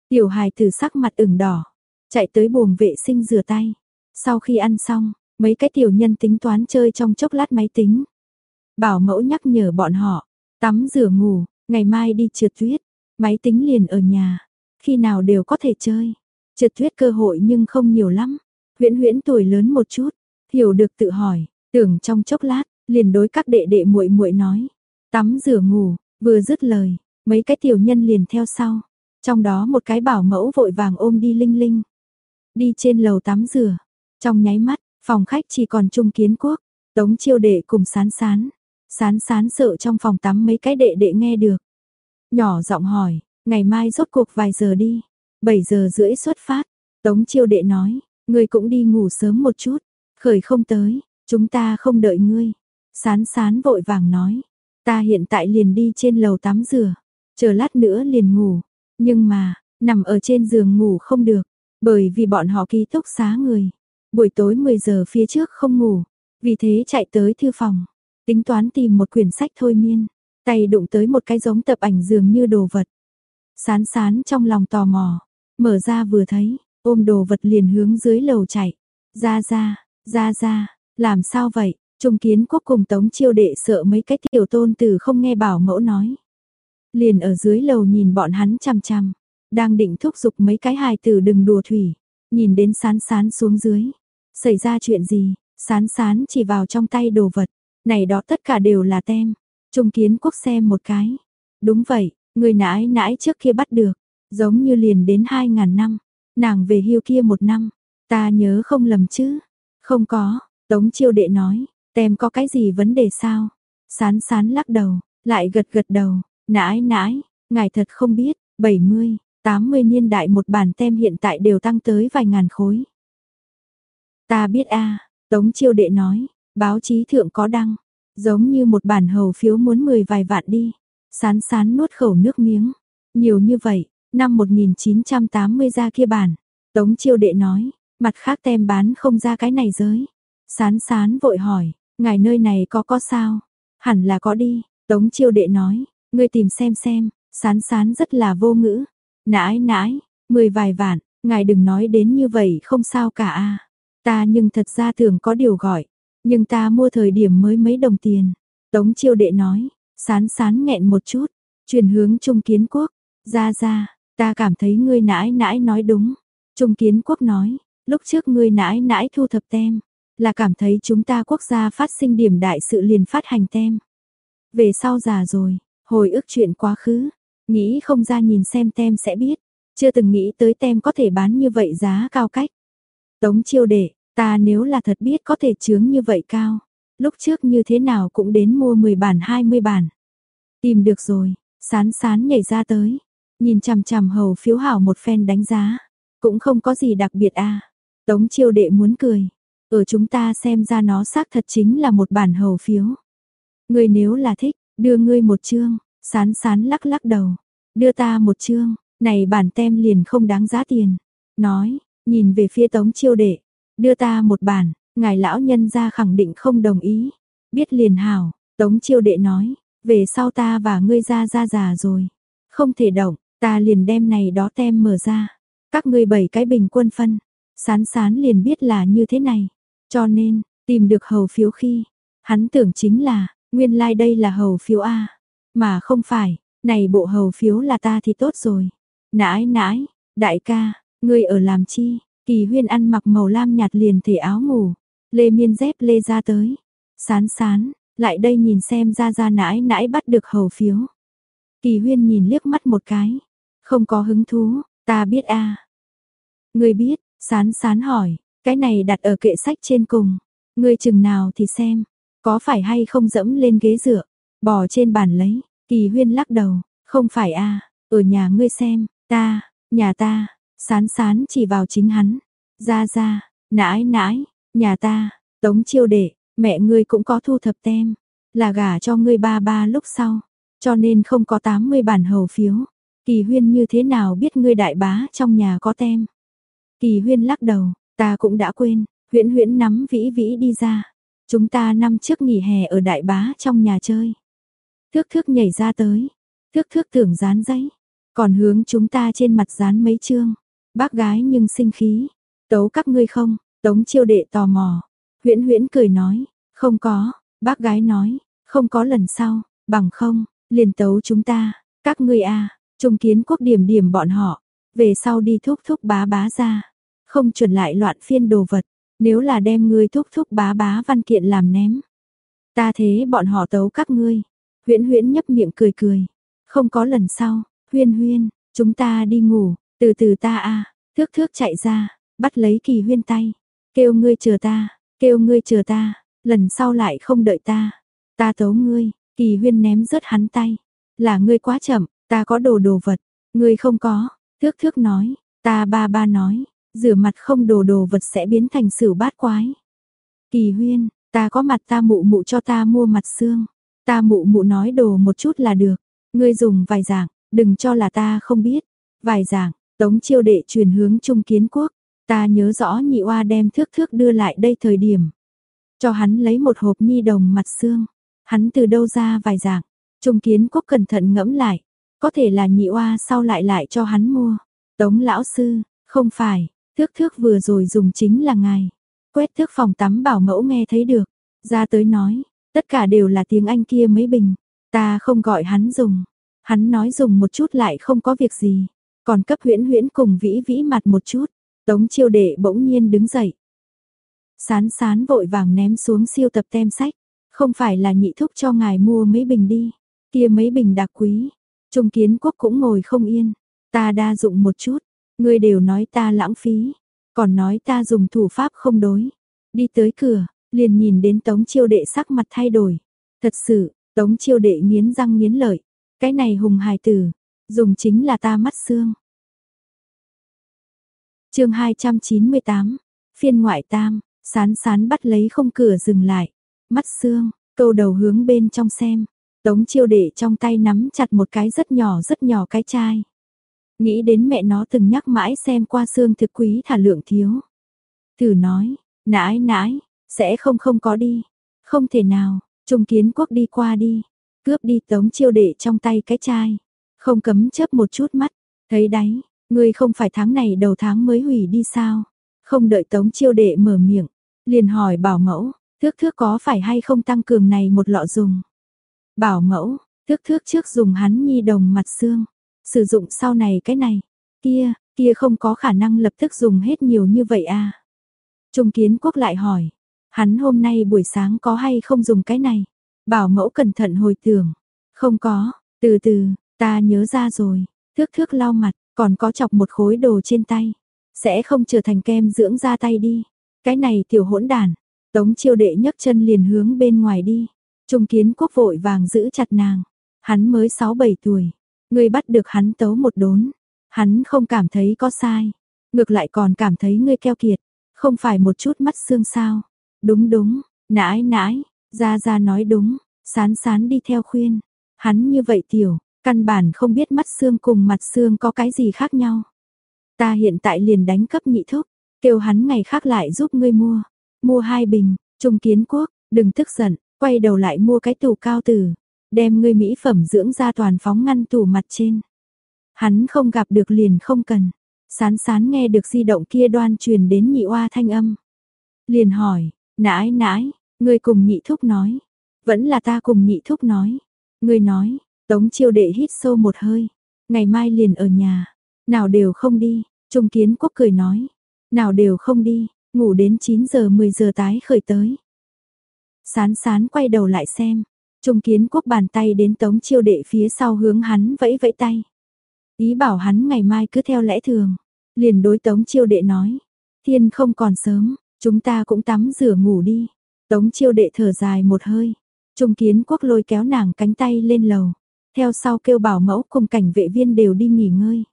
[SPEAKER 1] Tiểu hài tử sắc mặt ửng đỏ, chạy tới buồng vệ sinh rửa tay. Sau khi ăn xong, mấy cái tiểu nhân tính toán chơi trong chốc lát máy tính. Bảo mẫu nhắc nhở bọn họ, tắm rửa ngủ, ngày mai đi trượt tuyết. Máy tính liền ở nhà, khi nào đều có thể chơi. Trượt tuyết cơ hội nhưng không nhiều lắm. Huyễn huyễn tuổi lớn một chút, hiểu được tự hỏi, tưởng trong chốc lát, liền đối các đệ đệ muội muội nói. Tắm rửa ngủ, vừa dứt lời, mấy cái tiểu nhân liền theo sau. Trong đó một cái bảo mẫu vội vàng ôm đi linh linh. Đi trên lầu tắm rửa. Trong nháy mắt, phòng khách chỉ còn trung kiến quốc, tống chiêu đệ cùng sán sán. Sán sán sợ trong phòng tắm mấy cái đệ đệ nghe được. Nhỏ giọng hỏi, ngày mai rốt cuộc vài giờ đi? 7 giờ rưỡi xuất phát. Tống chiêu đệ nói, ngươi cũng đi ngủ sớm một chút. Khởi không tới, chúng ta không đợi ngươi. Sán sán vội vàng nói, ta hiện tại liền đi trên lầu tắm rửa. Chờ lát nữa liền ngủ. Nhưng mà, nằm ở trên giường ngủ không được. Bởi vì bọn họ ký túc xá người. Buổi tối 10 giờ phía trước không ngủ. Vì thế chạy tới thư phòng. Tính toán tìm một quyển sách thôi miên. Tay đụng tới một cái giống tập ảnh dường như đồ vật. Sán sán trong lòng tò mò, mở ra vừa thấy, ôm đồ vật liền hướng dưới lầu chạy. Ra ra, ra ra, làm sao vậy? Trung kiến quốc cùng tống chiêu đệ sợ mấy cái tiểu tôn tử không nghe bảo mẫu nói. Liền ở dưới lầu nhìn bọn hắn chằm chằm, đang định thúc giục mấy cái hài tử đừng đùa thủy, nhìn đến sán sán xuống dưới. Xảy ra chuyện gì? Sán sán chỉ vào trong tay đồ vật, này đó tất cả đều là tem. Trung kiến quốc xem một cái. Đúng vậy, người nãi nãi trước kia bắt được, giống như liền đến 2.000 năm. Nàng về hưu kia một năm, ta nhớ không lầm chứ. Không có, Tống chiêu đệ nói, tem có cái gì vấn đề sao? Sán sán lắc đầu, lại gật gật đầu, nãi nãi, ngài thật không biết, 70, 80 niên đại một bản tem hiện tại đều tăng tới vài ngàn khối. Ta biết a Tống chiêu đệ nói, báo chí thượng có đăng, Giống như một bản hầu phiếu muốn 10 vài vạn đi. Sán sán nuốt khẩu nước miếng. Nhiều như vậy, năm 1980 ra kia bản. Tống chiêu đệ nói, mặt khác tem bán không ra cái này giới. Sán sán vội hỏi, ngài nơi này có có sao? Hẳn là có đi. Tống chiêu đệ nói, ngươi tìm xem xem, sán sán rất là vô ngữ. Nãi nãi, Mười vài vạn, ngài đừng nói đến như vậy không sao cả a. Ta nhưng thật ra thường có điều gọi, nhưng ta mua thời điểm mới mấy đồng tiền. Tống chiêu đệ nói, sán sán nghẹn một chút, chuyển hướng Trung Kiến Quốc, ra ra, ta cảm thấy ngươi nãi nãi nói đúng. Trung Kiến Quốc nói, lúc trước ngươi nãi nãi thu thập tem, là cảm thấy chúng ta quốc gia phát sinh điểm đại sự liền phát hành tem. Về sau già rồi, hồi ức chuyện quá khứ, nghĩ không ra nhìn xem tem sẽ biết, chưa từng nghĩ tới tem có thể bán như vậy giá cao cách. Tống chiêu đệ, ta nếu là thật biết có thể chướng như vậy cao, lúc trước như thế nào cũng đến mua 10 bản 20 bản. Tìm được rồi, sán sán nhảy ra tới, nhìn chằm chằm hầu phiếu hảo một phen đánh giá, cũng không có gì đặc biệt a. Tống chiêu đệ muốn cười, ở chúng ta xem ra nó xác thật chính là một bản hầu phiếu. Ngươi nếu là thích, đưa ngươi một chương, sán sán lắc lắc đầu, đưa ta một chương, này bản tem liền không đáng giá tiền. Nói, nhìn về phía tống chiêu đệ, đưa ta một bản, ngài lão nhân ra khẳng định không đồng ý. Biết liền hảo, tống chiêu đệ nói, về sau ta và ngươi ra ra già rồi. Không thể động, ta liền đem này đó tem mở ra. Các ngươi bảy cái bình quân phân, sán sán liền biết là như thế này. Cho nên, tìm được hầu phiếu khi, hắn tưởng chính là, nguyên lai like đây là hầu phiếu A, mà không phải, này bộ hầu phiếu là ta thì tốt rồi. Nãi nãi, đại ca, ngươi ở làm chi? Kỳ huyên ăn mặc màu lam nhạt liền thể áo ngủ, lê miên dép lê ra tới. Sán sán, lại đây nhìn xem ra ra nãi nãi bắt được hầu phiếu. Kỳ huyên nhìn liếc mắt một cái, không có hứng thú, ta biết a. Ngươi biết, sán sán hỏi, cái này đặt ở kệ sách trên cùng, ngươi chừng nào thì xem, có phải hay không dẫm lên ghế dựa, bò trên bàn lấy, kỳ huyên lắc đầu, không phải a, ở nhà ngươi xem, ta, nhà ta, sán sán chỉ vào chính hắn, ra ra, nãi nãi, nhà ta, tống chiêu đệ, mẹ ngươi cũng có thu thập tem, là gả cho ngươi ba ba lúc sau, cho nên không có 80 bản hầu phiếu. Kỳ huyên như thế nào biết ngươi đại bá trong nhà có tem? Kỳ huyên lắc đầu, Ta cũng đã quên, huyễn huyễn nắm vĩ vĩ đi ra. Chúng ta năm trước nghỉ hè ở đại bá trong nhà chơi. Thước thước nhảy ra tới. Thước thước tưởng dán giấy. Còn hướng chúng ta trên mặt dán mấy chương. Bác gái nhưng sinh khí. Tấu các ngươi không, tống chiêu đệ tò mò. Huyễn huyễn cười nói, không có, bác gái nói, không có lần sau, bằng không, liền tấu chúng ta, các ngươi a, trung kiến quốc điểm điểm bọn họ, về sau đi thúc thúc bá bá ra không chuẩn lại loạn phiên đồ vật, nếu là đem ngươi thúc thúc bá bá văn kiện làm ném. Ta thế bọn họ tấu các ngươi. Huyễn huyễn nhấp miệng cười cười. Không có lần sau, huyên huyên, chúng ta đi ngủ, từ từ ta a thước thước chạy ra, bắt lấy kỳ huyên tay. Kêu ngươi chờ ta, kêu ngươi chờ ta, lần sau lại không đợi ta. Ta tấu ngươi, kỳ huyên ném rớt hắn tay. Là ngươi quá chậm, ta có đồ đồ vật, ngươi không có, thước thước nói, ta ba ba nói, rửa mặt không đồ đồ vật sẽ biến thành sử bát quái. Kỳ huyên, ta có mặt ta mụ mụ cho ta mua mặt xương. Ta mụ mụ nói đồ một chút là được. Ngươi dùng vài dạng, đừng cho là ta không biết. Vài dạng, tống chiêu đệ truyền hướng trung kiến quốc. Ta nhớ rõ nhị oa đem thước thước đưa lại đây thời điểm. Cho hắn lấy một hộp nhi đồng mặt xương. Hắn từ đâu ra vài dạng. Trung kiến quốc cẩn thận ngẫm lại. Có thể là nhị oa sau lại lại cho hắn mua. Tống lão sư, không phải, Thước thước vừa rồi dùng chính là ngài. Quét thước phòng tắm bảo mẫu nghe thấy được. Ra tới nói, tất cả đều là tiếng Anh kia mấy bình. Ta không gọi hắn dùng. Hắn nói dùng một chút lại không có việc gì. Còn cấp huyễn huyễn cùng vĩ vĩ mặt một chút. Tống chiêu đệ bỗng nhiên đứng dậy. Sán sán vội vàng ném xuống siêu tập tem sách. Không phải là nhị thúc cho ngài mua mấy bình đi. Kia mấy bình đặc quý. Trung kiến quốc cũng ngồi không yên. Ta đa dụng một chút. Ngươi đều nói ta lãng phí, còn nói ta dùng thủ pháp không đối. Đi tới cửa, liền nhìn đến Tống Chiêu Đệ sắc mặt thay đổi. Thật sự, Tống Chiêu Đệ nghiến răng nghiến lợi, cái này hùng hài tử, dùng chính là ta mắt xương. Chương 298, phiên ngoại tam, sán sán bắt lấy không cửa dừng lại, mắt xương, câu đầu hướng bên trong xem. Tống Chiêu Đệ trong tay nắm chặt một cái rất nhỏ rất nhỏ cái chai. Nghĩ đến mẹ nó từng nhắc mãi xem qua xương thực quý thả lượng thiếu. Thử nói, nãi nãi, sẽ không không có đi. Không thể nào, Trung Kiến Quốc đi qua đi, cướp đi tống chiêu đệ trong tay cái chai. Không cấm chớp một chút mắt, thấy đấy Ngươi không phải tháng này đầu tháng mới hủy đi sao? Không đợi Tống Chiêu Đệ mở miệng, liền hỏi bảo mẫu, thước thước có phải hay không tăng cường này một lọ dùng? Bảo mẫu, thước thước trước dùng hắn nhi đồng mặt xương, sử dụng sau này cái này, kia, kia không có khả năng lập tức dùng hết nhiều như vậy à? Trung Kiến Quốc lại hỏi, hắn hôm nay buổi sáng có hay không dùng cái này? Bảo mẫu cẩn thận hồi tưởng, không có, từ từ, ta nhớ ra rồi, thước thước lau mặt, còn có chọc một khối đồ trên tay, sẽ không trở thành kem dưỡng da tay đi. Cái này tiểu hỗn đàn, Tống Chiêu Đệ nhấc chân liền hướng bên ngoài đi. Trung Kiến Quốc vội vàng giữ chặt nàng, hắn mới 6 7 tuổi, ngươi bắt được hắn tấu một đốn, hắn không cảm thấy có sai, ngược lại còn cảm thấy ngươi keo kiệt, không phải một chút mắt xương sao? Đúng đúng, nãi nãi, Gia Gia nói đúng, sán sán đi theo khuyên. Hắn như vậy tiểu, căn bản không biết mắt xương cùng mặt xương có cái gì khác nhau. Ta hiện tại liền đánh cấp nhị thúc, kêu hắn ngày khác lại giúp ngươi mua. Mua hai bình, trung kiến quốc, đừng tức giận, quay đầu lại mua cái tủ cao tử. Đem ngươi mỹ phẩm dưỡng ra toàn phóng ngăn tủ mặt trên. Hắn không gặp được liền không cần. Sán sán nghe được di động kia đoan truyền đến nhị oa thanh âm. Liền hỏi, nãi nãi, Ngươi cùng nhị thúc nói. Vẫn là ta cùng nhị thúc nói. Ngươi nói, tống chiêu đệ hít sâu một hơi. Ngày mai liền ở nhà. Nào đều không đi. Trung kiến quốc cười nói. Nào đều không đi. Ngủ đến 9 giờ 10 giờ tái khởi tới. Sán sán quay đầu lại xem. Trung kiến quốc bàn tay đến tống chiêu đệ phía sau hướng hắn vẫy vẫy tay. Ý bảo hắn ngày mai cứ theo lẽ thường. Liền đối tống chiêu đệ nói. Thiên không còn sớm, chúng ta cũng tắm rửa ngủ đi. Tống chiêu đệ thở dài một hơi. Trung kiến quốc lôi kéo nàng cánh tay lên lầu. Theo sau kêu bảo mẫu cùng cảnh vệ viên đều đi nghỉ ngơi.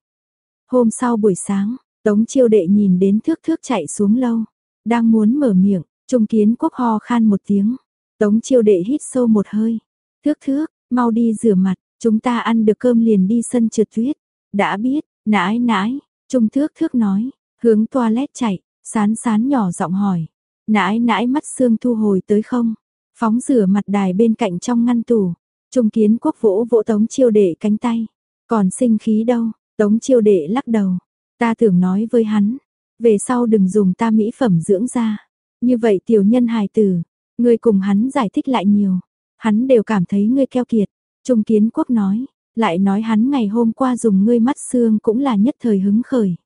[SPEAKER 1] Hôm sau buổi sáng, Tống chiêu đệ nhìn đến thước thước chạy xuống lâu. Đang muốn mở miệng, Trung kiến quốc ho khan một tiếng. Tống chiêu đệ hít sâu một hơi. Thước thước, mau đi rửa mặt, chúng ta ăn được cơm liền đi sân trượt tuyết. Đã biết, nãi nãi, Trung thước thước nói, hướng toilet chạy, sán sán nhỏ giọng hỏi, Nãi nãi mắt xương thu hồi tới không? Phóng rửa mặt đài bên cạnh trong ngăn tủ. Trung kiến quốc vỗ vỗ tống chiêu đệ cánh tay. Còn sinh khí đâu? Tống chiêu đệ lắc đầu. Ta tưởng nói với hắn. Về sau đừng dùng ta mỹ phẩm dưỡng da. Như vậy tiểu nhân hài tử. Ngươi cùng hắn giải thích lại nhiều. Hắn đều cảm thấy ngươi keo kiệt. Trung kiến quốc nói. Lại nói hắn ngày hôm qua dùng ngươi mắt xương cũng là nhất thời hứng khởi.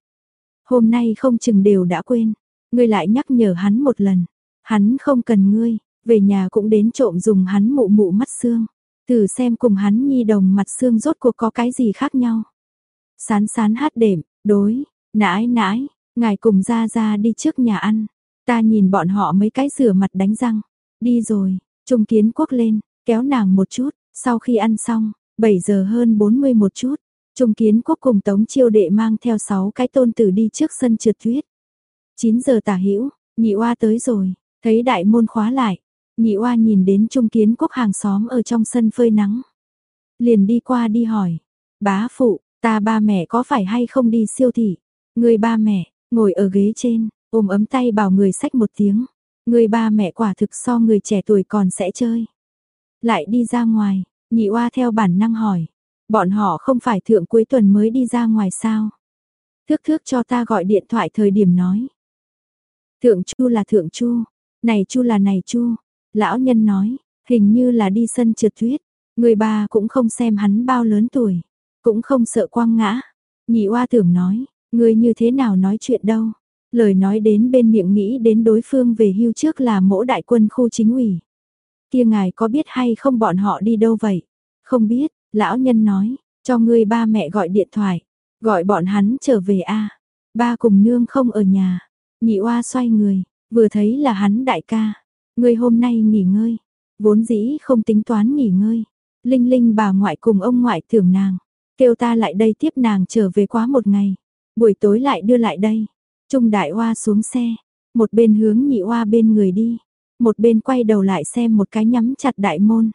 [SPEAKER 1] Hôm nay không chừng đều đã quên. Ngươi lại nhắc nhở hắn một lần. Hắn không cần ngươi, về nhà cũng đến trộm dùng hắn mụ mụ mắt xương. Thử xem cùng hắn nhi đồng mặt xương rốt cuộc có cái gì khác nhau. Sán sán hát đệm, đối, nãi nãi, ngài cùng ra ra đi trước nhà ăn. Ta nhìn bọn họ mấy cái rửa mặt đánh răng. Đi rồi, trung kiến quốc lên, kéo nàng một chút, sau khi ăn xong, 7 giờ hơn 40 một chút. Trung kiến quốc cùng tống chiêu đệ mang theo 6 cái tôn tử đi trước sân trượt tuyết. 9 giờ tả hữu nhị oa tới rồi, thấy đại môn khóa lại, nhị oa nhìn đến trung kiến quốc hàng xóm ở trong sân phơi nắng. Liền đi qua đi hỏi, bá phụ, ta ba mẹ có phải hay không đi siêu thị? Người ba mẹ, ngồi ở ghế trên, ôm ấm tay bảo người sách một tiếng. Người ba mẹ quả thực so người trẻ tuổi còn sẽ chơi. Lại đi ra ngoài, nhị oa theo bản năng hỏi. Bọn họ không phải thượng cuối tuần mới đi ra ngoài sao? Thước thước cho ta gọi điện thoại thời điểm nói. Thượng Chu là Thượng Chu, này Chu là này Chu. Lão nhân nói, hình như là đi sân trượt tuyết, người bà cũng không xem hắn bao lớn tuổi, cũng không sợ quăng ngã. Nhị oa tưởng nói, người như thế nào nói chuyện đâu. Lời nói đến bên miệng nghĩ đến đối phương về hưu trước là mỗ đại quân khu chính ủy. Kia ngài có biết hay không bọn họ đi đâu vậy? Không biết, lão nhân nói, cho người ba mẹ gọi điện thoại, gọi bọn hắn trở về a. Ba cùng nương không ở nhà, Nhị oa xoay người, vừa thấy là hắn đại ca. Người hôm nay nghỉ ngơi, vốn dĩ không tính toán nghỉ ngơi. Linh Linh bà ngoại cùng ông ngoại thưởng nàng, kêu ta lại đây tiếp nàng trở về quá một ngày. Buổi tối lại đưa lại đây. Trung đại Hoa xuống xe, một bên hướng nhị Hoa bên người đi, một bên quay đầu lại xem một cái nhắm chặt đại môn.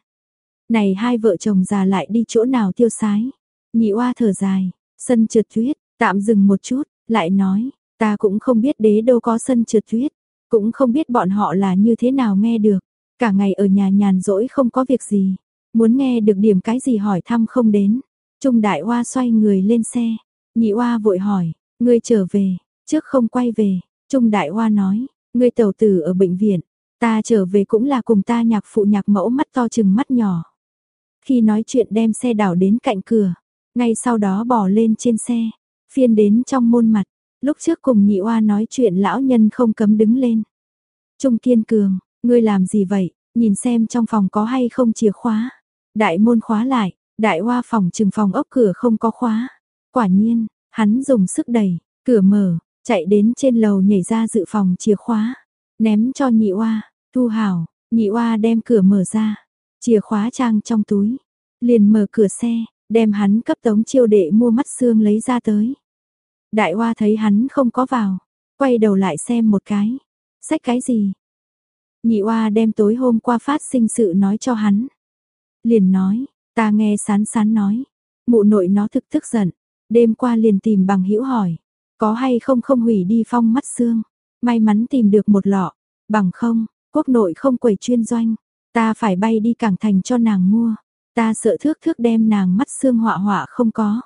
[SPEAKER 1] Này hai vợ chồng già lại đi chỗ nào tiêu sái. Nhị Hoa thở dài, sân trượt tuyết, tạm dừng một chút, lại nói, Ta cũng không biết đế đô có sân trượt tuyết, cũng không biết bọn họ là như thế nào nghe được. Cả ngày ở nhà nhàn rỗi không có việc gì, muốn nghe được điểm cái gì hỏi thăm không đến. Trung đại hoa xoay người lên xe, Nhị Hoa vội hỏi, ngươi trở về, trước không quay về, Trung Đại Hoa nói, ngươi tẩu tử ở bệnh viện, ta trở về cũng là cùng ta nhạc phụ nhạc mẫu mắt to chừng mắt nhỏ. Khi nói chuyện đem xe đảo đến cạnh cửa, ngay sau đó bỏ lên trên xe, phiên đến trong môn mặt, lúc trước cùng nhị oa nói chuyện lão nhân không cấm đứng lên. Trung Kiên Cường, ngươi làm gì vậy, nhìn xem trong phòng có hay không chìa khóa. Đại môn khóa lại, đại hoa phòng trừng phòng ốc cửa không có khóa. Quả nhiên, hắn dùng sức đẩy, cửa mở, chạy đến trên lầu nhảy ra dự phòng chìa khóa, ném cho nhị oa, thu hảo, nhị oa đem cửa mở ra, chìa khóa trang trong túi, liền mở cửa xe, đem hắn cấp tống chiêu đệ mua mắt xương lấy ra tới. Đại oa thấy hắn không có vào, quay đầu lại xem một cái, sách cái gì? Nhị oa đem tối hôm qua phát sinh sự nói cho hắn. Liền nói, ta nghe sán sán nói, mụ nội nó thực tức giận, đêm qua liền tìm bằng hữu hỏi, có hay không không hủy đi phong mắt xương, may mắn tìm được một lọ, bằng không, quốc nội không quầy chuyên doanh, ta phải bay đi cảng thành cho nàng mua, ta sợ thước thước đem nàng mắt xương họa họa không có.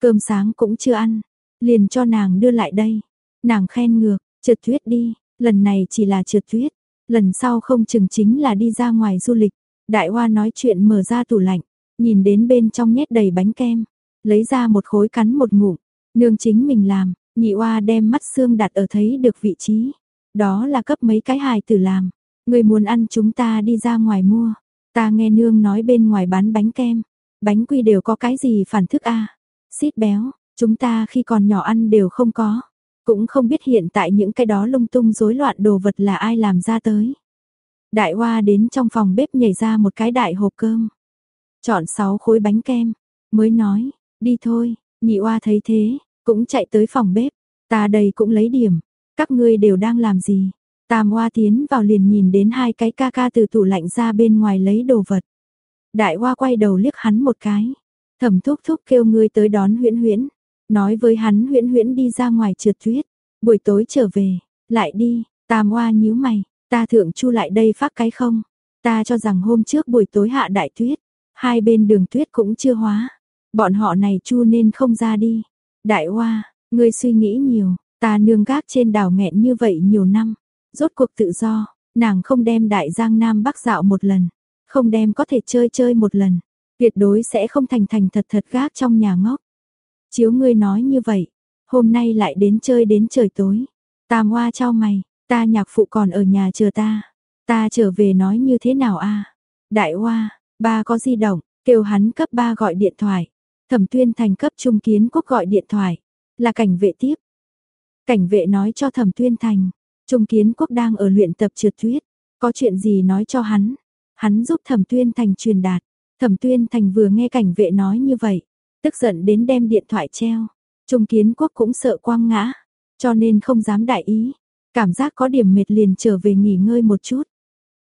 [SPEAKER 1] Cơm sáng cũng chưa ăn, liền cho nàng đưa lại đây, nàng khen ngược, trượt tuyết đi, lần này chỉ là trượt tuyết, lần sau không chừng chính là đi ra ngoài du lịch. Đại Hoa nói chuyện mở ra tủ lạnh, nhìn đến bên trong nhét đầy bánh kem, lấy ra một khối cắn một ngụm, nương chính mình làm, nhị oa đem mắt xương đặt ở thấy được vị trí. Đó là cấp mấy cái hài tử làm, người muốn ăn chúng ta đi ra ngoài mua. Ta nghe nương nói bên ngoài bán bánh kem, bánh quy đều có cái gì phản thức a? Xít béo, chúng ta khi còn nhỏ ăn đều không có. Cũng không biết hiện tại những cái đó lung tung rối loạn đồ vật là ai làm ra tới. Đại hoa đến trong phòng bếp nhảy ra một cái đại hộp cơm. Chọn 6 khối bánh kem. Mới nói, đi thôi, nhị oa thấy thế, cũng chạy tới phòng bếp. Ta đây cũng lấy điểm. Các ngươi đều đang làm gì? Tam oa tiến vào liền nhìn đến hai cái ca ca từ tủ lạnh ra bên ngoài lấy đồ vật. Đại oa quay đầu liếc hắn một cái. Thẩm thúc thúc kêu ngươi tới đón huyễn huyễn. Nói với hắn huyễn huyễn đi ra ngoài trượt tuyết, buổi tối trở về, lại đi, tam oa nhíu mày, ta thượng chu lại đây phát cái không? Ta cho rằng hôm trước buổi tối hạ đại tuyết, hai bên đường tuyết cũng chưa hóa. Bọn họ này chu nên không ra đi. Đại hoa ngươi suy nghĩ nhiều, ta nương gác trên đảo nghẹn như vậy nhiều năm. Rốt cuộc tự do, nàng không đem đại giang nam bắc dạo một lần. Không đem có thể chơi chơi một lần. Tuyệt đối sẽ không thành thành thật thật gác trong nhà ngốc. Chiếu ngươi nói như vậy, hôm nay lại đến chơi đến trời tối. Tam hoa trao mày, ta nhạc phụ còn ở nhà chờ ta. Ta trở về nói như thế nào a? Đại hoa, ba có di động, kêu hắn cấp ba gọi điện thoại. Thẩm tuyên thành cấp trung kiến quốc gọi điện thoại. Là cảnh vệ tiếp. Cảnh vệ nói cho thẩm tuyên thành. Trung kiến quốc đang ở luyện tập trượt tuyết. Có chuyện gì nói cho hắn. Hắn giúp thẩm tuyên thành truyền đạt. Thẩm tuyên thành vừa nghe cảnh vệ nói như vậy. Tức giận đến đem điện thoại treo. Trung kiến quốc cũng sợ quang ngã. Cho nên không dám đại ý. Cảm giác có điểm mệt liền trở về nghỉ ngơi một chút.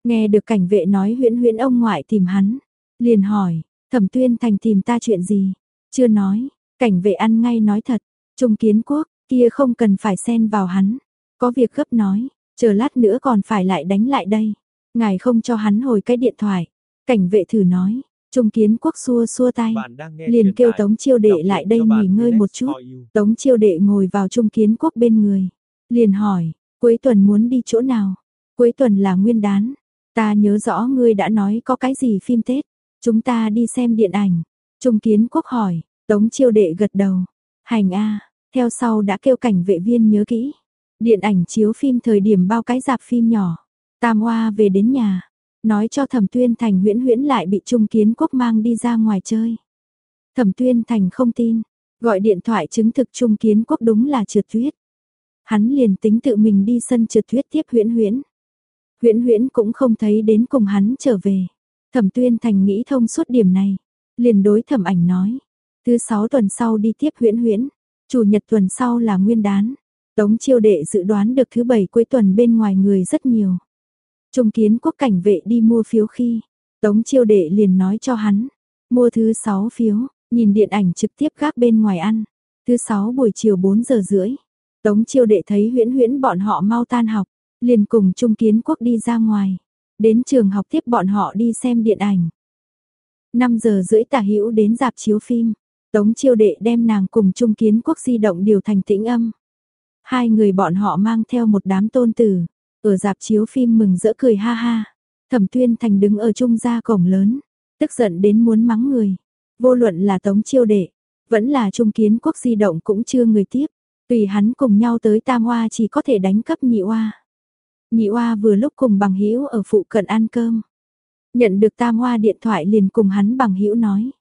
[SPEAKER 1] Nghe được cảnh vệ nói huyễn huyễn ông ngoại tìm hắn. Liền hỏi, thẩm tuyên thành tìm ta chuyện gì? Chưa nói, cảnh vệ ăn ngay nói thật. Trung kiến quốc, kia không cần phải xen vào hắn. Có việc gấp nói, chờ lát nữa còn phải lại đánh lại đây. Ngài không cho hắn hồi cái điện thoại. Cảnh vệ thử nói, Trung kiến quốc xua xua tay, liền kêu Tống chiêu đệ lại đây nghỉ ngơi một chút. Tống chiêu đệ ngồi vào Trung kiến quốc bên người, liền hỏi, cuối tuần muốn đi chỗ nào? Cuối tuần là nguyên đán, ta nhớ rõ ngươi đã nói có cái gì phim Tết, chúng ta đi xem điện ảnh. Trung kiến quốc hỏi, Tống chiêu đệ gật đầu, hành a, theo sau đã kêu cảnh vệ viên nhớ kỹ. Điện ảnh chiếu phim thời điểm bao cái dạp phim nhỏ. Tam Hoa về đến nhà, nói cho Thẩm Tuyên Thành huyễn huyễn lại bị Trung Kiến Quốc mang đi ra ngoài chơi. Thẩm Tuyên Thành không tin, gọi điện thoại chứng thực Trung Kiến Quốc đúng là trượt tuyết. Hắn liền tính tự mình đi sân trượt tuyết tiếp huyễn huyễn. Huyễn huyễn cũng không thấy đến cùng hắn trở về. Thẩm Tuyên Thành nghĩ thông suốt điểm này, liền đối Thẩm Ảnh nói, thứ sáu tuần sau đi tiếp huyễn huyễn, chủ nhật tuần sau là nguyên đán. Tống chiêu đệ dự đoán được thứ bảy cuối tuần bên ngoài người rất nhiều. Trung kiến quốc cảnh vệ đi mua phiếu khi, Tống chiêu đệ liền nói cho hắn, mua thứ sáu phiếu, nhìn điện ảnh trực tiếp gác bên ngoài ăn. Thứ sáu buổi chiều 4 giờ rưỡi, Tống chiêu đệ thấy huyễn huyễn bọn họ mau tan học, liền cùng Trung kiến quốc đi ra ngoài. Đến trường học tiếp bọn họ đi xem điện ảnh. 5 giờ rưỡi tả hữu đến dạp chiếu phim, Tống chiêu đệ đem nàng cùng Trung Kiến Quốc di động điều thành tĩnh âm. Hai người bọn họ mang theo một đám tôn tử, ở dạp chiếu phim mừng rỡ cười ha ha. Thẩm Tuyên Thành đứng ở trung gia cổng lớn, tức giận đến muốn mắng người. Vô luận là Tống chiêu đệ, vẫn là Trung Kiến Quốc di động cũng chưa người tiếp. Tùy hắn cùng nhau tới Tam Hoa chỉ có thể đánh cấp nhị oa. Nhị oa vừa lúc cùng bằng hữu ở phụ cận ăn cơm. Nhận được Tam Hoa điện thoại liền cùng hắn bằng hữu nói.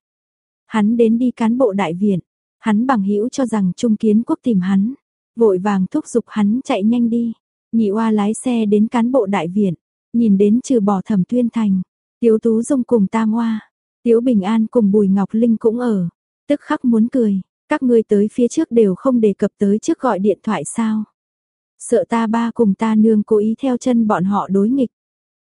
[SPEAKER 1] Hắn đến đi cán bộ đại viện, hắn bằng hữu cho rằng Trung Kiến Quốc tìm hắn, vội vàng thúc giục hắn chạy nhanh đi. Nhị oa lái xe đến cán bộ đại viện, nhìn đến trừ bỏ Thẩm Tuyên Thành, Tiếu Tú Dung cùng Tam Hoa, Tiếu Bình An cùng Bùi Ngọc Linh cũng ở, tức khắc muốn cười, các ngươi tới phía trước đều không đề cập tới trước gọi điện thoại sao? Sợ ta ba cùng ta nương cố ý theo chân bọn họ đối nghịch.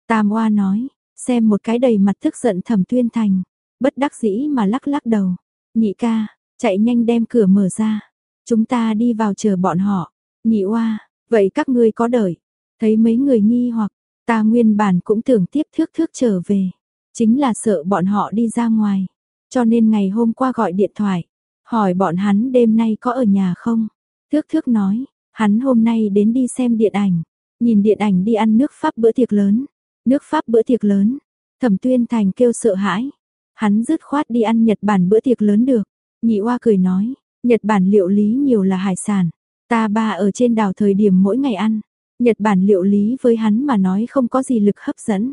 [SPEAKER 1] Tam Hoa nói, xem một cái đầy mặt tức giận Thẩm Tuyên Thành, bất đắc dĩ mà lắc lắc đầu. Nhị ca, chạy nhanh đem cửa mở ra. Chúng ta đi vào chờ bọn họ. Nhị oa, vậy các ngươi có đợi. Thấy mấy người nghi hoặc, ta nguyên bản cũng tưởng tiếp thước thước trở về. Chính là sợ bọn họ đi ra ngoài. Cho nên ngày hôm qua gọi điện thoại. Hỏi bọn hắn đêm nay có ở nhà không? Thước thước nói, hắn hôm nay đến đi xem điện ảnh. Nhìn điện ảnh đi ăn nước Pháp bữa tiệc lớn. Nước Pháp bữa tiệc lớn. Thẩm tuyên thành kêu sợ hãi. Hắn dứt khoát đi ăn Nhật Bản bữa tiệc lớn được. Nhị oa cười nói, Nhật Bản liệu lý nhiều là hải sản. Ta ba ở trên đảo thời điểm mỗi ngày ăn. Nhật Bản liệu lý với hắn mà nói không có gì lực hấp dẫn.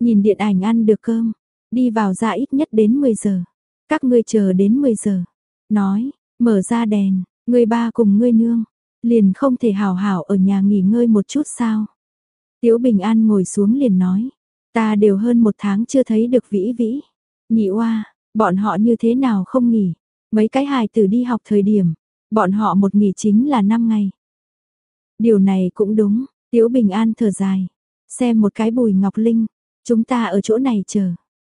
[SPEAKER 1] Nhìn điện ảnh ăn được cơm, đi vào ra ít nhất đến 10 giờ. Các ngươi chờ đến 10 giờ. Nói, mở ra đèn, người ba cùng ngươi nương, liền không thể hào hảo ở nhà nghỉ ngơi một chút sao. Tiếu Bình An ngồi xuống liền nói, ta đều hơn một tháng chưa thấy được vĩ vĩ. Nhị oa, bọn họ như thế nào không nghỉ? Mấy cái hài tử đi học thời điểm, bọn họ một nghỉ chính là 5 ngày. Điều này cũng đúng, Tiếu Bình An thở dài. Xem một cái Bùi Ngọc Linh, chúng ta ở chỗ này chờ.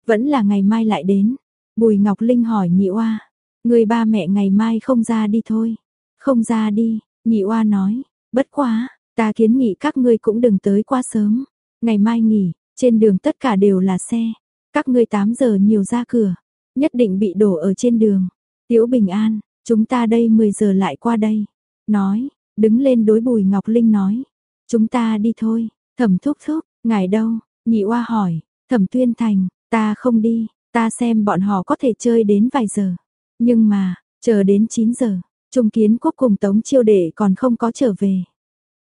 [SPEAKER 1] Vẫn là ngày mai lại đến. Bùi Ngọc Linh hỏi nhị oa, người ba mẹ ngày mai không ra đi thôi. Không ra đi, nhị oa nói, bất quá, ta kiến nghị các ngươi cũng đừng tới quá sớm. Ngày mai nghỉ, trên đường tất cả đều là xe. Các ngươi 8 giờ nhiều ra cửa, nhất định bị đổ ở trên đường. Tiếu Bình An, chúng ta đây 10 giờ lại qua đây. Nói, đứng lên đối Bùi Ngọc Linh nói, chúng ta đi thôi. Thẩm thúc thúc, ngài đâu? Nhị oa hỏi, Thẩm Tuyên Thành, ta không đi, ta xem bọn họ có thể chơi đến vài giờ. Nhưng mà, chờ đến 9 giờ, Trung Kiến Quốc cùng Tống Chiêu Đệ còn không có trở về.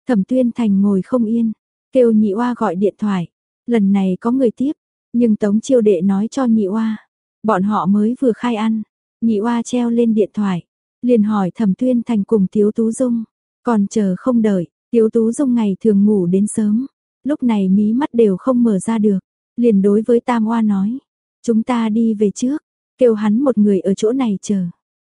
[SPEAKER 1] Thẩm Tuyên Thành ngồi không yên, kêu nhị oa gọi điện thoại. Lần này có người tiếp, nhưng Tống Chiêu Đệ nói cho nhị oa, bọn họ mới vừa khai ăn, nhị oa treo lên điện thoại, liền hỏi Thẩm Tuyên Thành cùng Tiếu Tú Dung, còn chờ không đợi, Tiếu Tú Dung ngày thường ngủ đến sớm, lúc này mí mắt đều không mở ra được, liền đối với Tam Oa nói, chúng ta đi về trước, kêu hắn một người ở chỗ này chờ.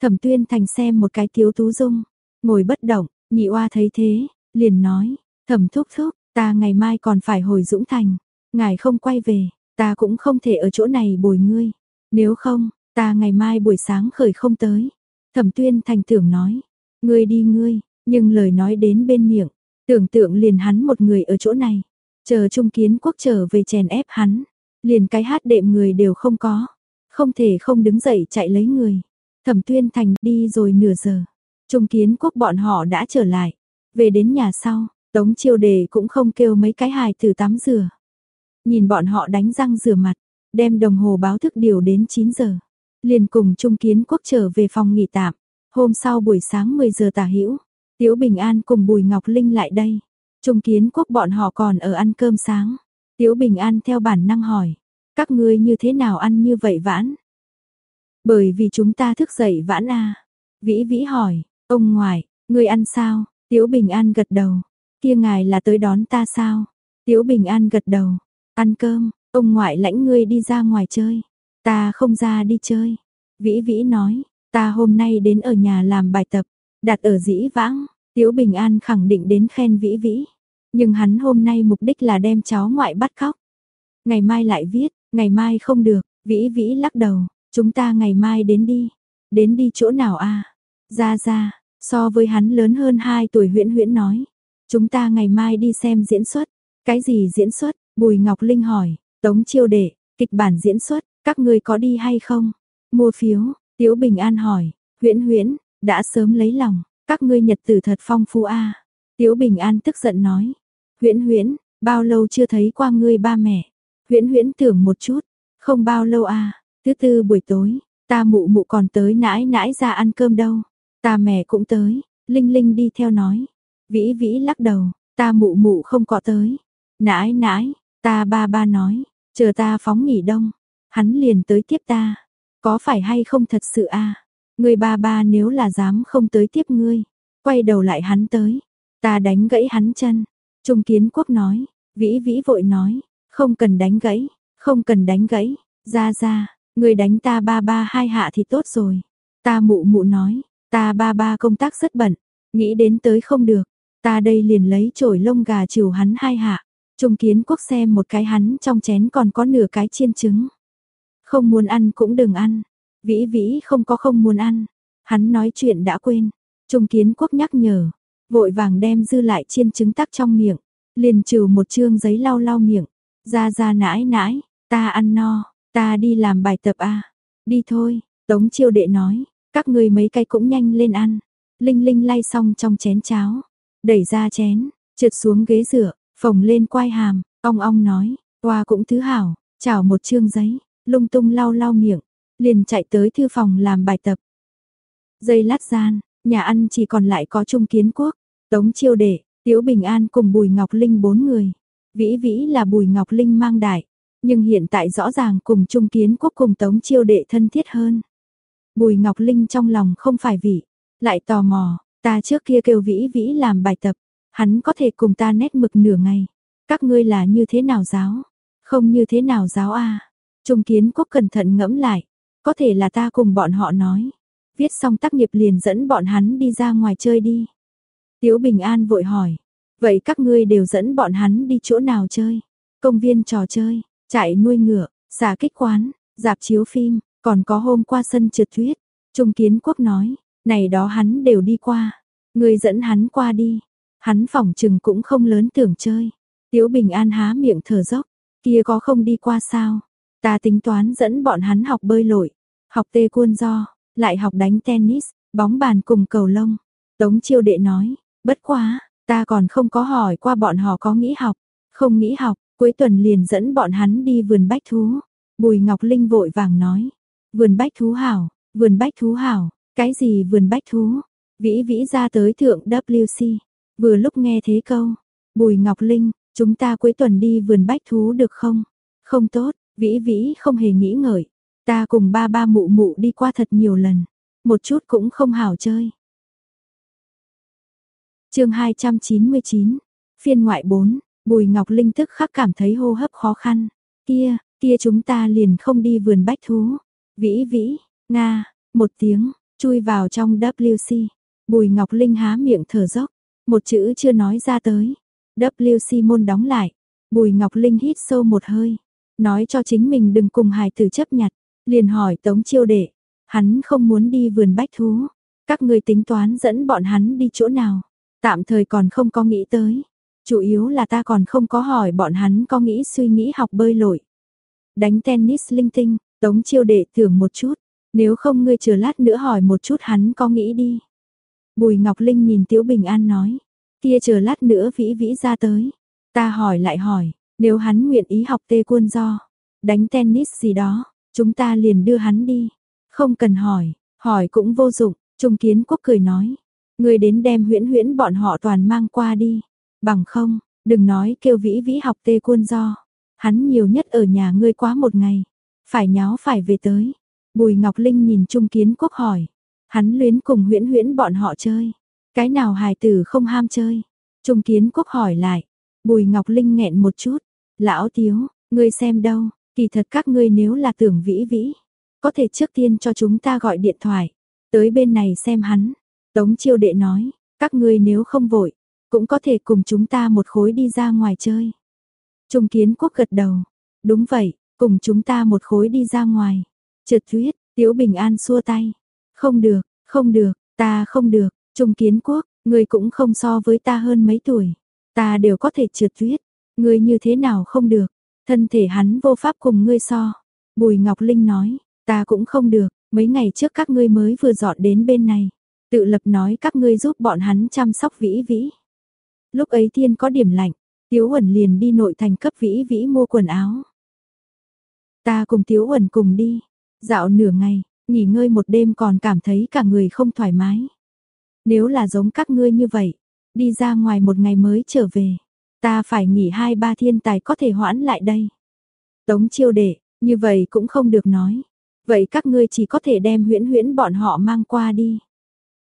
[SPEAKER 1] Thẩm Tuyên Thành xem một cái Tiếu Tú Dung, ngồi bất động, nhị oa thấy thế, liền nói, Thẩm thúc thúc, ta ngày mai còn phải hồi Dũng Thành, ngài không quay về, ta cũng không thể ở chỗ này bồi ngươi. Nếu không, ta ngày mai buổi sáng khởi không tới. Thẩm tuyên thành tưởng nói, ngươi đi ngươi, nhưng lời nói đến bên miệng, tưởng tượng liền hắn một người ở chỗ này. Chờ trung kiến quốc trở về chèn ép hắn, liền cái hát đệm người đều không có. Không thể không đứng dậy chạy lấy người. Thẩm tuyên thành đi rồi nửa giờ. Trung kiến quốc bọn họ đã trở lại. Về đến nhà sau, tống chiêu đề cũng không kêu mấy cái hài từ tắm rửa. Nhìn bọn họ đánh răng rửa mặt, đem đồng hồ báo thức điều đến 9 giờ. Liền cùng Trung Kiến Quốc trở về phòng nghỉ tạm. Hôm sau buổi sáng 10 giờ tả hữu, Tiếu Bình An cùng Bùi Ngọc Linh lại đây. Trung Kiến Quốc bọn họ còn ở ăn cơm sáng. Tiếu Bình An theo bản năng hỏi, các ngươi như thế nào ăn như vậy vãn? Bởi vì chúng ta thức dậy vãn à. Vĩ Vĩ hỏi, ông ngoại, ngươi ăn sao? Tiếu Bình An gật đầu, kia ngài là tới đón ta sao? Tiếu Bình An gật đầu, Ăn cơm, ông ngoại lãnh ngươi đi ra ngoài chơi. Ta không ra đi chơi. Vĩ Vĩ nói, ta hôm nay đến ở nhà làm bài tập, đặt ở dĩ vãng. Tiếu Bình An khẳng định đến khen Vĩ Vĩ. Nhưng hắn hôm nay mục đích là đem cháu ngoại bắt khóc. Ngày mai lại viết, ngày mai không được, Vĩ Vĩ lắc đầu, chúng ta ngày mai đến đi. Đến đi chỗ nào a? Ra ra, so với hắn lớn hơn 2 tuổi Huyễn Huyễn nói, chúng ta ngày mai đi xem diễn xuất. Cái gì diễn xuất? Bùi Ngọc Linh hỏi, Tống Chiêu Đệ, kịch bản diễn xuất, các ngươi có đi hay không? Mua phiếu, Tiếu Bình An hỏi, huyễn huyễn, đã sớm lấy lòng, các ngươi nhật tử thật phong phú a. Tiếu Bình An tức giận nói, huyễn huyễn, bao lâu chưa thấy qua ngươi ba mẹ, huyễn huyễn tưởng một chút, không bao lâu a. Thứ tư buổi tối, ta mụ mụ còn tới nãi nãi ra ăn cơm đâu, ta mẹ cũng tới, Linh Linh đi theo nói, vĩ vĩ lắc đầu, ta mụ mụ không có tới, nãi nãi, ta ba ba nói, chờ ta phóng nghỉ đông, hắn liền tới tiếp ta, có phải hay không thật sự a? Người ba ba nếu là dám không tới tiếp ngươi, quay đầu lại hắn tới, ta đánh gãy hắn chân. Trung Kiến Quốc nói, Vĩ Vĩ vội nói, không cần đánh gãy, không cần đánh gãy, ra ra, người đánh ta ba ba hai hạ thì tốt rồi. Ta mụ mụ nói, ta ba ba công tác rất bận, nghĩ đến tới không được, ta đây liền lấy chổi lông gà chiều hắn hai hạ. Trung Kiến Quốc xem một cái hắn trong chén còn có nửa cái chiên trứng. Không muốn ăn cũng đừng ăn, Vĩ vĩ không có không muốn ăn. Hắn nói chuyện đã quên. Trung kiến quốc nhắc nhở. Vội vàng đem dư lại chiên trứng tắc trong miệng. Liền trừ một chương giấy lau lau miệng. Ra ra nãi nãi. Ta ăn no. Ta đi làm bài tập a Đi thôi. Tống chiêu đệ nói. Các người mấy cái cũng nhanh lên ăn. Linh Linh lay xong trong chén cháo. Đẩy ra chén. Trượt xuống ghế dựa, Phồng lên quai hàm. Ong ong nói. Toa cũng thứ hảo. Chảo một chương giấy. Lung tung lau lau miệng liền chạy tới thư phòng làm bài tập. Giây lát gian, nhà ăn chỉ còn lại có Trung Kiến Quốc, Tống Chiêu Đệ, Tiếu Bình An cùng Bùi Ngọc Linh bốn người. Vĩ Vĩ là Bùi Ngọc Linh mang đại, nhưng hiện tại rõ ràng cùng Trung Kiến Quốc cùng Tống Chiêu Đệ thân thiết hơn. Bùi Ngọc Linh trong lòng không phải vị, lại tò mò, ta trước kia kêu Vĩ Vĩ làm bài tập, hắn có thể cùng ta nét mực nửa ngày. Các ngươi là như thế nào giáo? Không như thế nào giáo a? Trung Kiến Quốc cẩn thận ngẫm lại, có thể là ta cùng bọn họ nói. Viết xong tác nghiệp liền dẫn bọn hắn đi ra ngoài chơi đi. Tiếu Bình An vội hỏi. Vậy các ngươi đều dẫn bọn hắn đi chỗ nào chơi? Công viên trò chơi, trại nuôi ngựa, xà kích quán, dạp chiếu phim, còn có hôm qua sân trượt tuyết. Trung Kiến Quốc nói, này đó hắn đều đi qua. Người dẫn hắn qua đi. Hắn phỏng trừng cũng không lớn tưởng chơi. Tiếu Bình An há miệng thở dốc. Kia có không đi qua sao? Ta tính toán dẫn bọn hắn học bơi lội, học tê cuôn do, lại học đánh tennis, bóng bàn cùng cầu lông. Tống chiêu đệ nói, bất quá, ta còn không có hỏi qua bọn họ có nghĩ học, không nghĩ học, cuối tuần liền dẫn bọn hắn đi vườn bách thú. Bùi Ngọc Linh vội vàng nói, vườn bách thú hảo, vườn bách thú hảo, cái gì vườn bách thú? Vĩ vĩ ra tới thượng WC, vừa lúc nghe thế câu, Bùi Ngọc Linh, chúng ta cuối tuần đi vườn bách thú được không? Không tốt, Vĩ vĩ không hề nghĩ ngợi. Ta cùng ba ba mụ mụ đi qua thật nhiều lần. Một chút cũng không hảo chơi. chương 299, phiên ngoại 4, Bùi Ngọc Linh tức khắc cảm thấy hô hấp khó khăn. Kia, kia chúng ta liền không đi vườn bách thú. Vĩ vĩ, Nga, một tiếng, chui vào trong WC. Bùi Ngọc Linh há miệng thở dốc, một chữ chưa nói ra tới. WC môn đóng lại. Bùi Ngọc Linh hít sâu một hơi, nói cho chính mình đừng cùng hài tử chấp nhặt, liền hỏi Tống Chiêu Đệ, hắn không muốn đi vườn bách thú, các người tính toán dẫn bọn hắn đi chỗ nào? Tạm thời còn không có nghĩ tới, chủ yếu là ta còn không có hỏi bọn hắn có nghĩ suy nghĩ học bơi lội. Đánh tennis linh tinh, Tống Chiêu Đệ tưởng một chút, nếu không ngươi chờ lát nữa hỏi một chút hắn có nghĩ đi. Bùi Ngọc Linh nhìn Tiếu Bình An nói, kia chờ lát nữa vĩ vĩ ra tới, ta hỏi lại hỏi, nếu hắn nguyện ý học tê quân do, đánh tennis gì đó, chúng ta liền đưa hắn đi. Không cần hỏi, hỏi cũng vô dụng, Trung Kiến Quốc cười nói. Người đến đem huyễn huyễn bọn họ toàn mang qua đi. Bằng không, đừng nói kêu vĩ vĩ học tê quân do. Hắn nhiều nhất ở nhà ngươi quá một ngày. Phải nháo phải về tới. Bùi Ngọc Linh nhìn Trung Kiến Quốc hỏi. Hắn luyến cùng huyễn huyễn bọn họ chơi. Cái nào hài tử không ham chơi? Trung Kiến Quốc hỏi lại. Bùi Ngọc Linh nghẹn một chút. Lão Tiếu, ngươi xem đâu, kỳ thật các ngươi nếu là tưởng vĩ vĩ, có thể trước tiên cho chúng ta gọi điện thoại, tới bên này xem hắn. Tống chiêu đệ nói, các ngươi nếu không vội, cũng có thể cùng chúng ta một khối đi ra ngoài chơi. Trung kiến quốc gật đầu, đúng vậy, cùng chúng ta một khối đi ra ngoài. Trượt tuyết, Tiếu Bình An xua tay. Không được, không được, ta không được, Trung kiến quốc, ngươi cũng không so với ta hơn mấy tuổi. Ta đều có thể trượt tuyết, Ngươi như thế nào không được, thân thể hắn vô pháp cùng ngươi so. Bùi Ngọc Linh nói, ta cũng không được, Mấy ngày trước các ngươi mới vừa dọn đến bên này, tự lập nói các ngươi giúp bọn hắn chăm sóc vĩ vĩ. Lúc ấy thiên có điểm lạnh, Tiếu Huẩn liền đi nội thành cấp vĩ vĩ mua quần áo. Ta cùng Tiếu Uẩn cùng đi, dạo nửa ngày, nghỉ ngơi một đêm còn cảm thấy cả người không thoải mái. Nếu là giống các ngươi như vậy, đi ra ngoài một ngày mới trở về, ta phải nghỉ hai ba thiên tài có thể hoãn lại đây. Tống chiêu đệ, như vậy cũng không được nói. Vậy các ngươi chỉ có thể đem huyễn huyễn bọn họ mang qua đi.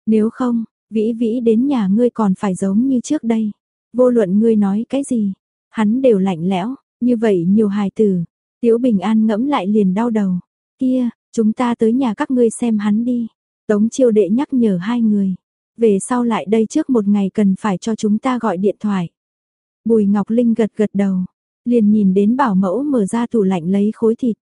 [SPEAKER 1] Nếu không, vĩ vĩ đến nhà ngươi còn phải giống như trước đây. Vô luận ngươi nói cái gì, hắn đều lạnh lẽo, như vậy nhiều hài tử. Tiếu Bình An ngẫm lại liền đau đầu. Kia, chúng ta tới nhà các ngươi xem hắn đi. Tống chiêu đệ nhắc nhở hai người. Về sau lại đây trước một ngày cần phải cho chúng ta gọi điện thoại. Bùi Ngọc Linh gật gật đầu, liền nhìn đến bảo mẫu mở ra tủ lạnh lấy khối thịt.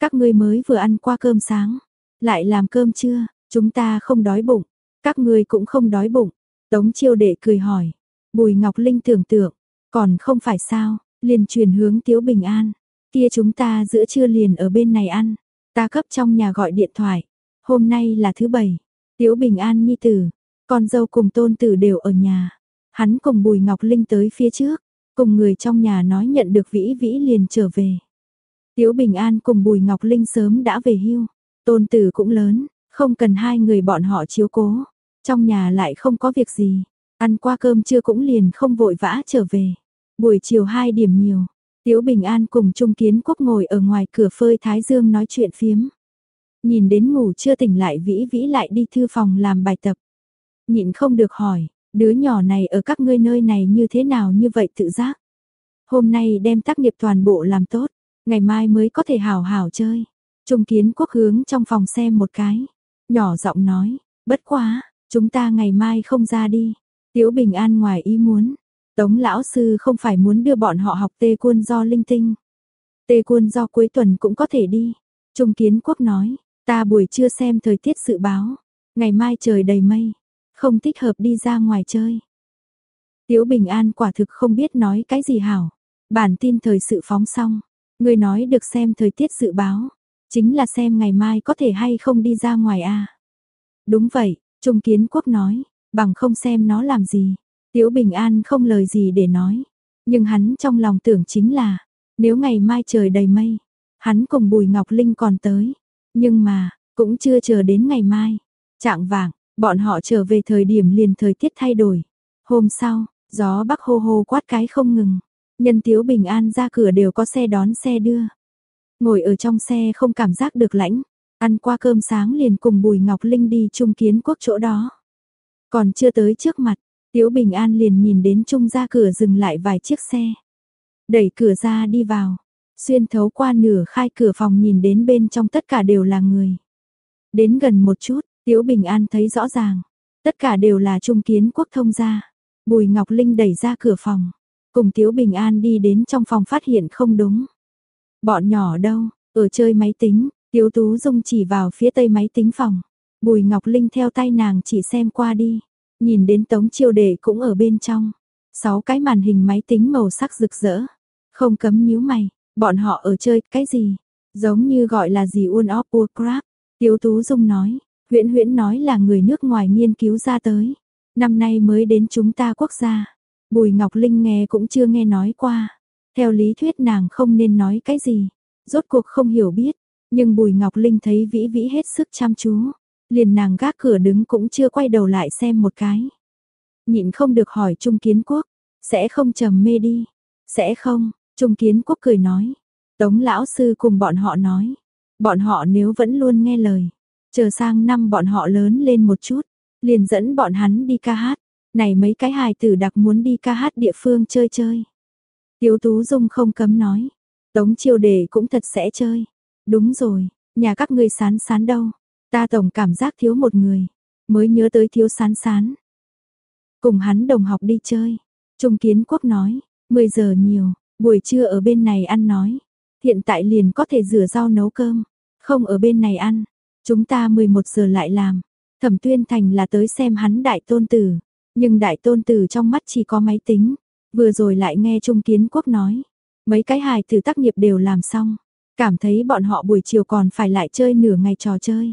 [SPEAKER 1] Các ngươi mới vừa ăn qua cơm sáng, lại làm cơm chưa, chúng ta không đói bụng, các ngươi cũng không đói bụng. Tống chiêu đệ cười hỏi, Bùi Ngọc Linh tưởng tượng, còn không phải sao, liền truyền hướng Tiếu Bình An. Kia chúng ta giữa trưa liền ở bên này ăn, ta cấp trong nhà gọi điện thoại. Hôm nay là thứ bảy, Tiếu Bình An nhi tử, con dâu cùng tôn tử đều ở nhà. Hắn cùng Bùi Ngọc Linh tới phía trước, cùng người trong nhà nói nhận được Vĩ Vĩ liền trở về. Tiếu Bình An cùng Bùi Ngọc Linh sớm đã về hưu, tôn tử cũng lớn, không cần hai người bọn họ chiếu cố. Trong nhà lại không có việc gì, Ăn qua cơm trưa cũng liền không vội vã trở về. Buổi chiều 2 điểm nhiều, Tiếu Bình An cùng Trung Kiến Quốc ngồi ở ngoài cửa phơi Thái Dương nói chuyện phiếm. Nhìn đến ngủ chưa tỉnh lại vĩ vĩ lại đi thư phòng làm bài tập. Nhịn không được hỏi, đứa nhỏ này ở các ngươi nơi này như thế nào như vậy tự giác. Hôm nay đem tác nghiệp toàn bộ làm tốt, ngày mai mới có thể hào hào chơi. Trung Kiến Quốc hướng trong phòng xem một cái, nhỏ giọng nói, bất quá, chúng ta ngày mai không ra đi, Tiếu Bình An ngoài ý muốn, Tống lão sư không phải muốn đưa bọn họ học tê quân do linh tinh. Tê quân do cuối tuần cũng có thể đi. Trung Kiến Quốc nói, ta buổi trưa xem thời tiết dự báo, ngày mai trời đầy mây, không thích hợp đi ra ngoài chơi. Tiếu Bình An quả thực không biết nói cái gì hảo. Bản tin thời sự phóng xong, người nói được xem thời tiết dự báo, chính là xem ngày mai có thể hay không đi ra ngoài a. À. Đúng vậy, Trung Kiến Quốc nói, bằng không xem nó làm gì. Tiếu Bình An không lời gì để nói, nhưng hắn trong lòng tưởng chính là, nếu ngày mai trời đầy mây, hắn cùng Bùi Ngọc Linh còn tới, nhưng mà, cũng chưa chờ đến ngày mai. Trạng vạng, bọn họ trở về thời điểm liền thời tiết thay đổi. Hôm sau, gió bắc hô hô quát cái không ngừng. Nhân Tiếu Bình An ra cửa đều có xe đón xe đưa. Ngồi ở trong xe không cảm giác được lạnh. ăn qua cơm sáng liền cùng Bùi Ngọc Linh đi chung kiến quốc chỗ đó. Còn chưa tới trước mặt, Tiếu Bình An liền nhìn đến trung ra cửa dừng lại vài chiếc xe. Đẩy cửa ra đi vào, xuyên thấu qua nửa khai cửa phòng nhìn đến bên trong tất cả đều là người. Đến gần một chút, Tiếu Bình An thấy rõ ràng, tất cả đều là trung kiến quốc thông gia. Bùi Ngọc Linh đẩy ra cửa phòng, cùng Tiếu Bình An đi đến trong phòng phát hiện không đúng. Bọn nhỏ đâu, ở chơi máy tính, Tiếu Tú Dung chỉ vào phía tây máy tính phòng. Bùi Ngọc Linh theo tay nàng chỉ xem qua đi, nhìn đến tống chiêu đệ cũng ở bên trong. Sáu cái màn hình máy tính màu sắc rực rỡ. Không cấm nhíu mày, bọn họ ở chơi cái gì? Giống như gọi là gì World of Warcraft. Tiếu Tú Dung nói, huyễn huyễn nói là người nước ngoài nghiên cứu ra tới. Năm nay mới đến chúng ta quốc gia. Bùi Ngọc Linh nghe cũng chưa nghe nói qua. Theo lý thuyết nàng không nên nói cái gì. Rốt cuộc không hiểu biết. Nhưng Bùi Ngọc Linh thấy vĩ vĩ hết sức chăm chú liền nàng gác cửa đứng cũng chưa quay đầu lại xem một cái. Nhịn không được hỏi Trung Kiến Quốc, sẽ không trầm mê đi, sẽ không, Trung Kiến Quốc cười nói. Tống lão sư cùng bọn họ nói, bọn họ nếu vẫn luôn nghe lời, chờ sang năm bọn họ lớn lên một chút, liền dẫn bọn hắn đi ca hát, này mấy cái hài tử đặc muốn đi ca hát địa phương chơi chơi. Tiếu Tú Dung không cấm nói, Tống Chiêu Đề cũng thật sẽ chơi. Đúng rồi, nhà các ngươi sán sán đâu? Ta tổng cảm giác thiếu một người, mới nhớ tới thiếu sán sán. Cùng hắn đồng học đi chơi. Trung Kiến Quốc nói, 10 giờ nhiều, buổi trưa ở bên này ăn nói. Hiện tại liền có thể rửa rau nấu cơm, không ở bên này ăn. Chúng ta 11 giờ lại làm. Thẩm Tuyên Thành là tới xem hắn đại tôn tử, nhưng đại tôn tử trong mắt chỉ có máy tính. Vừa rồi lại nghe Trung Kiến Quốc nói, mấy cái hài từ tác nghiệp đều làm xong, cảm thấy bọn họ buổi chiều còn phải lại chơi nửa ngày trò chơi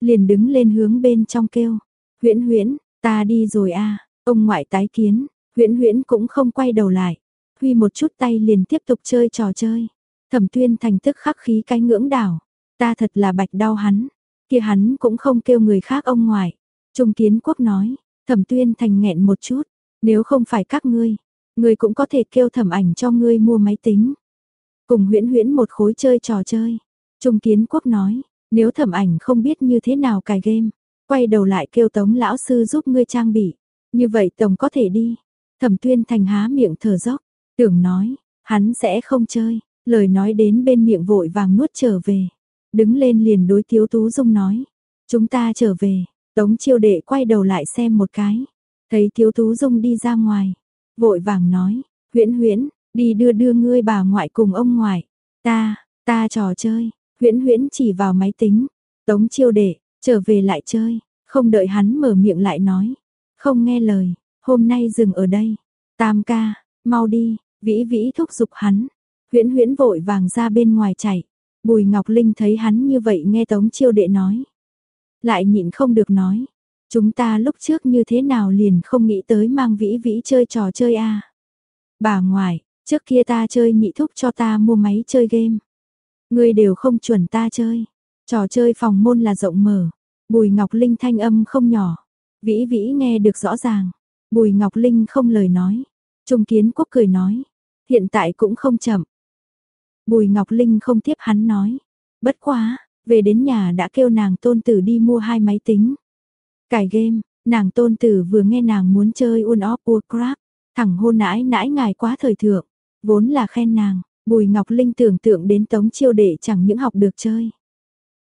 [SPEAKER 1] liền đứng lên hướng bên trong kêu. Huyễn huyễn, ta đi rồi a ông ngoại tái kiến, huyễn huyễn cũng không quay đầu lại. Huy một chút tay liền tiếp tục chơi trò chơi. Thẩm tuyên thành tức khắc khí cái ngưỡng đảo. Ta thật là bạch đau hắn. kia hắn cũng không kêu người khác ông ngoại. Trung kiến quốc nói, thẩm tuyên thành nghẹn một chút. Nếu không phải các ngươi, ngươi cũng có thể kêu thẩm ảnh cho ngươi mua máy tính. Cùng huyễn huyễn một khối chơi trò chơi. Trung kiến quốc nói, nếu thẩm ảnh không biết như thế nào cài game, quay đầu lại kêu tống lão sư giúp ngươi trang bị. Như vậy tổng có thể đi. Thẩm tuyên thành há miệng thở dốc, tưởng nói, hắn sẽ không chơi, lời nói đến bên miệng vội vàng nuốt trở về. Đứng lên liền đối thiếu Tú Dung nói, chúng ta trở về, Tống chiêu đệ quay đầu lại xem một cái, thấy thiếu Tú Dung đi ra ngoài, vội vàng nói, huyễn huyễn, đi đưa đưa ngươi bà ngoại cùng ông ngoại, ta, ta trò chơi, huyễn huyễn chỉ vào máy tính, Tống chiêu đệ, trở về lại chơi, không đợi hắn mở miệng lại nói, không nghe lời, hôm nay dừng ở đây, tam ca, mau đi, vĩ vĩ thúc giục hắn, huyễn huyễn vội vàng ra bên ngoài chạy, Bùi Ngọc Linh thấy hắn như vậy nghe Tống Chiêu Đệ nói. Lại nhịn không được nói. Chúng ta lúc trước như thế nào liền không nghĩ tới mang vĩ vĩ chơi trò chơi a? Bà ngoại, trước kia ta chơi nhị thúc cho ta mua máy chơi game. Ngươi đều không chuẩn ta chơi. Trò chơi phòng môn là rộng mở. Bùi Ngọc Linh thanh âm không nhỏ. Vĩ vĩ nghe được rõ ràng. Bùi Ngọc Linh không lời nói. Trung kiến quốc cười nói. Hiện tại cũng không chậm. Bùi Ngọc Linh không tiếp hắn nói. Bất quá, về đến nhà đã kêu nàng tôn tử đi mua hai máy tính. Cải game, nàng tôn tử vừa nghe nàng muốn chơi World of Warcraft, thẳng hôn nãi nãi ngài quá thời thượng, vốn là khen nàng, Bùi Ngọc Linh tưởng tượng đến tống chiêu đệ chẳng những học được chơi.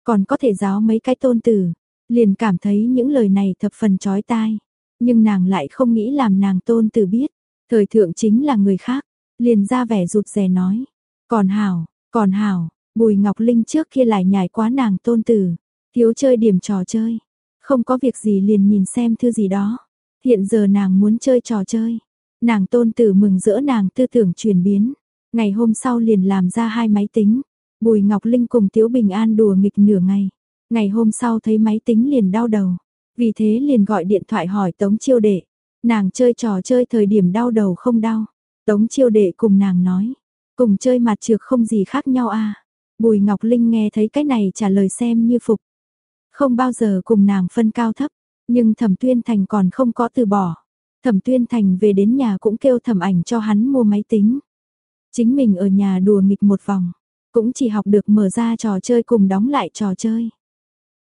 [SPEAKER 1] Còn có thể giáo mấy cái tôn tử, liền cảm thấy những lời này thập phần chói tai. Nhưng nàng lại không nghĩ làm nàng tôn tử biết, thời thượng chính là người khác, liền ra vẻ rụt rè nói. Còn hảo, còn hảo, Bùi Ngọc Linh trước kia lại nhảy quá nàng tôn tử, thiếu chơi điểm trò chơi, không có việc gì liền nhìn xem thư gì đó. Hiện giờ nàng muốn chơi trò chơi, nàng tôn tử mừng rỡ nàng tư tưởng chuyển biến, ngày hôm sau liền làm ra hai máy tính. Bùi Ngọc Linh cùng Tiếu Bình An đùa nghịch nửa ngày, ngày hôm sau thấy máy tính liền đau đầu, vì thế liền gọi điện thoại hỏi Tống Chiêu Đệ, nàng chơi trò chơi thời điểm đau đầu không đau. Tống Chiêu Đệ cùng nàng nói, Cùng chơi mặt trược không gì khác nhau à. Bùi Ngọc Linh nghe thấy cái này trả lời xem như phục. Không bao giờ cùng nàng phân cao thấp, nhưng Thẩm Tuyên Thành còn không có từ bỏ. Thẩm Tuyên Thành về đến nhà cũng kêu Thẩm Ảnh cho hắn mua máy tính. Chính mình ở nhà đùa nghịch một vòng, cũng chỉ học được mở ra trò chơi cùng đóng lại trò chơi.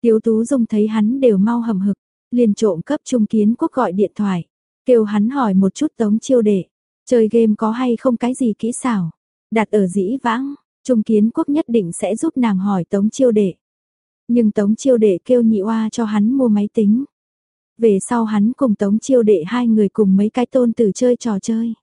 [SPEAKER 1] Tiếu Tú Dung thấy hắn đều mau hầm hực, liền trộm cấp Trung Kiến Quốc gọi điện thoại, kêu hắn hỏi một chút Tống Chiêu Đệ, chơi game có hay không cái gì kỹ xảo. Đặt ở dĩ vãng, Trung Kiến Quốc nhất định sẽ giúp nàng hỏi Tống Chiêu Đệ. Nhưng Tống Chiêu Đệ kêu nhị oa cho hắn mua máy tính. Về sau hắn cùng Tống Chiêu Đệ hai người cùng mấy cái tôn tử chơi trò chơi.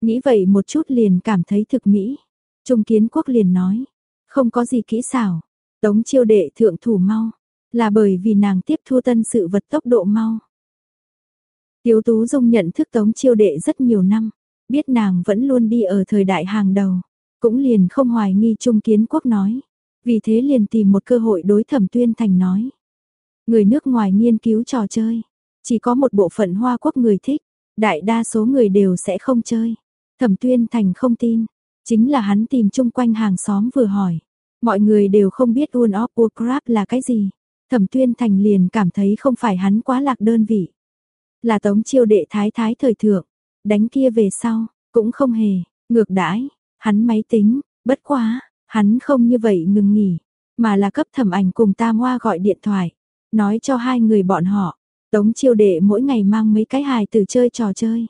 [SPEAKER 1] Nghĩ vậy một chút liền cảm thấy thực mỹ. Trung Kiến Quốc liền nói, không có gì kỹ xảo. Tống Chiêu Đệ thượng thủ mau, là bởi vì nàng tiếp thu tân sự vật tốc độ mau. Tiếu Tú Dung nhận thức Tống Chiêu Đệ rất nhiều năm, biết nàng vẫn luôn đi ở thời đại hàng đầu, cũng liền không hoài nghi Trung Kiến Quốc nói. Vì thế liền tìm một cơ hội đối thẩm tuyên thành nói. Người nước ngoài nghiên cứu trò chơi, chỉ có một bộ phận Hoa Quốc người thích, đại đa số người đều sẽ không chơi. Thẩm tuyên thành không tin, chính là hắn tìm chung quanh hàng xóm vừa hỏi. Mọi người đều không biết World of Warcraft là cái gì. Thẩm tuyên thành liền cảm thấy không phải hắn quá lạc đơn vị. Là tống chiêu đệ thái thái thời thượng, Đánh kia về sau, cũng không hề, ngược đãi, hắn máy tính, bất quá, hắn không như vậy ngừng nghỉ, mà là cấp thẩm ảnh cùng Tam Hoa gọi điện thoại, nói cho hai người bọn họ, Tống chiêu đệ mỗi ngày mang mấy cái hài từ chơi trò chơi.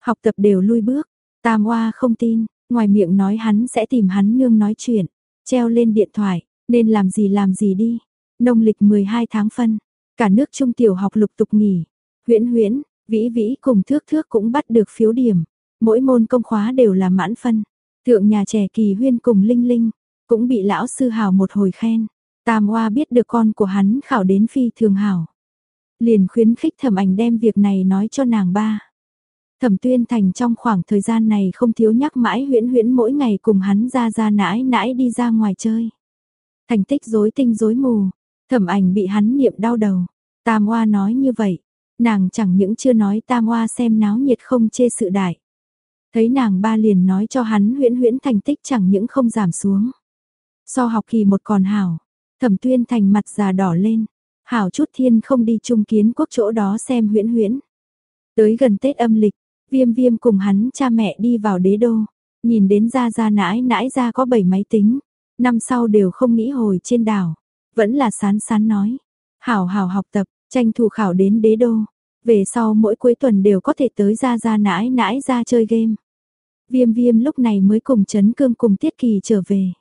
[SPEAKER 1] Học tập đều lui bước, Tam Hoa không tin, ngoài miệng nói hắn sẽ tìm hắn nương nói chuyện, treo lên điện thoại, nên làm gì làm gì đi. Nông lịch 12 tháng phân, cả nước trung tiểu học lục tục nghỉ. Huyễn huyễn, Vĩ Vĩ cùng Thước Thước cũng bắt được phiếu điểm, mỗi môn công khóa đều là mãn phân. Thượng nhà trẻ Kỳ Huyên cùng Linh Linh cũng bị lão sư hào một hồi khen. Tam Hoa biết được con của hắn khảo đến phi thường hảo. Liền khuyến khích Thẩm Ảnh đem việc này nói cho nàng ba. Thẩm Tuyên Thành trong khoảng thời gian này không thiếu nhắc mãi Huyễn Huyễn mỗi ngày cùng hắn ra ra nãi nãi đi ra ngoài chơi. Thành tích rối tinh rối mù, Thẩm ảnh bị hắn niệm đau đầu. Tam Hoa nói như vậy, nàng chẳng những chưa nói Tam Hoa xem náo nhiệt không chê sự đại. Thấy nàng ba liền nói cho hắn huyễn huyễn thành tích chẳng những không giảm xuống. So học kỳ một còn hảo, thẩm tuyên thành mặt già đỏ lên, hảo chút thiên không đi chung kiến quốc chỗ đó xem huyễn huyễn. Tới gần Tết âm lịch, viêm viêm cùng hắn cha mẹ đi vào đế đô, nhìn đến ra ra nãi nãi ra có bảy máy tính, năm sau đều không nghĩ hồi trên đảo, vẫn là sán sán nói, hảo hảo học tập, tranh thủ khảo đến đế đô, về sau mỗi cuối tuần đều có thể tới ra ra nãi nãi ra chơi game. Viêm viêm lúc này mới cùng chấn cương cùng tiết kỳ trở về.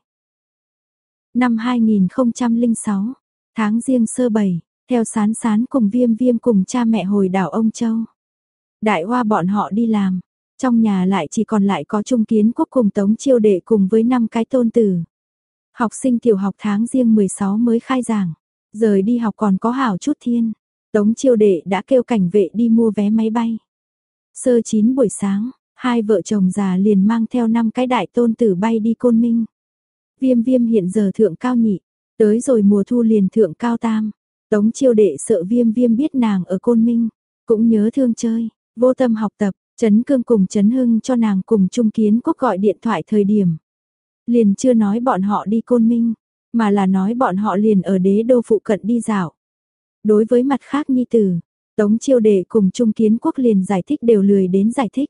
[SPEAKER 1] Năm 2006, tháng riêng sơ bảy, theo sán sán cùng viêm viêm cùng cha mẹ hồi đảo ông Châu. Đại hoa bọn họ đi làm, trong nhà lại chỉ còn lại có Trung Kiến Quốc cùng Tống Chiêu Đệ cùng với năm cái tôn tử. Học sinh tiểu học tháng riêng 16 mới khai giảng, rời đi học còn có hảo chút thiên. Tống Chiêu Đệ đã kêu cảnh vệ đi mua vé máy bay. Sơ chín buổi sáng, hai vợ chồng già liền mang theo năm cái đại tôn tử bay đi Côn Minh. Viêm viêm hiện giờ thượng cao nhị, tới rồi mùa thu liền thượng cao tam. Tống chiêu đệ sợ viêm viêm biết nàng ở Côn Minh, cũng nhớ thương chơi, vô tâm học tập, Trấn Cương cùng Trấn Hưng cho nàng cùng Trung Kiến Quốc gọi điện thoại thời điểm. Liền chưa nói bọn họ đi Côn Minh, mà là nói bọn họ liền ở đế đô phụ cận đi dạo. Đối với mặt khác nhi tử, Tống chiêu đệ cùng Trung Kiến Quốc liền giải thích đều lười đến giải thích.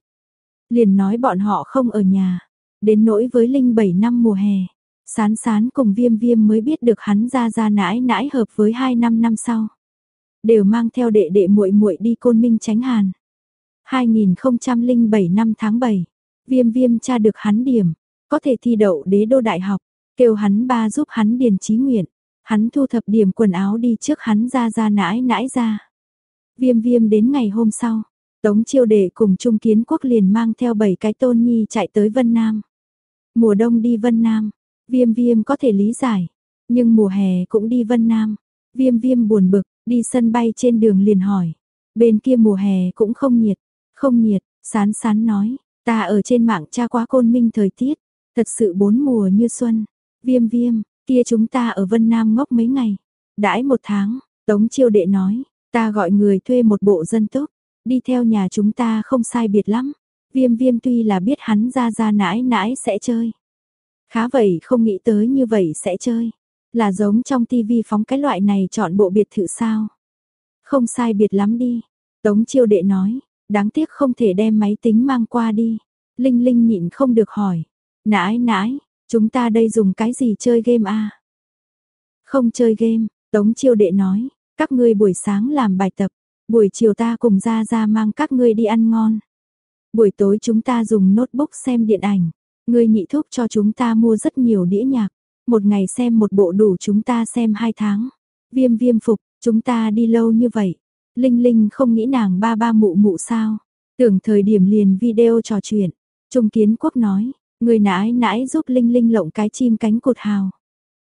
[SPEAKER 1] Liền nói bọn họ không ở nhà, đến nỗi với Linh 7 năm mùa hè. Sán sán cùng viêm viêm mới biết được hắn ra ra nãi nãi hợp với 2 năm năm sau. Đều mang theo đệ đệ muội muội đi côn minh tránh hàn. 2007 năm tháng 7, viêm viêm tra được hắn điểm, có thể thi đậu đế đô đại học, kêu hắn ba giúp hắn điền trí nguyện. Hắn thu thập điểm quần áo đi trước hắn ra ra nãi nãi ra. Viêm viêm đến ngày hôm sau, Tống chiêu đệ cùng Trung Kiến Quốc liền mang theo 7 cái tôn nhi chạy tới Vân Nam. Mùa đông đi Vân Nam, Viêm viêm có thể lý giải, nhưng mùa hè cũng đi Vân Nam. Viêm viêm buồn bực, đi sân bay trên đường liền hỏi. Bên kia mùa hè cũng không nhiệt, không nhiệt, sán sán nói, ta ở trên mạng tra quá côn minh thời tiết, thật sự bốn mùa như xuân. Viêm viêm, kia chúng ta ở Vân Nam ngốc mấy ngày, đãi một tháng, Tống chiêu đệ nói, ta gọi người thuê một bộ dân túc, đi theo nhà chúng ta không sai biệt lắm. Viêm viêm tuy là biết hắn ra ra nãi nãi sẽ chơi, Khá vậy không nghĩ tới như vậy sẽ chơi. Là giống trong tivi phóng cái loại này chọn bộ biệt thự sao. Không sai biệt lắm đi. Tống chiêu đệ nói, đáng tiếc không thể đem máy tính mang qua đi. Linh Linh nhịn không được hỏi. Nãi nãi, chúng ta đây dùng cái gì chơi game à? Không chơi game, Tống chiêu đệ nói, các ngươi buổi sáng làm bài tập, buổi chiều ta cùng ra ra mang các ngươi đi ăn ngon. Buổi tối chúng ta dùng notebook xem điện ảnh, Ngươi nhị thúc cho chúng ta mua rất nhiều đĩa nhạc, một ngày xem một bộ đủ chúng ta xem hai tháng. Viêm viêm phục, chúng ta đi lâu như vậy. Linh Linh không nghĩ nàng ba ba mụ mụ sao. Tưởng thời điểm liền video trò chuyện. Trung Kiến Quốc nói, người nãi nãi giúp Linh Linh lộng cái chim cánh cột hào.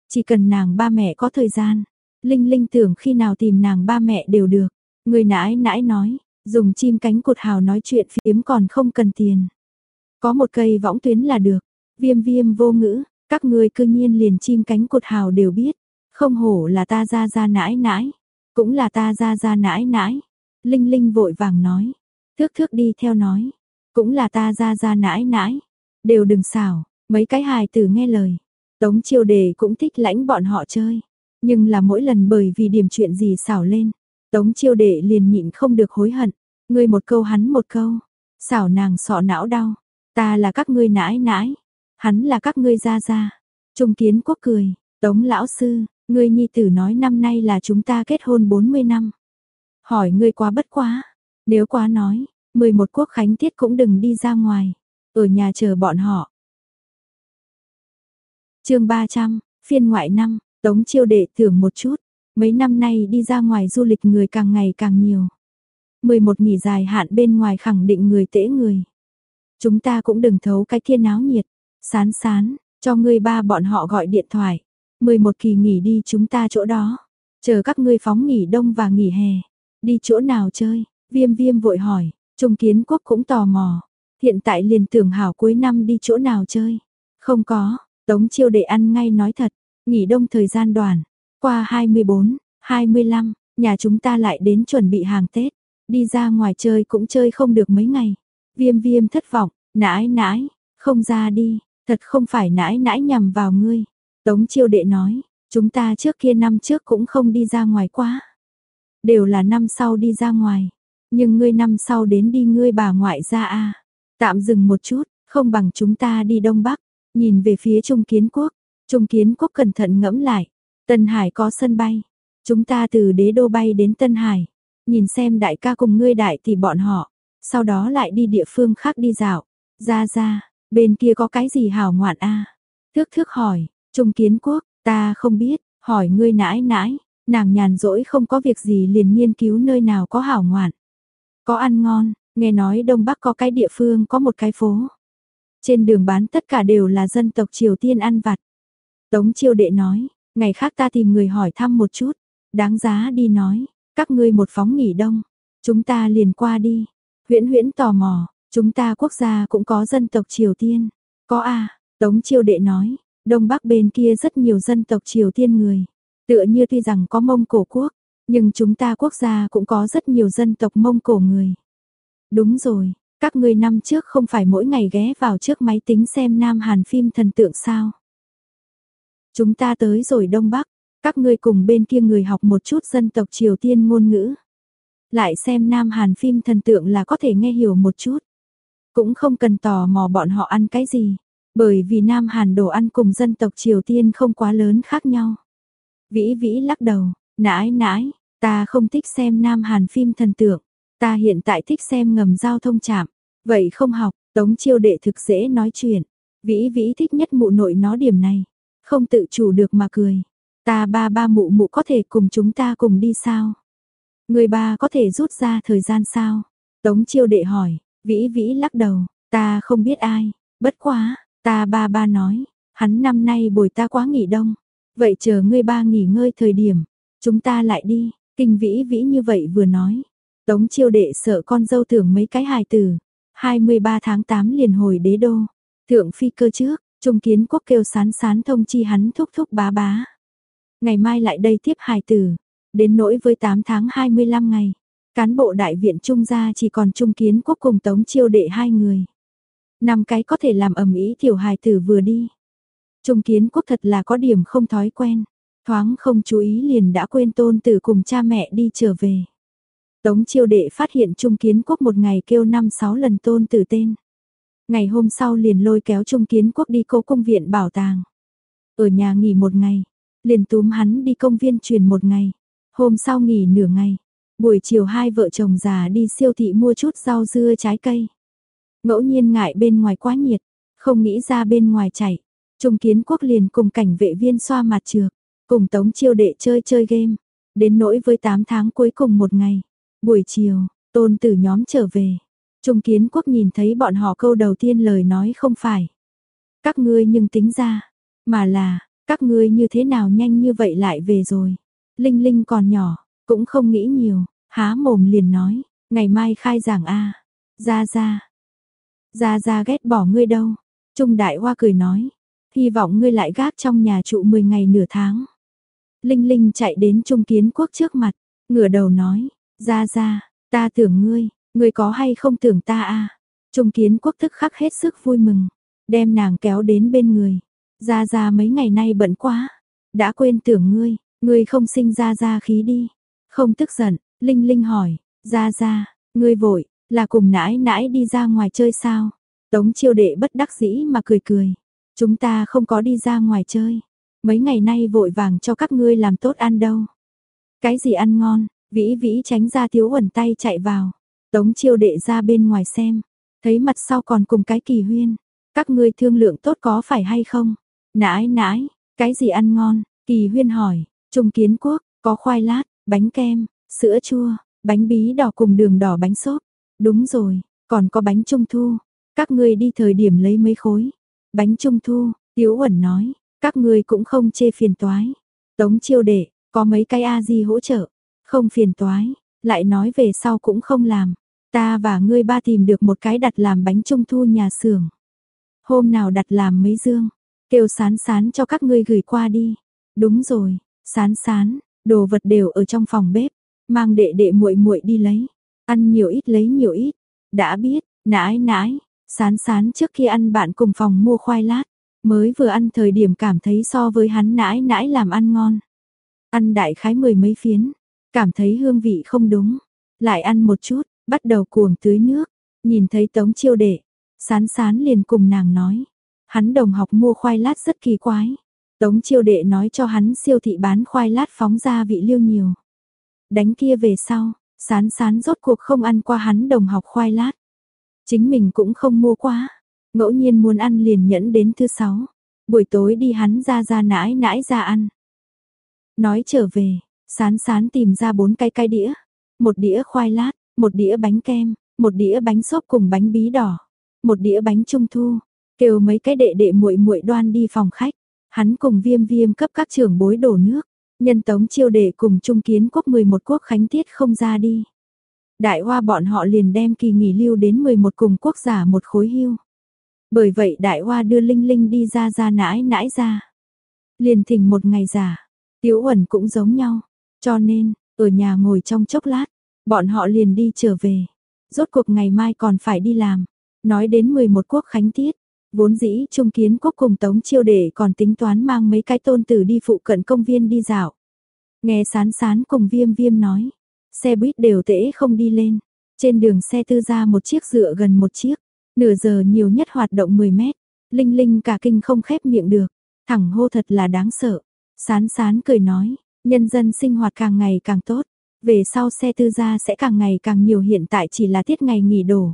[SPEAKER 1] Chỉ cần nàng ba mẹ có thời gian. Linh Linh tưởng khi nào tìm nàng ba mẹ đều được. Người nãi nãi nói, dùng chim cánh cột hào nói chuyện phiếm còn không cần tiền. Có một cây võng tuyến là được. Viêm viêm vô ngữ, các ngươi cư nhiên liền chim cánh cột hào đều biết. Không hổ là ta ra ra nãi nãi. Cũng là ta ra ra nãi nãi. Linh Linh vội vàng nói. Thước thước đi theo nói. Cũng là ta ra ra nãi nãi. Đều đừng xảo, mấy cái hài tử nghe lời. Tống chiêu đề cũng thích lãnh bọn họ chơi. Nhưng là mỗi lần bởi vì điểm chuyện gì xảo lên. Tống chiêu đệ liền nhịn không được hối hận. Ngươi một câu hắn một câu. Xảo nàng sọ não đau. Ta là các ngươi nãi nãi, hắn là các ngươi ra ra, Trung Kiến Quốc cười, Tống lão sư, ngươi nhi tử nói năm nay là chúng ta kết hôn 40 năm. Hỏi ngươi quá bất quá, nếu quá nói, 11 quốc khánh tiết cũng đừng đi ra ngoài, ở nhà chờ bọn họ. Chương 300, phiên ngoại năm, Tống Chiêu đệ thưởng một chút, mấy năm nay đi ra ngoài du lịch người càng ngày càng nhiều. 11 nghỉ dài hạn bên ngoài khẳng định người tễ người. Chúng ta cũng đừng thấu cái thiên náo nhiệt. Sán sán, cho ngươi ba bọn họ gọi điện thoại. 11 kỳ nghỉ đi chúng ta chỗ đó. Chờ các ngươi phóng nghỉ đông và nghỉ hè. Đi chỗ nào chơi? Viêm viêm vội hỏi. Trung kiến quốc cũng tò mò. Hiện tại liền tưởng hảo cuối năm đi chỗ nào chơi. Không có, tống chiêu để ăn ngay nói thật. Nghỉ đông thời gian đoàn. Qua 24, 25, nhà chúng ta lại đến chuẩn bị hàng Tết. Đi ra ngoài chơi cũng chơi không được mấy ngày. Viêm viêm thất vọng, nãi nãi, không ra đi, thật không phải nãi nãi nhằm vào ngươi. Tống chiêu đệ nói, chúng ta trước kia năm trước cũng không đi ra ngoài quá. Đều là năm sau đi ra ngoài. Nhưng ngươi năm sau đến đi ngươi bà ngoại ra a Tạm dừng một chút, không bằng chúng ta đi Đông Bắc. Nhìn về phía Trung Kiến Quốc. Trung Kiến Quốc cẩn thận ngẫm lại. Tân Hải có sân bay. Chúng ta từ đế đô bay đến Tân Hải. Nhìn xem đại ca cùng ngươi đại thì bọn họ. Sau đó lại đi địa phương khác đi dạo. Ra ra, bên kia có cái gì hảo ngoạn a Thước thước hỏi, Trung Kiến Quốc, ta không biết, hỏi ngươi nãi nãi. Nàng nhàn rỗi không có việc gì liền nghiên cứu nơi nào có hảo ngoạn. Có ăn ngon, nghe nói Đông Bắc có cái địa phương có một cái phố. Trên đường bán tất cả đều là dân tộc Triều Tiên ăn vặt. Tống chiêu đệ nói, ngày khác ta tìm người hỏi thăm một chút, đáng giá đi nói, các ngươi một phóng nghỉ đông, chúng ta liền qua đi. Huyễn huyễn tò mò, chúng ta quốc gia cũng có dân tộc Triều Tiên. Có a Tống chiêu đệ nói, đông bắc bên kia rất nhiều dân tộc Triều Tiên người. Tựa như tuy rằng có Mông Cổ quốc, nhưng chúng ta quốc gia cũng có rất nhiều dân tộc Mông Cổ người. Đúng rồi, các ngươi năm trước không phải mỗi ngày ghé vào trước máy tính xem Nam Hàn phim thần tượng sao? Chúng ta tới rồi Đông Bắc, các ngươi cùng bên kia người học một chút dân tộc Triều Tiên ngôn ngữ. Lại xem Nam Hàn phim thần tượng là có thể nghe hiểu một chút. Cũng không cần tò mò bọn họ ăn cái gì, bởi vì Nam Hàn đồ ăn cùng dân tộc Triều Tiên không quá lớn khác nhau. Vĩ Vĩ lắc đầu, nãi nãi, ta không thích xem Nam Hàn phim thần tượng, ta hiện tại thích xem ngầm giao thông chạm. Vậy không học, Tống Chiêu đệ thực dễ nói chuyện. Vĩ Vĩ thích nhất mụ nội nó điểm này, không tự chủ được mà cười. Ta ba ba mụ mụ có thể cùng chúng ta cùng đi sao? Người ba có thể rút ra thời gian sao? Tống Chiêu đệ hỏi, Vĩ Vĩ lắc đầu, ta không biết ai, bất quá, ta ba ba nói, hắn năm nay bồi ta quá nghỉ đông, Vậy chờ ngươi ba nghỉ ngơi thời điểm, chúng ta lại đi, kinh vĩ vĩ như vậy vừa nói. Tống chiêu đệ sợ con dâu thưởng mấy cái hài tử. 23 tháng 8 liền hồi đế đô. Thượng phi cơ trước, trung kiến quốc kêu sán sán thông chi hắn thúc thúc bá bá. Ngày mai lại đây tiếp hài tử. Đến nỗi với 8 tháng 25 ngày. Cán bộ đại viện trung gia chỉ còn trung kiến quốc cùng tống chiêu đệ hai người. Năm cái có thể làm ầm ý tiểu hài tử vừa đi. Trung kiến quốc thật là có điểm không thói quen, thoáng không chú ý liền đã quên tôn tử cùng cha mẹ đi trở về. Tống chiêu đệ phát hiện Trung kiến quốc một ngày kêu năm sáu lần tôn tử tên. Ngày hôm sau liền lôi kéo Trung kiến quốc đi cố công viện bảo tàng. Ở nhà nghỉ một ngày, liền túm hắn đi công viên truyền một ngày. Hôm sau nghỉ nửa ngày, buổi chiều hai vợ chồng già đi siêu thị mua chút rau dưa trái cây. Ngẫu nhiên ngại bên ngoài quá nhiệt, không nghĩ ra bên ngoài chảy. Trung kiến quốc liền cùng cảnh vệ viên xoa mặt trược, cùng tống chiêu đệ chơi chơi game. Đến nỗi với 8 tháng cuối cùng một ngày, buổi chiều, tôn tử nhóm trở về. Trung kiến quốc nhìn thấy bọn họ câu đầu tiên lời nói không phải. Các ngươi nhưng tính ra, mà là, các ngươi như thế nào nhanh như vậy lại về rồi. Linh Linh còn nhỏ, cũng không nghĩ nhiều, há mồm liền nói, ngày mai khai giảng a Ra ra gia gia ghét bỏ ngươi đâu. Trung Đại Hoa cười nói, hy vọng ngươi lại gác trong nhà trụ 10 ngày nửa tháng. Linh Linh chạy đến Trung Kiến Quốc trước mặt, ngửa đầu nói, gia gia, ta tưởng ngươi, ngươi có hay không tưởng ta? À? Trung Kiến Quốc thức khắc hết sức vui mừng, đem nàng kéo đến bên người. gia gia mấy ngày nay bận quá, đã quên tưởng ngươi, ngươi không sinh gia gia khí đi. Không tức giận, Linh Linh hỏi, gia gia, ngươi vội, là cùng nãi nãi đi ra ngoài chơi sao? Tống chiêu đệ bất đắc dĩ mà cười cười. Chúng ta không có đi ra ngoài chơi. Mấy ngày nay vội vàng cho các ngươi làm tốt ăn đâu. Cái gì ăn ngon, vĩ vĩ tránh ra thiếu ẩn tay chạy vào. Tống chiêu đệ ra bên ngoài xem. Thấy mặt sau còn cùng cái kỳ huyên. Các ngươi thương lượng tốt có phải hay không? Nãi nãi, cái gì ăn ngon? Kỳ huyên hỏi. Trung kiến quốc, có khoai lát, bánh kem, sữa chua, bánh bí đỏ cùng đường đỏ bánh xốp. Đúng rồi, còn có bánh trung thu. Các ngươi đi thời điểm lấy mấy khối. Bánh trung thu, Tiếu Uẩn nói, các ngươi cũng không chê phiền toái. Tống chiêu đệ, có mấy cái a di hỗ trợ, không phiền toái, lại nói về sau cũng không làm. Ta và ngươi ba tìm được một cái đặt làm bánh trung thu nhà xưởng. Hôm nào đặt làm mấy dương, kêu sán sán cho các ngươi gửi qua đi. Đúng rồi, Sán sán, đồ vật đều ở trong phòng bếp, mang đệ đệ muội muội đi lấy, ăn nhiều ít lấy nhiều ít. Đã biết, nãi nãi, sán sán trước khi ăn bạn cùng phòng mua khoai lát, mới vừa ăn thời điểm cảm thấy so với hắn nãi nãi làm ăn ngon. Ăn đại khái mười mấy phiến, cảm thấy hương vị không đúng, lại ăn một chút, bắt đầu cuồng tưới nước, nhìn thấy tống chiêu đệ, sán sán liền cùng nàng nói, hắn đồng học mua khoai lát rất kỳ quái. Tống chiêu đệ nói cho hắn siêu thị bán khoai lát phóng ra vị liêu nhiều. Đánh kia về sau, sán sán rốt cuộc không ăn qua hắn đồng học khoai lát. Chính mình cũng không mua quá, ngẫu nhiên muốn ăn liền nhẫn đến thứ sáu. Buổi tối đi hắn ra ra nãi nãi ra ăn. Nói trở về, sán sán tìm ra bốn cái cái đĩa, một đĩa khoai lát, một đĩa bánh kem, một đĩa bánh xốp cùng bánh bí đỏ, một đĩa bánh trung thu, kêu mấy cái đệ đệ muội muội đoan đi phòng khách. Hắn cùng viêm viêm cấp các trưởng bối đổ nước, nhân tống chiêu đệ cùng trung kiến quốc 11 quốc khánh tiết không ra đi. Đại hoa bọn họ liền đem kỳ nghỉ lưu đến 11 cùng quốc giả một khối hưu. Bởi vậy đại hoa đưa Linh Linh đi ra ra nãi nãi ra. Liền thỉnh một ngày giả, tiểu ẩn cũng giống nhau. Cho nên, ở nhà ngồi trong chốc lát, bọn họ liền đi trở về. Rốt cuộc ngày mai còn phải đi làm. Nói đến 11 quốc khánh tiết, Vốn dĩ Trung Kiến Quốc cùng Tống Chiêu Đệ còn tính toán mang mấy cái tôn tử đi phụ cận công viên đi dạo. Nghe sán sán cùng viêm viêm nói, xe buýt đều tễ không đi lên. Trên đường xe tư ra một chiếc dựa gần một chiếc, nửa giờ nhiều nhất hoạt động 10 mét. Linh Linh cả kinh không khép miệng được, thẳng hô thật là đáng sợ. Sán sán cười nói, nhân dân sinh hoạt càng ngày càng tốt. Về sau xe tư gia sẽ càng ngày càng nhiều hiện tại chỉ là tiết ngày nghỉ đổ.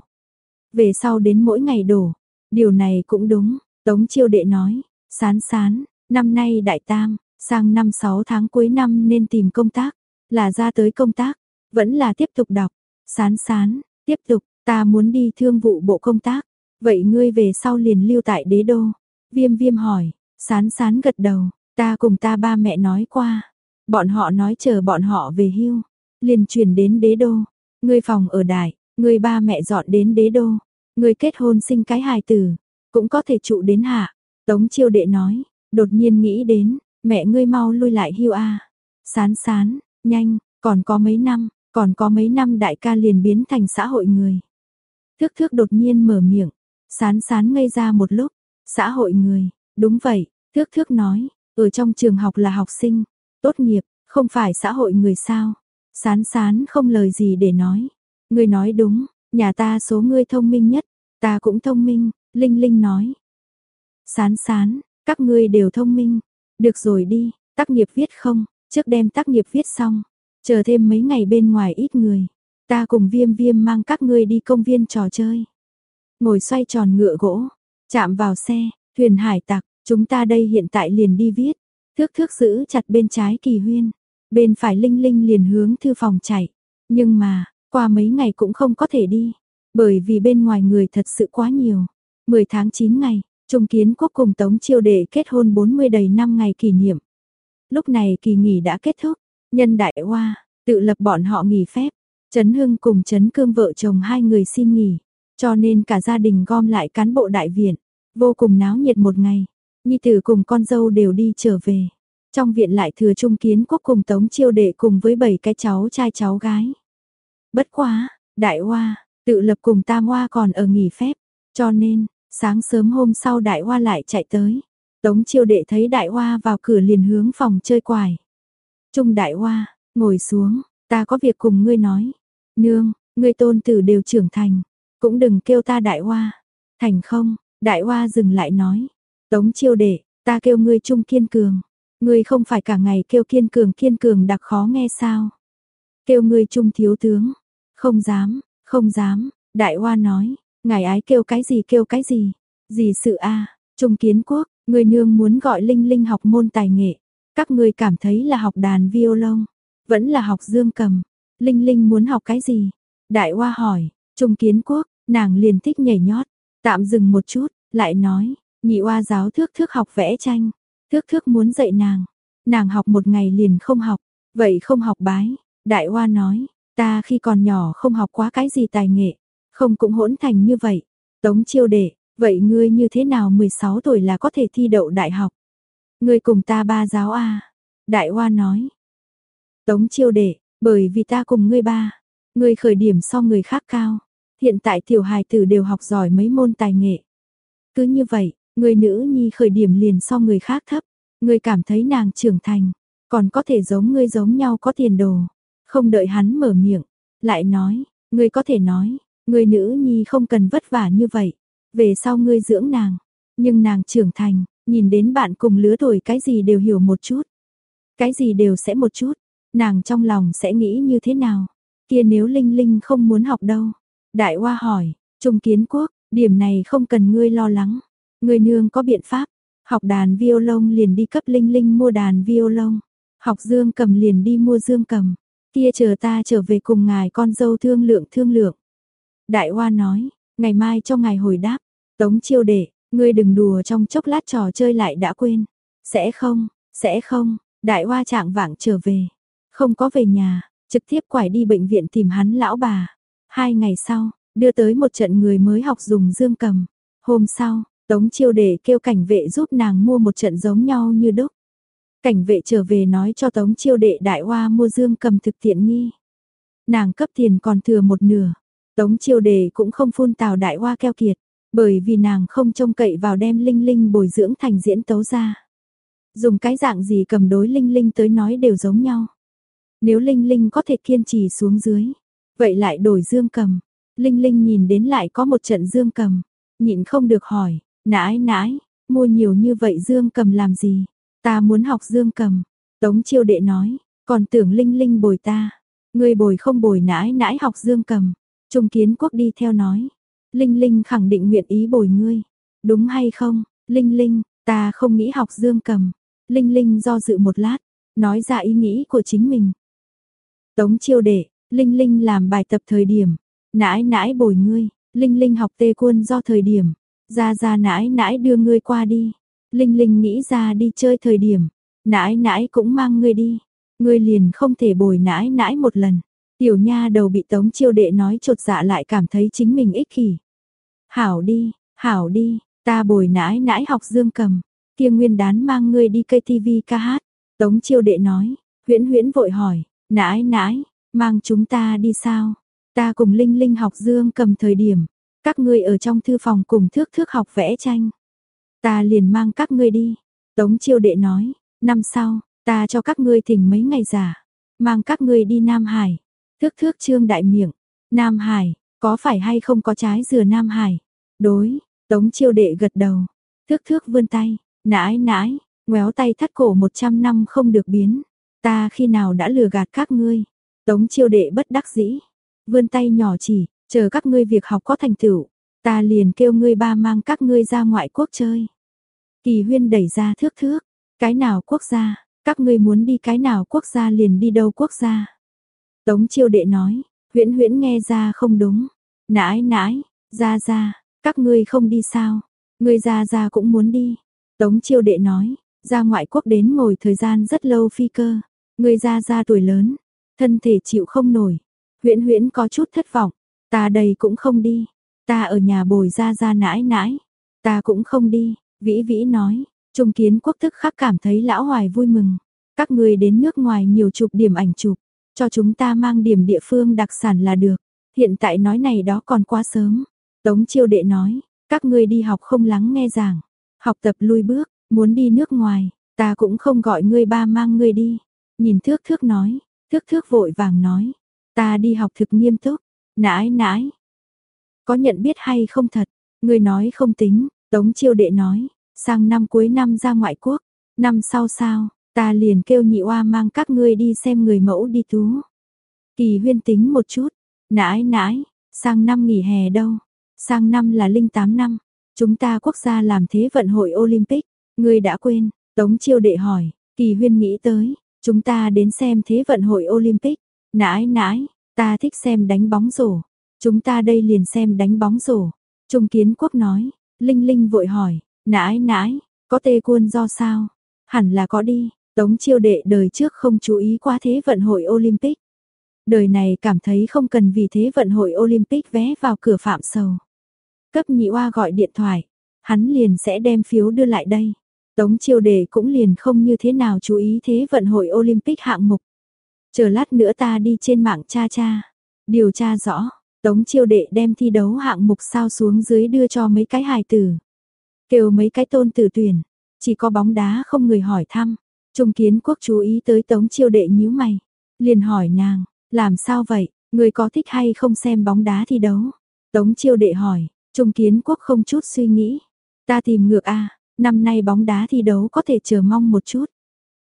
[SPEAKER 1] Về sau đến mỗi ngày đổ, Điều này cũng đúng, Tống chiêu đệ nói, sán sán, năm nay đại tam, sang năm 6 tháng cuối năm nên tìm công tác, là ra tới công tác, vẫn là tiếp tục đọc, sán sán, tiếp tục, ta muốn đi thương vụ bộ công tác, vậy ngươi về sau liền lưu tại đế đô, viêm viêm hỏi, sán sán gật đầu, ta cùng ta ba mẹ nói qua, bọn họ nói chờ bọn họ về hưu, liền chuyển đến đế đô, ngươi phòng ở đại, ngươi ba mẹ dọn đến đế đô, Người kết hôn sinh cái hài tử, cũng có thể trụ đến hạ. Tống chiêu đệ nói, đột nhiên nghĩ đến, mẹ ngươi mau lui lại hưu a. Sán sán, nhanh, còn có mấy năm, còn có mấy năm đại ca liền biến thành xã hội người. Thước thước đột nhiên mở miệng, sán sán ngây ra một lúc, xã hội người, đúng vậy, thước thước nói, ở trong trường học là học sinh, tốt nghiệp, không phải xã hội người sao. Sán sán không lời gì để nói. Người nói đúng, Nhà ta số ngươi thông minh nhất, ta cũng thông minh, Linh Linh nói. Sán sán, các ngươi đều thông minh. Được rồi đi, tác nghiệp viết không, trước đem tác nghiệp viết xong, chờ thêm mấy ngày bên ngoài ít người. Ta cùng viêm viêm mang các ngươi đi công viên trò chơi. Ngồi xoay tròn ngựa gỗ, chạm vào xe, thuyền hải tặc, chúng ta đây hiện tại liền đi viết. Thước thước giữ chặt bên trái kỳ huyên, bên phải linh linh liền hướng thư phòng chạy. Nhưng mà, qua mấy ngày cũng không có thể đi, bởi vì bên ngoài người thật sự quá nhiều. 10 tháng 9 ngày, Trung Kiến Quốc cùng Tống Chiêu Đệ kết hôn 40 đầy năm ngày kỷ niệm. Lúc này kỳ nghỉ đã kết thúc, nhân đại hoa, tự lập bọn họ nghỉ phép. Trấn Hưng cùng Trấn Cương vợ chồng hai người xin nghỉ, cho nên cả gia đình gom lại cán bộ đại viện, vô cùng náo nhiệt một ngày. Nhi tử cùng con dâu đều đi trở về. Trong viện lại thừa Trung Kiến Quốc cùng Tống Chiêu Đệ cùng với bảy cái cháu trai cháu gái. Bất quá, đại hoa, tự lập cùng tam hoa còn ở nghỉ phép, cho nên, sáng sớm hôm sau đại hoa lại chạy tới. Tống chiêu đệ thấy đại hoa vào cửa liền hướng phòng chơi quài. Trung đại hoa, ngồi xuống, ta có việc cùng ngươi nói. Nương, ngươi tôn tử đều trưởng thành, cũng đừng kêu ta đại hoa. Thành không, đại hoa dừng lại nói. Tống chiêu đệ, ta kêu ngươi trung kiên cường. Ngươi không phải cả ngày kêu kiên cường kiên cường đặc khó nghe sao. Kêu ngươi trung thiếu tướng, không dám, không dám, đại hoa nói, ngài ái kêu cái gì kêu cái gì, gì sự a trung kiến quốc, người nương muốn gọi Linh Linh học môn tài nghệ, các người cảm thấy là học đàn violon, vẫn là học dương cầm, Linh Linh muốn học cái gì? Đại hoa hỏi, trung kiến quốc, nàng liền thích nhảy nhót, tạm dừng một chút, lại nói, nhị hoa giáo thước thước học vẽ tranh, thước thước muốn dạy nàng, nàng học một ngày liền không học, vậy không học bái, đại hoa nói, Ta khi còn nhỏ không học quá cái gì tài nghệ, không cũng hỗn thành như vậy. Tống chiêu đệ, vậy ngươi như thế nào 16 tuổi là có thể thi đậu đại học? Ngươi cùng ta ba giáo a Đại Hoa nói. Tống chiêu đệ, bởi vì ta cùng ngươi ba, ngươi khởi điểm so người khác cao. Hiện tại tiểu hài tử đều học giỏi mấy môn tài nghệ. Cứ như vậy, người nữ nhi khởi điểm liền so người khác thấp. Ngươi cảm thấy nàng trưởng thành, còn có thể giống ngươi giống nhau có tiền đồ. Không đợi hắn mở miệng, lại nói, ngươi có thể nói, ngươi nữ nhi không cần vất vả như vậy. Về sau ngươi dưỡng nàng, nhưng nàng trưởng thành, nhìn đến bạn cùng lứa tuổi cái gì đều hiểu một chút. Cái gì đều sẽ một chút, nàng trong lòng sẽ nghĩ như thế nào? Kia nếu Linh Linh không muốn học đâu? Đại Hoa hỏi, Trung Kiến Quốc, điểm này không cần ngươi lo lắng. Ngươi nương có biện pháp, học đàn violon liền đi cấp Linh Linh mua đàn violon, học dương cầm liền đi mua dương cầm. Kia chờ ta trở về cùng ngài con dâu thương lượng thương lượng. Đại Hoa nói, ngày mai cho ngài hồi đáp, Tống Chiêu Đệ, ngươi đừng đùa trong chốc lát trò chơi lại đã quên. Sẽ không, sẽ không, Đại Hoa trạng vạng trở về, không có về nhà, trực tiếp quải đi bệnh viện tìm hắn lão bà. Hai ngày sau, đưa tới một trận người mới học dùng dương cầm. Hôm sau, Tống Chiêu Đệ kêu cảnh vệ giúp nàng mua một trận giống nhau như đúc. Cảnh vệ trở về nói cho Tống Chiêu Đệ đại hoa mua dương cầm thực tiện nghi. Nàng cấp tiền còn thừa một nửa. Tống Chiêu Đệ cũng không phun tào đại hoa keo kiệt, bởi vì nàng không trông cậy vào đem Linh Linh bồi dưỡng thành diễn tấu ra. Dùng cái dạng gì cầm đối Linh Linh tới nói đều giống nhau. Nếu Linh Linh có thể kiên trì xuống dưới, vậy lại đổi dương cầm. Linh Linh nhìn đến lại có một trận dương cầm, nhịn không được hỏi, nãi nãi, mua nhiều như vậy dương cầm làm gì? Ta muốn học dương cầm. Tống chiêu đệ nói, còn tưởng Linh Linh bồi ta. Người bồi không bồi nãi nãi học dương cầm. Trung kiến quốc đi theo nói. Linh Linh khẳng định nguyện ý bồi ngươi. Đúng hay không? Linh Linh, ta không nghĩ học dương cầm. Linh Linh do dự một lát, nói ra ý nghĩ của chính mình. Tống chiêu đệ, Linh Linh làm bài tập thời điểm, nãi nãi bồi ngươi, Linh Linh học tê quân do thời điểm, ra ra nãi nãi đưa ngươi qua đi. Linh Linh nghĩ ra đi chơi thời điểm, nãi nãi cũng mang ngươi đi, ngươi liền không thể bồi nãi nãi một lần. Tiểu nha đầu bị tống chiêu đệ nói trột dạ lại cảm thấy chính mình ích kỷ. Hảo đi, hảo đi, ta bồi nãi nãi học dương cầm, kia nguyên đán mang ngươi đi cây tivi ca hát. Tống chiêu đệ nói, huyễn huyễn vội hỏi, nãi nãi, mang chúng ta đi sao? Ta cùng Linh Linh học dương cầm thời điểm, các ngươi ở trong thư phòng cùng thước thước học vẽ tranh. Ta liền mang các ngươi đi. Tống chiêu đệ nói, năm sau, ta cho các ngươi thỉnh mấy ngày giả. Mang các ngươi đi Nam Hải. Thước thước trương đại miệng. Nam Hải, có phải hay không có trái dừa Nam Hải? Đối, tống chiêu đệ gật đầu. Thước thước vươn tay, nãi nãi, ngoéo tay thắt cổ 100 năm không được biến. Ta khi nào đã lừa gạt các ngươi? Tống chiêu đệ bất đắc dĩ. Vươn tay nhỏ chỉ, chờ các ngươi việc học có thành tựu. Ta liền kêu ngươi ba mang các ngươi ra ngoại quốc chơi. Kỳ huyên đẩy ra thước thước. Cái nào quốc gia, các ngươi muốn đi cái nào quốc gia liền đi đâu quốc gia. Tống chiêu đệ nói, huyễn huyễn nghe ra không đúng. Nãi nãi, ra ra, các ngươi không đi sao? Ngươi ra ra cũng muốn đi. Tống chiêu đệ nói, ra ngoại quốc đến ngồi thời gian rất lâu phi cơ. Ngươi ra ra tuổi lớn, thân thể chịu không nổi. Huyễn huyễn có chút thất vọng. Ta đây cũng không đi. Ta ở nhà bồi ra ra nãi nãi. Ta cũng không đi. Vĩ Vĩ nói, Trung Kiến Quốc thức khắc cảm thấy lão hoài vui mừng. Các người đến nước ngoài nhiều chụp điểm ảnh chụp, cho chúng ta mang điểm địa phương đặc sản là được. Hiện tại nói này đó còn quá sớm. Tống chiêu đệ nói, các ngươi đi học không lắng nghe giảng, học tập lui bước, muốn đi nước ngoài, ta cũng không gọi ngươi ba mang ngươi đi. Nhìn thước thước nói, thước thước vội vàng nói, ta đi học thực nghiêm túc, nãi nãi. Có nhận biết hay không thật, ngươi nói không tính, Tống chiêu đệ nói, sang năm cuối năm ra ngoại quốc, năm sau sao, ta liền kêu nhị oa mang các ngươi đi xem người mẫu đi tú. Kỳ huyên tính một chút, nãi nãi, sang năm nghỉ hè đâu, sang năm là linh tám năm, chúng ta quốc gia làm thế vận hội Olympic, ngươi đã quên, Tống chiêu đệ hỏi, kỳ huyên nghĩ tới, chúng ta đến xem thế vận hội Olympic, nãi nãi, ta thích xem đánh bóng rổ, chúng ta đây liền xem đánh bóng rổ, Trung Kiến Quốc nói, Linh Linh vội hỏi, nãi nãi, có tê quân do sao? Hẳn là có đi, tống chiêu đệ đời trước không chú ý qua thế vận hội Olympic. Đời này cảm thấy không cần vì thế vận hội Olympic vé vào cửa phạm sầu. Cấp nhị oa gọi điện thoại, hắn liền sẽ đem phiếu đưa lại đây. Tống chiêu đệ cũng liền không như thế nào chú ý thế vận hội Olympic hạng mục. Chờ lát nữa ta đi trên mạng cha cha, điều tra rõ, Tống chiêu đệ đem thi đấu hạng mục sao xuống dưới đưa cho mấy cái hài tử. Kêu mấy cái tôn tử tuyển, chỉ có bóng đá không người hỏi thăm. Trung kiến quốc chú ý tới tống chiêu đệ nhíu mày. Liền hỏi nàng, làm sao vậy, người có thích hay không xem bóng đá thi đấu? Tống chiêu đệ hỏi, Trung kiến quốc không chút suy nghĩ. Ta tìm ngược a năm nay bóng đá thi đấu có thể chờ mong một chút.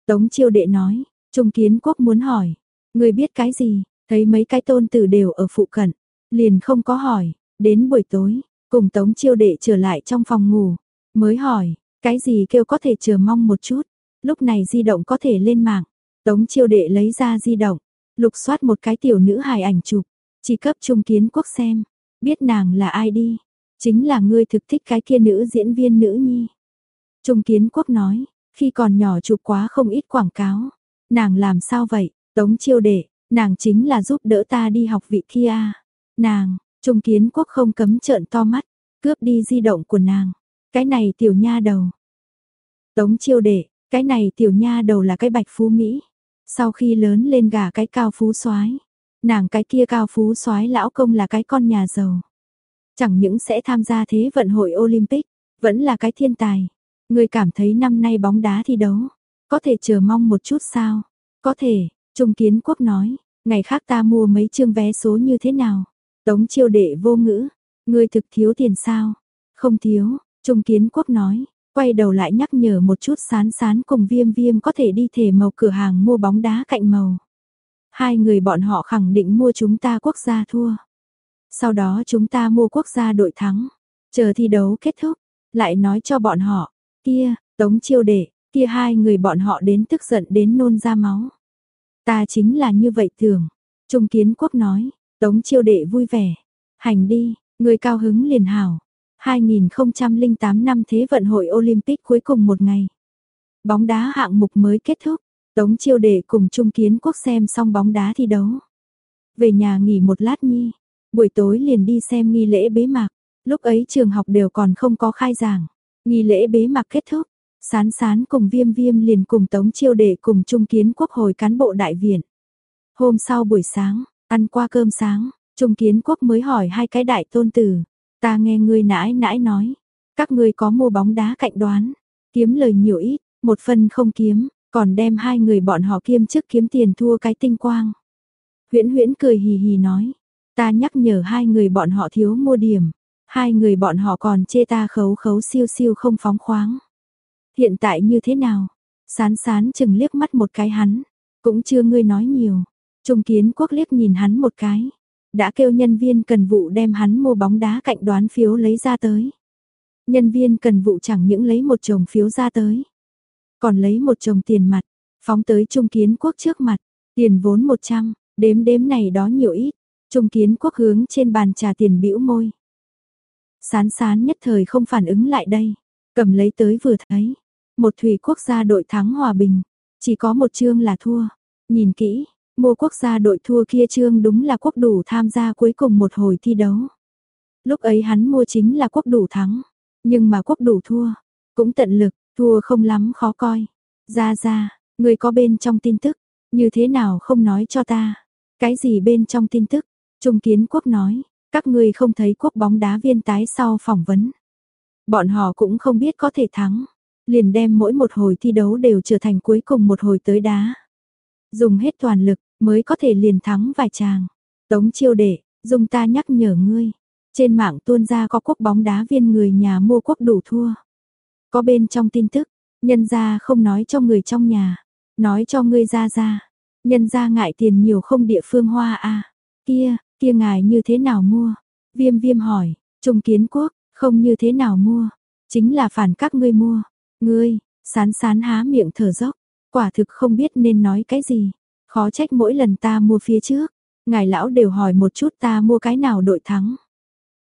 [SPEAKER 1] Tống chiêu đệ nói, Trung kiến quốc muốn hỏi, người biết cái gì, thấy mấy cái tôn tử đều ở phụ cận, liền không có hỏi, đến buổi tối, cùng Tống chiêu đệ trở lại trong phòng ngủ, mới hỏi, cái gì kêu có thể chờ mong một chút, lúc này di động có thể lên mạng, Tống chiêu đệ lấy ra di động, lục soát một cái tiểu nữ hài ảnh chụp, chỉ cấp trung kiến quốc xem, biết nàng là ai đi, chính là ngươi thực thích cái kia nữ diễn viên nữ nhi. Trung kiến quốc nói, khi còn nhỏ chụp quá không ít quảng cáo, nàng làm sao vậy, tống chiêu đệ, nàng chính là giúp đỡ ta đi học vị kia. Nàng, trung kiến quốc không cấm trợn to mắt, cướp đi di động của nàng, cái này tiểu nha đầu. Tống chiêu đệ, cái này tiểu nha đầu là cái bạch phú Mỹ. Sau khi lớn lên gả cái cao phú soái nàng cái kia cao phú soái lão công là cái con nhà giàu. Chẳng những sẽ tham gia thế vận hội Olympic, vẫn là cái thiên tài. Người cảm thấy năm nay bóng đá thi đấu, có thể chờ mong một chút sao? Có thể, Trung Kiến Quốc nói, ngày khác ta mua mấy chương vé số như thế nào? Tống chiêu đệ vô ngữ, ngươi thực thiếu tiền sao? Không thiếu, Trung Kiến Quốc nói, quay đầu lại nhắc nhở một chút sán sán cùng viêm viêm có thể đi thể màu cửa hàng mua bóng đá cạnh màu. Hai người bọn họ khẳng định mua chúng ta quốc gia thua. Sau đó chúng ta mua quốc gia đội thắng. Chờ thi đấu kết thúc, lại nói cho bọn họ, kia, tống chiêu đệ, kia hai người bọn họ đến tức giận đến nôn ra máu. Ta chính là như vậy thường, Trung kiến quốc nói, tống chiêu đệ vui vẻ. Hành đi, người cao hứng liền hảo. 2008 năm Thế vận hội Olympic cuối cùng một ngày. Bóng đá hạng mục mới kết thúc, Tống chiêu đệ cùng Trung Kiến Quốc xem xong bóng đá thi đấu. Về nhà nghỉ một lát nhi, buổi tối liền đi xem nghi lễ bế mạc, lúc ấy trường học đều còn không có khai giảng. Nghi lễ bế mạc kết thúc, sán sán cùng viêm viêm liền cùng Tống chiêu đệ cùng Trung Kiến Quốc hồi cán bộ đại viện. Hôm sau buổi sáng, ăn qua cơm sáng, Trung Kiến Quốc mới hỏi hai cái đại tôn tử, ta nghe ngươi nãi nãi nói, các ngươi có mua bóng đá cạnh đoán, kiếm lời nhiều ít, một phần không kiếm, còn đem hai người bọn họ kiêm chức kiếm tiền thua cái tinh quang. Huyễn huyễn cười hì hì nói, ta nhắc nhở hai người bọn họ thiếu mua điểm, hai người bọn họ còn chê ta khấu khấu siêu siêu không phóng khoáng. Hiện tại như thế nào? Sán sán chừng liếc mắt một cái hắn, cũng chưa ngươi nói nhiều. Trung kiến quốc liếc nhìn hắn một cái, đã kêu nhân viên cần vụ đem hắn mua bóng đá cạnh đoán phiếu lấy ra tới. Nhân viên cần vụ chẳng những lấy một chồng phiếu ra tới, còn lấy một chồng tiền mặt, phóng tới Trung Kiến Quốc trước mặt, tiền vốn 100, đếm đếm này đó nhiều ít, Trung Kiến Quốc hướng trên bàn trà tiền bĩu môi. Sán sán nhất thời không phản ứng lại đây, cầm lấy tới vừa thấy, một thủy quốc gia đội thắng hòa bình, chỉ có một chương là thua, nhìn kỹ, mua quốc gia đội thua kia trương đúng là quốc đủ tham gia cuối cùng một hồi thi đấu. Lúc ấy hắn mua chính là quốc đủ thắng, nhưng mà quốc đủ thua, cũng tận lực, Thua không lắm khó coi. Ra ra, người có bên trong tin tức, như thế nào không nói cho ta. Cái gì bên trong tin tức? Trung Kiến Quốc nói, các ngươi không thấy quốc bóng đá viên tái sau phỏng vấn. Bọn họ cũng không biết có thể thắng, liền đem mỗi một hồi thi đấu đều trở thành cuối cùng một hồi tới đá. Dùng hết toàn lực mới có thể liền thắng vài chàng. Tống chiêu đệ, dùng ta nhắc nhở ngươi. Trên mạng tuôn ra có quốc bóng đá viên người nhà mua quốc đủ thua. Có bên trong tin tức, nhân gia không nói cho người trong nhà, nói cho ngươi ra ra. Nhân gia ngại tiền nhiều không địa phương hoa a. À. Kia, kia ngài như thế nào mua? Viêm Viêm hỏi, Trung Kiến Quốc, không như thế nào mua, chính là phản các ngươi mua. Ngươi, sán sán há miệng thở dốc, quả thực không biết nên nói cái gì. Khó trách mỗi lần ta mua phía trước, ngài lão đều hỏi một chút ta mua cái nào đội thắng.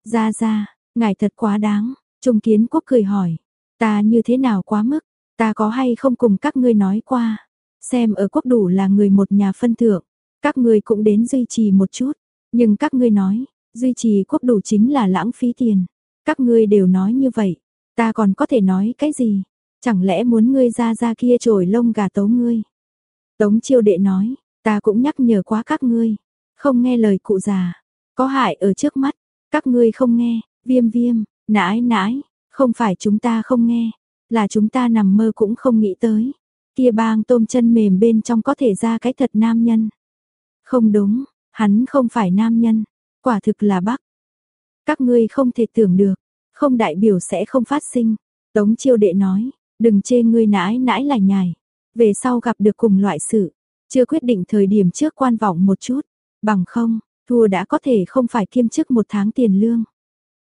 [SPEAKER 1] Ra ra, ngài thật quá đáng, Trung Kiến Quốc cười hỏi, Ta như thế nào quá mức, ta có hay không cùng các ngươi nói qua, xem ở quốc đủ là người một nhà phân thượng, các ngươi cũng đến duy trì một chút, nhưng các ngươi nói, duy trì quốc đủ chính là lãng phí tiền, các ngươi đều nói như vậy, ta còn có thể nói cái gì? Chẳng lẽ muốn ngươi ra ra kia trồi lông gà tấu ngươi? Tống chiêu đệ nói, ta cũng nhắc nhở quá các ngươi, không nghe lời cụ già, có hại ở trước mắt, các ngươi không nghe, viêm viêm, nãi nãi, không phải chúng ta không nghe, là chúng ta nằm mơ cũng không nghĩ tới. Kia bang tôm chân mềm bên trong có thể ra cái thật nam nhân. Không đúng, hắn không phải nam nhân, quả thực là bác. Các ngươi không thể tưởng được, không đại biểu sẽ không phát sinh. Tống chiêu đệ nói, đừng chê ngươi nãi nãi lành nhài. Về sau gặp được cùng loại sự, chưa quyết định thời điểm trước quan vọng một chút, bằng không, thua đã có thể không phải kiêm chức một tháng tiền lương.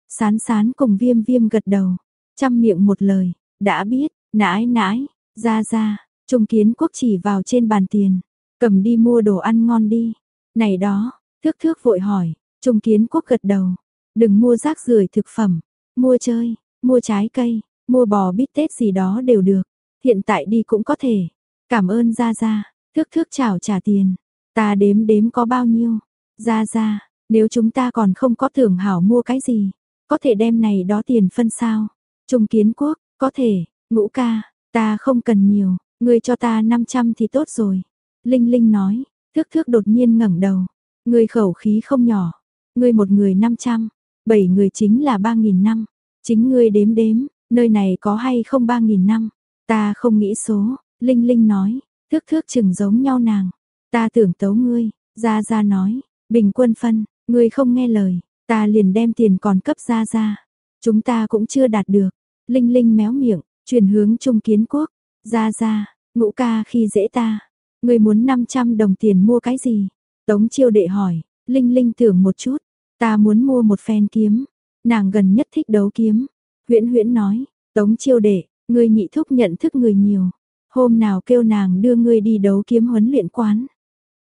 [SPEAKER 1] Sán sán cùng viêm viêm gật đầu, chăm miệng một lời, đã biết, nãi nãi, ra ra, trung kiến quốc chỉ vào trên bàn tiền, cầm đi mua đồ ăn ngon đi. Này đó, thước thước vội hỏi, trung kiến quốc gật đầu, đừng mua rác rưởi thực phẩm, mua chơi, mua trái cây, mua bò bít tết gì đó đều được, hiện tại đi cũng có thể. Cảm ơn gia gia. Thước thước chào trả tiền, ta đếm đếm có bao nhiêu. gia gia nếu chúng ta còn không có thưởng hảo mua cái gì, có thể đem này đó tiền phân sao? Trung kiến quốc, có thể, ngũ ca, ta không cần nhiều, ngươi cho ta 500 thì tốt rồi. Linh Linh nói, thước thước đột nhiên ngẩng đầu, ngươi khẩu khí không nhỏ, ngươi một người 500, bảy người chính là 3.000 năm, chính ngươi đếm đếm, nơi này có hay không 3.000 năm, ta không nghĩ số, Linh Linh nói, thước thước chừng giống nhau nàng, ta tưởng tấu ngươi, ra ra nói, bình quân phân, ngươi không nghe lời, ta liền đem tiền còn cấp ra ra, chúng ta cũng chưa đạt được, Linh Linh méo miệng, chuyển hướng Trung Kiến Quốc, ra ra, ngũ ca khi dễ ta, ngươi muốn 500 đồng tiền mua cái gì? Tống chiêu đệ hỏi, Linh Linh tưởng một chút, ta muốn mua một phen kiếm, nàng gần nhất thích đấu kiếm. Huyễn Huyễn nói, Tống chiêu đệ, ngươi nhị thúc nhận thức người nhiều, hôm nào kêu nàng đưa ngươi đi đấu kiếm huấn luyện quán.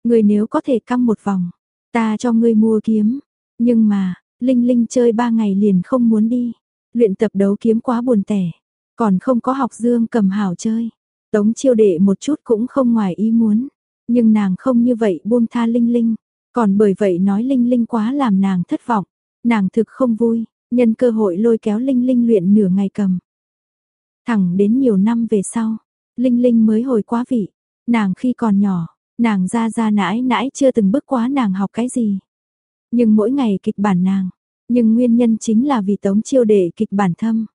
[SPEAKER 1] Ngươi nếu có thể căng một vòng, ta cho ngươi mua kiếm, nhưng mà, Linh Linh chơi ba ngày liền không muốn đi. Luyện tập đấu kiếm quá buồn tẻ, còn không có học dương cầm hảo chơi. Tống chiêu đệ một chút cũng không ngoài ý muốn, nhưng nàng không như vậy buông tha Linh Linh, còn bởi vậy nói Linh Linh quá làm nàng thất vọng, nàng thực không vui, nhân cơ hội lôi kéo Linh Linh luyện nửa ngày cầm. Thẳng đến nhiều năm về sau, Linh Linh mới hồi quá vị, nàng khi còn nhỏ, nàng ra ra nãi nãi chưa từng bước quá nàng học cái gì. Nhưng mỗi ngày kịch bản nàng, nhưng nguyên nhân chính là vì tống chiêu đệ kịch bản thâm.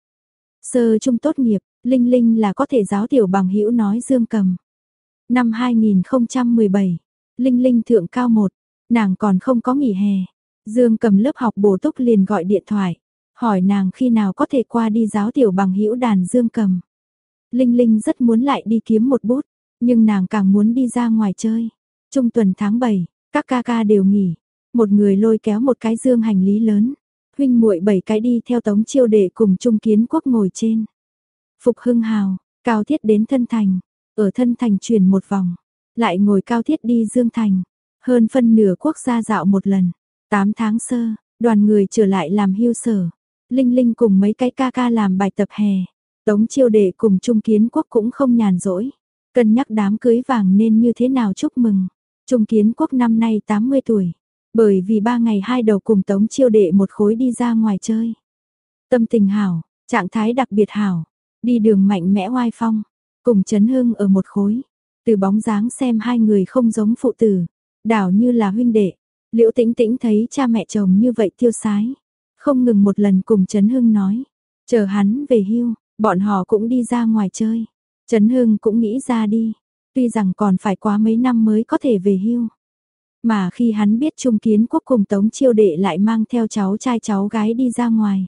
[SPEAKER 1] Sơ trung tốt nghiệp, Linh Linh là có thể giáo tiểu bằng hữu nói dương cầm. Năm 2017, Linh Linh thượng cao một, nàng còn không có nghỉ hè. Dương cầm lớp học bổ túc liền gọi điện thoại, hỏi nàng khi nào có thể qua đi giáo tiểu bằng hữu đàn dương cầm. Linh Linh rất muốn lại đi kiếm một bút, nhưng nàng càng muốn đi ra ngoài chơi. Trung tuần tháng 7, các ca ca đều nghỉ, một người lôi kéo một cái dương hành lý lớn, huynh muội bảy cái đi theo tống chiêu để cùng trung kiến quốc ngồi trên. Phục hưng hào, cao thiết đến thân thành, ở thân thành chuyển một vòng, lại ngồi cao thiết đi dương thành, hơn phân nửa quốc gia dạo một lần. 8 tháng sơ, đoàn người trở lại làm hưu sở, Linh Linh cùng mấy cái ca ca làm bài tập hè, tống chiêu đệ cùng trung kiến quốc cũng không nhàn rỗi. Cân nhắc đám cưới vàng nên như thế nào chúc mừng. Trung kiến quốc năm nay 80 tuổi, bởi vì ba ngày hai đầu cùng tống chiêu đệ một khối đi ra ngoài chơi. Tâm tình hảo, trạng thái đặc biệt hảo, đi đường mạnh mẽ oai phong, cùng chấn hương ở một khối. Từ bóng dáng xem hai người không giống phụ tử, đảo như là huynh đệ. Liễu tĩnh tĩnh thấy cha mẹ chồng như vậy tiêu sái. Không ngừng một lần cùng Trấn Hưng nói. Chờ hắn về hưu, bọn họ cũng đi ra ngoài chơi. Trấn Hưng cũng nghĩ ra đi. Tuy rằng còn phải quá mấy năm mới có thể về hưu. Mà khi hắn biết Trung Kiến Quốc cùng Tống Chiêu Đệ lại mang theo cháu trai cháu gái đi ra ngoài.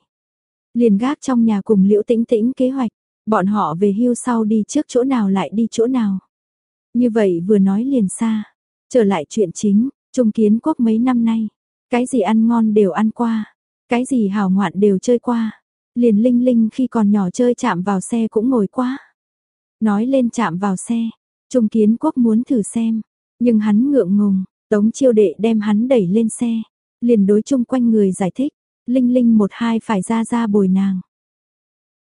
[SPEAKER 1] Liền gác trong nhà cùng Liễu Tĩnh Tĩnh kế hoạch, bọn họ về hưu sau đi trước chỗ nào lại đi chỗ nào. Như vậy vừa nói liền xa, trở lại chuyện chính, Trung Kiến Quốc mấy năm nay, cái gì ăn ngon đều ăn qua, cái gì hào ngoạn đều chơi qua. Liền Linh Linh khi còn nhỏ chơi chạm vào xe cũng ngồi quá, Nói lên chạm vào xe, Trung Kiến Quốc muốn thử xem, nhưng hắn ngượng ngùng, Tống chiêu đệ đem hắn đẩy lên xe, liền đối chung quanh người giải thích, Linh Linh một hai phải ra ra bồi nàng.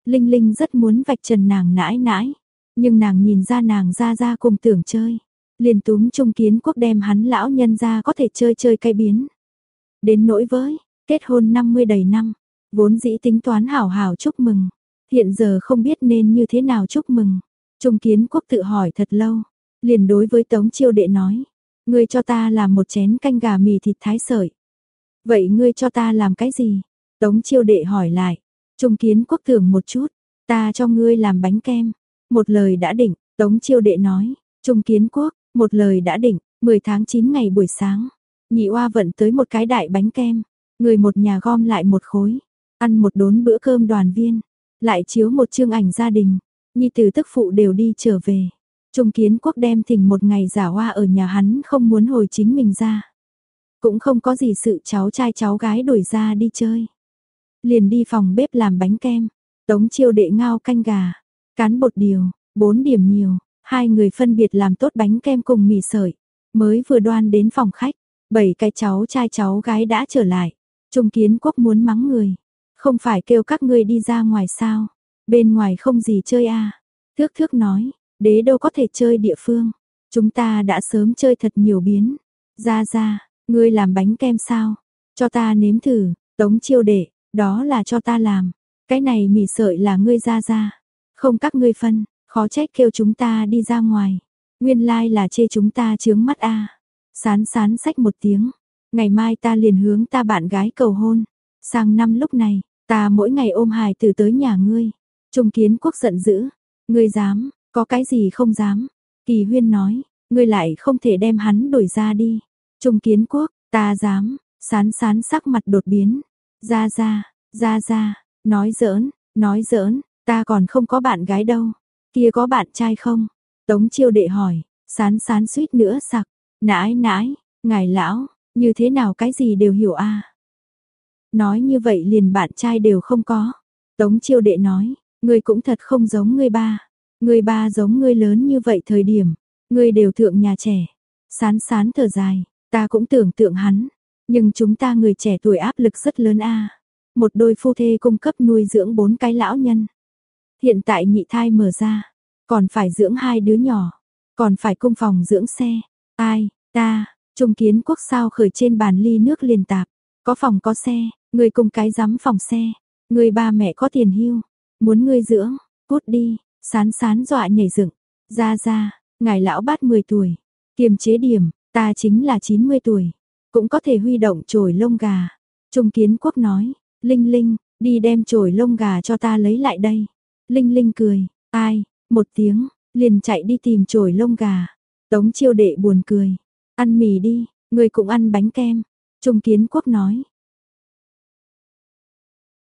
[SPEAKER 1] Linh Linh rất muốn vạch trần nàng nãi nãi, nhưng nàng nhìn ra nàng ra ra cùng tưởng chơi. Liền túm trung kiến quốc đem hắn lão nhân ra có thể chơi chơi cây biến. Đến nỗi với, kết hôn 50 đầy năm, vốn dĩ tính toán hảo hảo chúc mừng. Hiện giờ không biết nên như thế nào chúc mừng. Trung kiến quốc tự hỏi thật lâu, liền đối với Tống chiêu đệ nói, ngươi cho ta làm một chén canh gà mì thịt thái sợi. Vậy ngươi cho ta làm cái gì? Tống chiêu đệ hỏi lại, Trung kiến quốc tưởng một chút, ta cho ngươi làm bánh kem. Một lời đã định, Tống chiêu đệ nói, Trung kiến quốc, một lời đã định, 10 tháng 9 ngày buổi sáng, nhị oa vận tới một cái đại bánh kem, người một nhà gom lại một khối, ăn một đốn bữa cơm đoàn viên, lại chiếu một chương ảnh gia đình, nhi tử tức phụ đều đi trở về. Trung kiến quốc đem thỉnh một ngày giả hoa ở nhà hắn không muốn hồi chính mình ra. Cũng không có gì sự cháu trai cháu gái đuổi ra đi chơi. Liền đi phòng bếp làm bánh kem, tống chiêu đệ ngao canh gà, cán bột điều, bốn điểm nhiều, hai người phân biệt làm tốt bánh kem cùng mì sợi. Mới vừa đoan đến phòng khách, bảy cái cháu trai cháu gái đã trở lại. Trung kiến quốc muốn mắng người. Không phải kêu các ngươi đi ra ngoài sao? Bên ngoài không gì chơi à? Thước thước nói, đế đâu có thể chơi địa phương. Chúng ta đã sớm chơi thật nhiều biến. Ra ra, ngươi làm bánh kem sao? Cho ta nếm thử, tống chiêu đệ, đó là cho ta làm. Cái này mì sợi là ngươi ra ra. Không các ngươi phân, khó trách kêu chúng ta đi ra ngoài. Nguyên lai like là chê chúng ta chướng mắt a. Sán sán sách một tiếng, ngày mai ta liền hướng ta bạn gái cầu hôn. Sang năm lúc này, ta mỗi ngày ôm hài tử tới nhà ngươi. Trung kiến quốc giận dữ, ngươi dám, có cái gì không dám. Kỳ huyên nói, ngươi lại không thể đem hắn đuổi ra đi. Trung kiến quốc, ta dám, sán sán sắc mặt đột biến. Ra ra, ra ra, nói giỡn, nói giỡn, ta còn không có bạn gái đâu. Kia có bạn trai không? Tống chiêu đệ hỏi, sán sán suýt nữa sặc, nãi nãi, ngài lão, như thế nào cái gì đều hiểu a Nói như vậy liền bạn trai đều không có. Tống chiêu đệ nói, ngươi cũng thật không giống ngươi ba. Ngươi ba giống ngươi lớn như vậy thời điểm, ngươi đều thượng nhà trẻ. Sán sán thở dài, ta cũng tưởng tượng hắn, nhưng chúng ta người trẻ tuổi áp lực rất lớn a. Một đôi phu thê cung cấp nuôi dưỡng bốn cái lão nhân. Hiện tại nhị thai mở ra, còn phải dưỡng hai đứa nhỏ, còn phải cung phòng dưỡng xe. Ai, ta, Trung Kiến Quốc sao khởi trên bàn ly nước liền tạp, có phòng có xe, người cùng cái giám phòng xe, người ba mẹ có tiền hưu, muốn ngươi dưỡng, cút đi, sán sán dọa nhảy dựng, ra ra, ngài lão bát 10 tuổi, kiềm chế điểm, ta chính là 90 tuổi, cũng có thể huy động trồi lông gà. Trung Kiến Quốc nói, Linh Linh, đi đem trồi lông gà cho ta lấy lại đây. Linh Linh cười, ai, một tiếng, liền chạy đi tìm trồi lông gà. Tống chiêu đệ buồn cười. Ăn mì đi, người cũng ăn bánh kem. Trung kiến quốc nói,